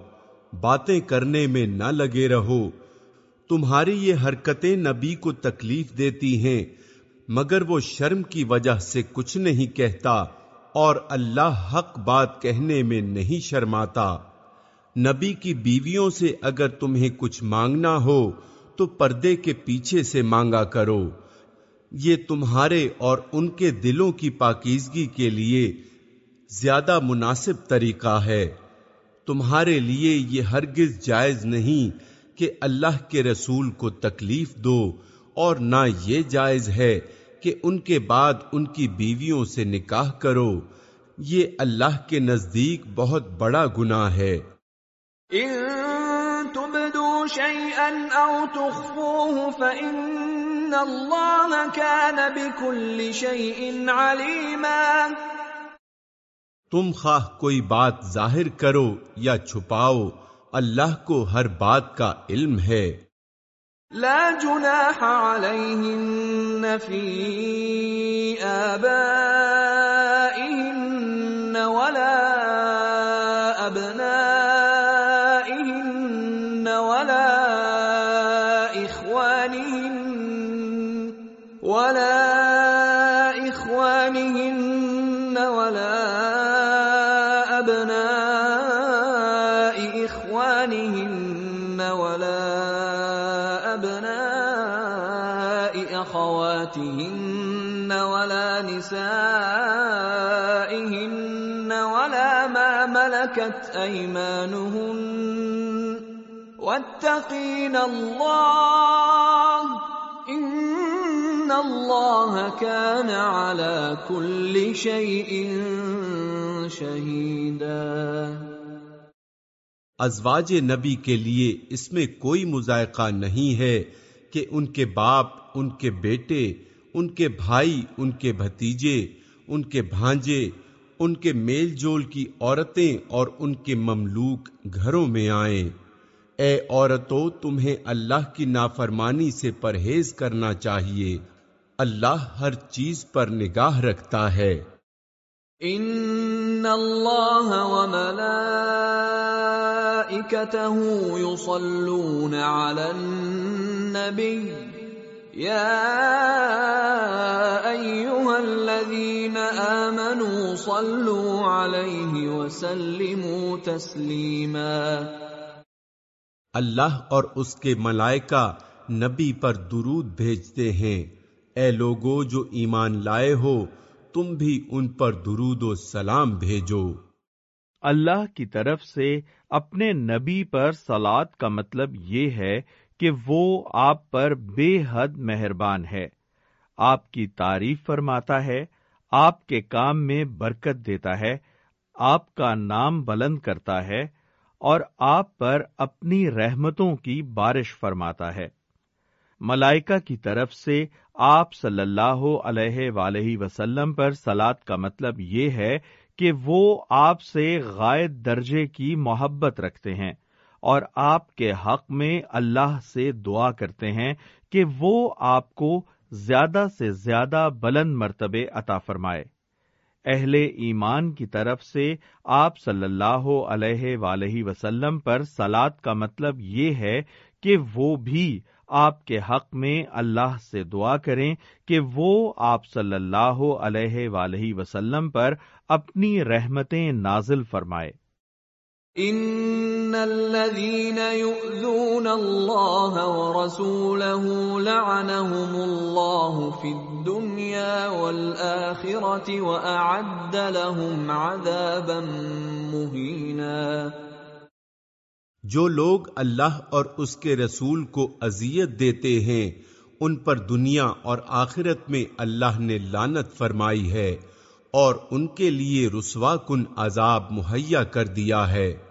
باتیں کرنے میں نہ لگے رہو۔ تمہاری یہ حرکتیں نبی کو تکلیف دیتی ہیں، مگر وہ شرم کی وجہ سے کچھ نہیں کہتا اور اللہ حق بات کہنے میں نہیں شرماتا۔ نبی کی بیویوں سے اگر تمہیں کچھ مانگنا ہو تو پردے کے پیچھے سے مانگا کرو۔ یہ تمہارے اور ان کے دلوں کی پاکیزگی کے لیے زیادہ مناسب طریقہ ہے۔ تمہارے لیے یہ ہرگز جائز نہیں کہ اللہ کے رسول کو تکلیف دو، اور نہ یہ جائز ہے کہ ان کے بعد ان کی بیویوں سے نکاح کرو۔ یہ اللہ کے نزدیک بہت بڑا گناہ ہے۔ ان تبدوا شيئا او تخفوه فان الله كان بكل شيء عليما. تم خواہ کوئی بات ظاہر کرو یا چھپاؤ اللہ کو ہر بات کا علم ہے۔ لا جناح عليهن في آبائهن ملكت واتقين الله إن الله كان على كل شيء شهيدا ازواج نبی کے لیے اس میں کوئی مذائقہ نہیں ہے کہ ان کے باپ، ان کے بیٹے، ان کے بھائی، ان کے بھتیجے، ان کے بھانجے ان کے میل جول کی عورتیں اور ان کے مملوک گھروں میں آئیں۔ اے عورتوں تمہیں اللہ کی نافرمانی سے پرہیز کرنا چاہیے۔ اللہ ہر چیز پر نگاہ رکھتا ہے۔ ان اللہ يصلون على النبي آمنوا صلوا عليه وسلموا تسلیما اللہ اور اس کے ملائکہ نبی پر درود بھیجتے ہیں اے لوگو جو ایمان لائے ہو تم بھی ان پر درود و سلام بھیجو۔ اللہ کی طرف سے اپنے نبی پر سلاد کا مطلب یہ ہے کہ وہ آپ پر بے حد مہربان ہے۔ آپ کی تعریف فرماتا ہے، آپ کے کام میں برکت دیتا ہے، آپ کا نام بلند کرتا ہے اور آپ پر اپنی رحمتوں کی بارش فرماتا ہے۔ ملائکہ کی طرف سے آپ صلی اللہ علیہ ولیہ وسلم پر سلاد کا مطلب یہ ہے کہ وہ آپ سے غائد درجے کی محبت رکھتے ہیں۔ اور آپ کے حق میں اللہ سے دعا کرتے ہیں کہ وہ آپ کو زیادہ سے زیادہ بلند مرتبے عطا فرمائے۔ اہل ایمان کی طرف سے آپ صلی اللہ علیہ ولیہ وسلم پر سلاد کا مطلب یہ ہے کہ وہ بھی آپ کے حق میں اللہ سے دعا کریں کہ وہ آپ صلی اللہ علیہ ولیہ وسلم پر اپنی رحمتیں نازل فرمائے۔ ان الذين يؤذون الله ورسوله لعنهم الله في الدنيا والاخره واعد لهم عذابا مهينا۔ جو لوگ اللہ اور اس کے رسول کو اذیت دیتے ہیں، ان پر دنیا اور آخرت میں اللہ نے لانت فرمائی ہے اور ان کے لیے رسوا کن عذاب مہیا کر دیا ہے۔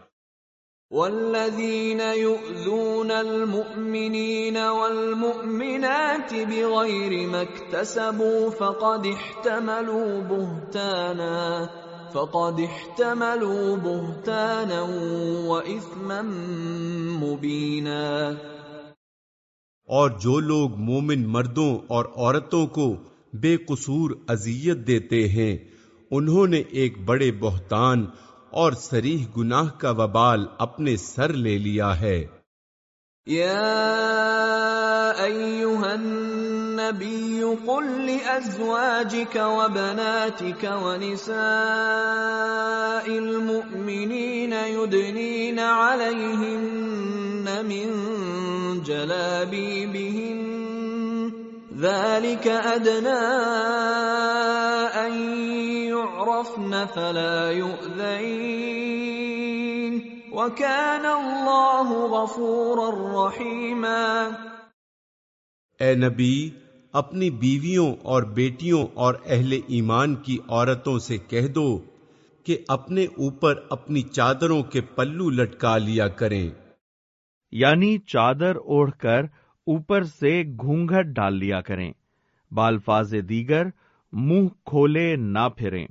والذین یؤذون المؤمنین والمؤمنات بغیر مکتسبوا فقد احتملوا بہتانا فقد احتملوا بہتانا واثما مبینا اور جو لوگ مومن مردوں اور عورتوں کو بے قصور اذیت دیتے ہیں، انہوں نے ایک بڑے بہتان اور سریح گناہ کا وبال اپنے سر لے لیا ہے۔ یا ایوہا النبی قل لأزواجك وبناتك ونساء المؤمنین يدنین علیہن من جلابیبہن ذلك ادنى ان يعرفن فلا يؤذين وكان الله غفورا رحيما اے نبی اپنی بیویوں اور بیٹیوں اور اہل ایمان کی عورتوں سے کہہ دو کہ اپنے اوپر اپنی چادروں کے پلو لٹکا لیا کریں۔ یعنی چادر اوڑھ کر اوپر سے گھونگھٹ ڈال لیا کریں۔ بالفاظ دیگر منہ کھولے نہ پھریں۔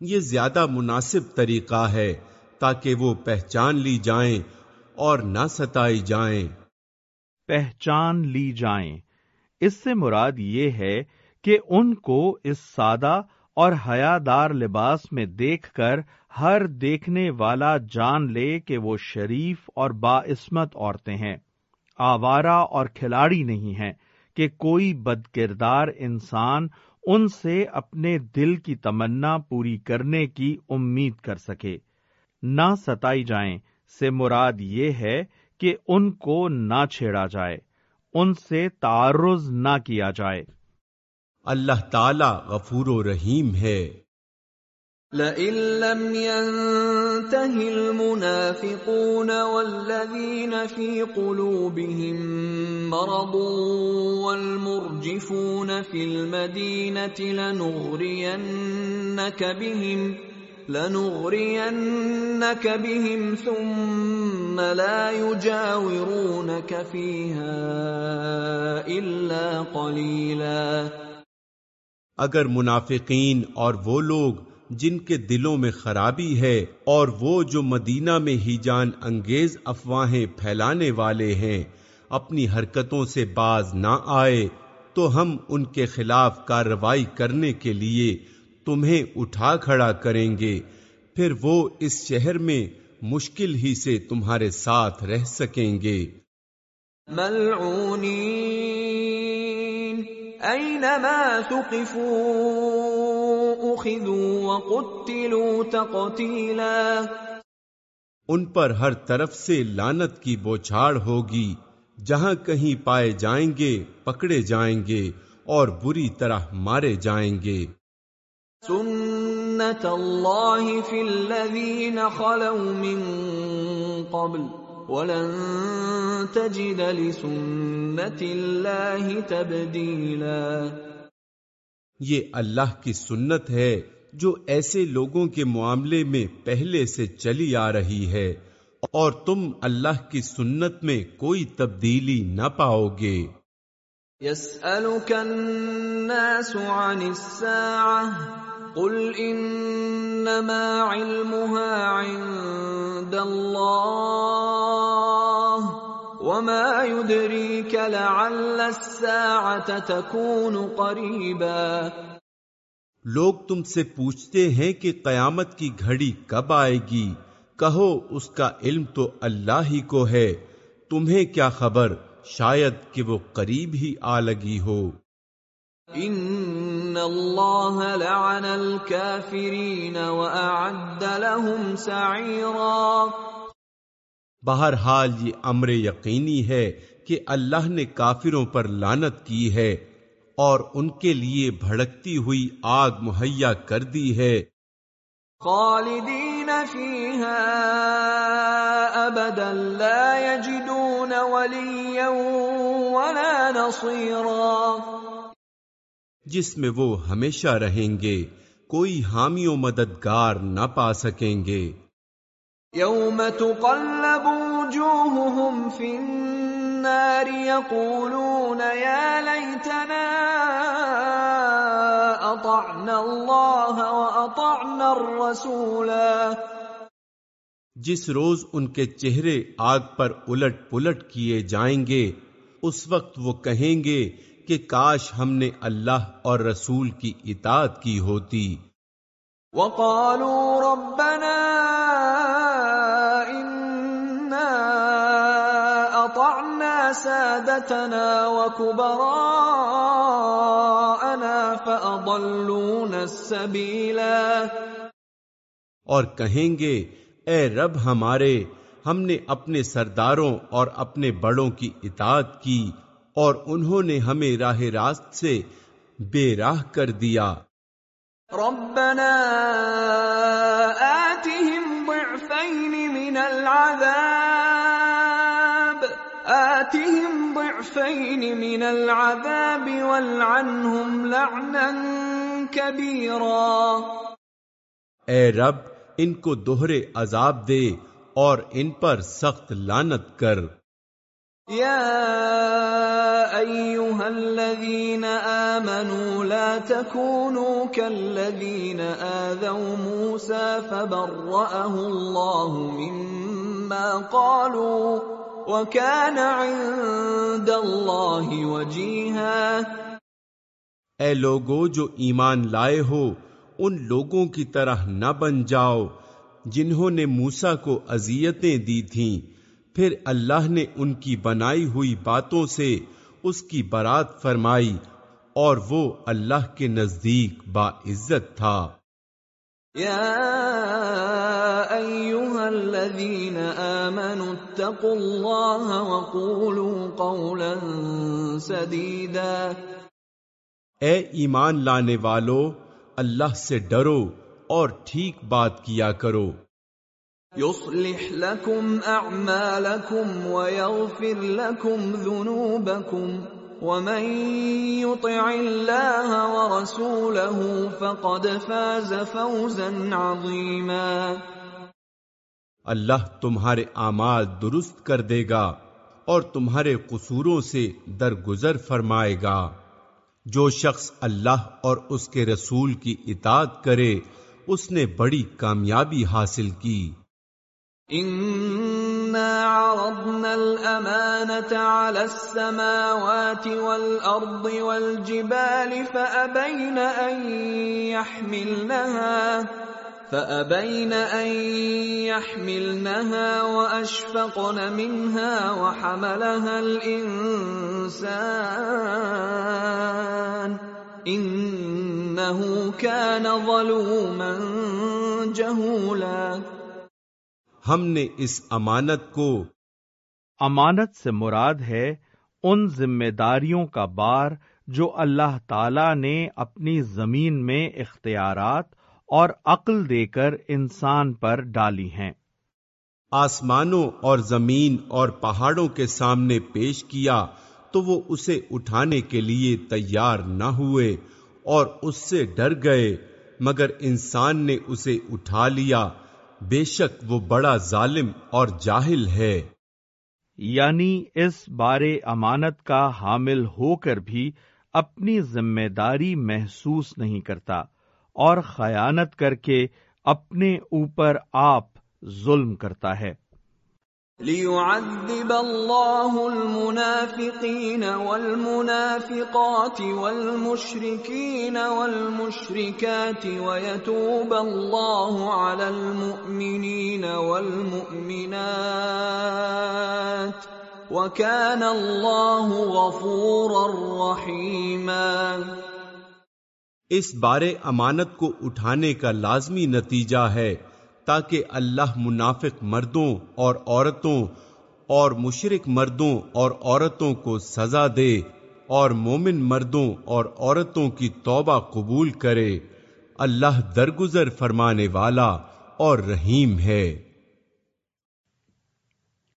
یہ زیادہ مناسب طریقہ ہے تاکہ وہ پہچان لی جائیں اور نہ ستائی جائیں۔ پہچان لی جائیں۔ اس سے مراد یہ ہے کہ ان کو اس سادہ اور حیادار لباس میں دیکھ کر ہر دیکھنے والا جان لے کہ وہ شریف اور باعثمت عورتیں ہیں۔ آوارہ اور کھلاڑی نہیں ہیں کہ کوئی بد کردار انسان ان سے اپنے دل کی تمنا پوری کرنے کی امید کر سکے۔ نہ ستائی جائیں، سے مراد یہ ہے کہ ان کو نہ چھیڑا جائے، ان سے تعرض نہ کیا جائے۔ اللہ تعالی غفور و رحیم ہے۔ لئن لم ينته المنافقون والذين في قلوبهم مرض والمرجفون في المدينة لنغرينك بهم لنغرينك بهم ثم لا يجاورونك فيها إلا قليلا۔ اگر منافقین اور وہ لوگ جن کے دلوں میں خرابی ہے اور وہ جو مدینہ میں ہی جان انگیز افواہیں پھیلانے والے ہیں، اپنی حرکتوں سے باز نہ آئے، تو ہم ان کے خلاف کارروائی کرنے کے لیے تمہیں اٹھا کھڑا کریں گے۔ پھر وہ اس شہر میں مشکل ہی سے تمہارے ساتھ رہ سکیں گے۔ اینما ان پر ہر طرف سے لانت کی بوچھاڑ ہوگی۔ جہاں کہیں پائے جائیں گے پکڑے جائیں گے اور بری طرح مارے جائیں گے۔ سنت اللہ فی الذین خلو من قبل ولن تجد لسنت اللہ تبدیلا یہ اللہ کی سنت ہے جو ایسے لوگوں کے معاملے میں پہلے سے چلی آ رہی ہے، اور تم اللہ کی سنت میں کوئی تبدیلی نہ پاؤ گے۔ الناس عن قل انما علمها عند الله. وما يدريك لعل الساعه تكون قريبا لوگ تم سے پوچھتے ہیں کہ قیامت کی گھڑی کب آئے گی۔ کہو اس کا علم تو اللہ ہی کو ہے۔ تمہیں کیا خبر؟ شاید کہ وہ قریب ہی آ لگی ہو۔ ان اللہ لعن الكافرین واعد لهم سعیرا بہرحال یہ امر یقینی ہے کہ اللہ نے کافروں پر لانت کی ہے اور ان کے لیے بھڑکتی ہوئی آگ مہیا کر دی ہے۔ خالدین فیہا ابدا لا یجدون ولیا ولا نصیرا۔ جس میں وہ ہمیشہ رہیں گے کوئی حامی و مددگار نہ پا سکیں گے۔ یوم تقلب وجوہهم فی النار یقولون یا لیتنا اطعنا اللہ و اطعنا الرسولا جس روز ان کے چہرے آگ پر الٹ پلٹ کیے جائیں گے، اس وقت وہ کہیں گے کہ کاش ہم نے اللہ اور رسول کی اطاعت کی ہوتی۔ وقالوا ربنا اننا اطعنا سادتنا وكبراءنا فاضلونا السبيلا. اور کہیں گے، اے رب ہمارے، ہم نے اپنے سرداروں اور اپنے بڑوں کی اطاعت کی اور انہوں نے ہمیں راہ راست سے بے راہ کر دیا۔ ربنا آتهم ضعفين من العذاب. آتهم ضعفين من العذاب والعنهم لعنا كبيرا. اے رب، ان کو دوہرے عذاب دے اور ان پر سخت لانت کر۔ يا ايها الذين امنوا لا تكونوا كالذين اذوا موسى فبرأه الله مما قالوا وكان عند الله وجيها اے لوگو جو ایمان لائے ہو، ان لوگوں کی طرح نہ بن جاؤ، جنہوں نے موسا کو اذیتیں دی تھیں۔ پھر اللہ نے ان کی بنائی ہوئی باتوں سے اس کی برات فرمائی اور وہ اللہ کے نزدیک با عزت تھا۔ یا ایوہا الذین آمنوا اتقوا اللہ وقولوا قولا سدیدا۔ اے ایمان لانے والو اللہ سے ڈرو اور ٹھیک بات کیا کرو۔ يصلح لكم اعمالكم ويغفر لكم ذنوبكم ومن يطع الله ورسوله فقد فاز فوزا عظيما اللہ تمہارے اعمال درست کر دے گا اور تمہارے قصوروں سے درگزر فرمائے گا۔ جو شخص اللہ اور اس کے رسول کی اطاعت کرے، اس نے بڑی کامیابی حاصل کی۔ إنا عرضنا الأمانة على السماوات والأرض والجبال فأبين أن يحملنها، فأبين أن يحملنها وأشفقن منها وحملها الإنسان إنه كان ظلوما جهولا ہم نے اس امانت کو۔ امانت سے مراد ہے ان ذمہ داریوں کا بار جو اللہ تعالی نے اپنی زمین میں اختیارات اور عقل دے کر انسان پر ڈالی ہیں۔ آسمانوں اور زمین اور پہاڑوں کے سامنے پیش کیا تو وہ اسے اٹھانے کے لیے تیار نہ ہوئے اور اس سے ڈر گئے مگر انسان نے اسے اٹھا لیا۔ بے شک وہ بڑا ظالم اور جاہل ہے۔ یعنی اس بارے امانت کا حامل ہو کر بھی اپنی ذمہ داری محسوس نہیں کرتا اور خیانت کر کے اپنے اوپر آپ ظلم کرتا ہے۔ ليعذب الله المنافقين والمنافقات والمشركين والمشركات ويتوب الله على المؤمنين والمؤمنات وكان الله غفورا رحيما اس بارے امانت کو اٹھانے کا لازمی نتیجہ ہے۔ تاکہ اللہ منافق مردوں اور عورتوں اور مشرق مردوں اور عورتوں کو سزا دے اور مومن مردوں اور عورتوں کی توبہ قبول کرے۔ اللہ درگزر فرمانے والا اور رحیم ہے۔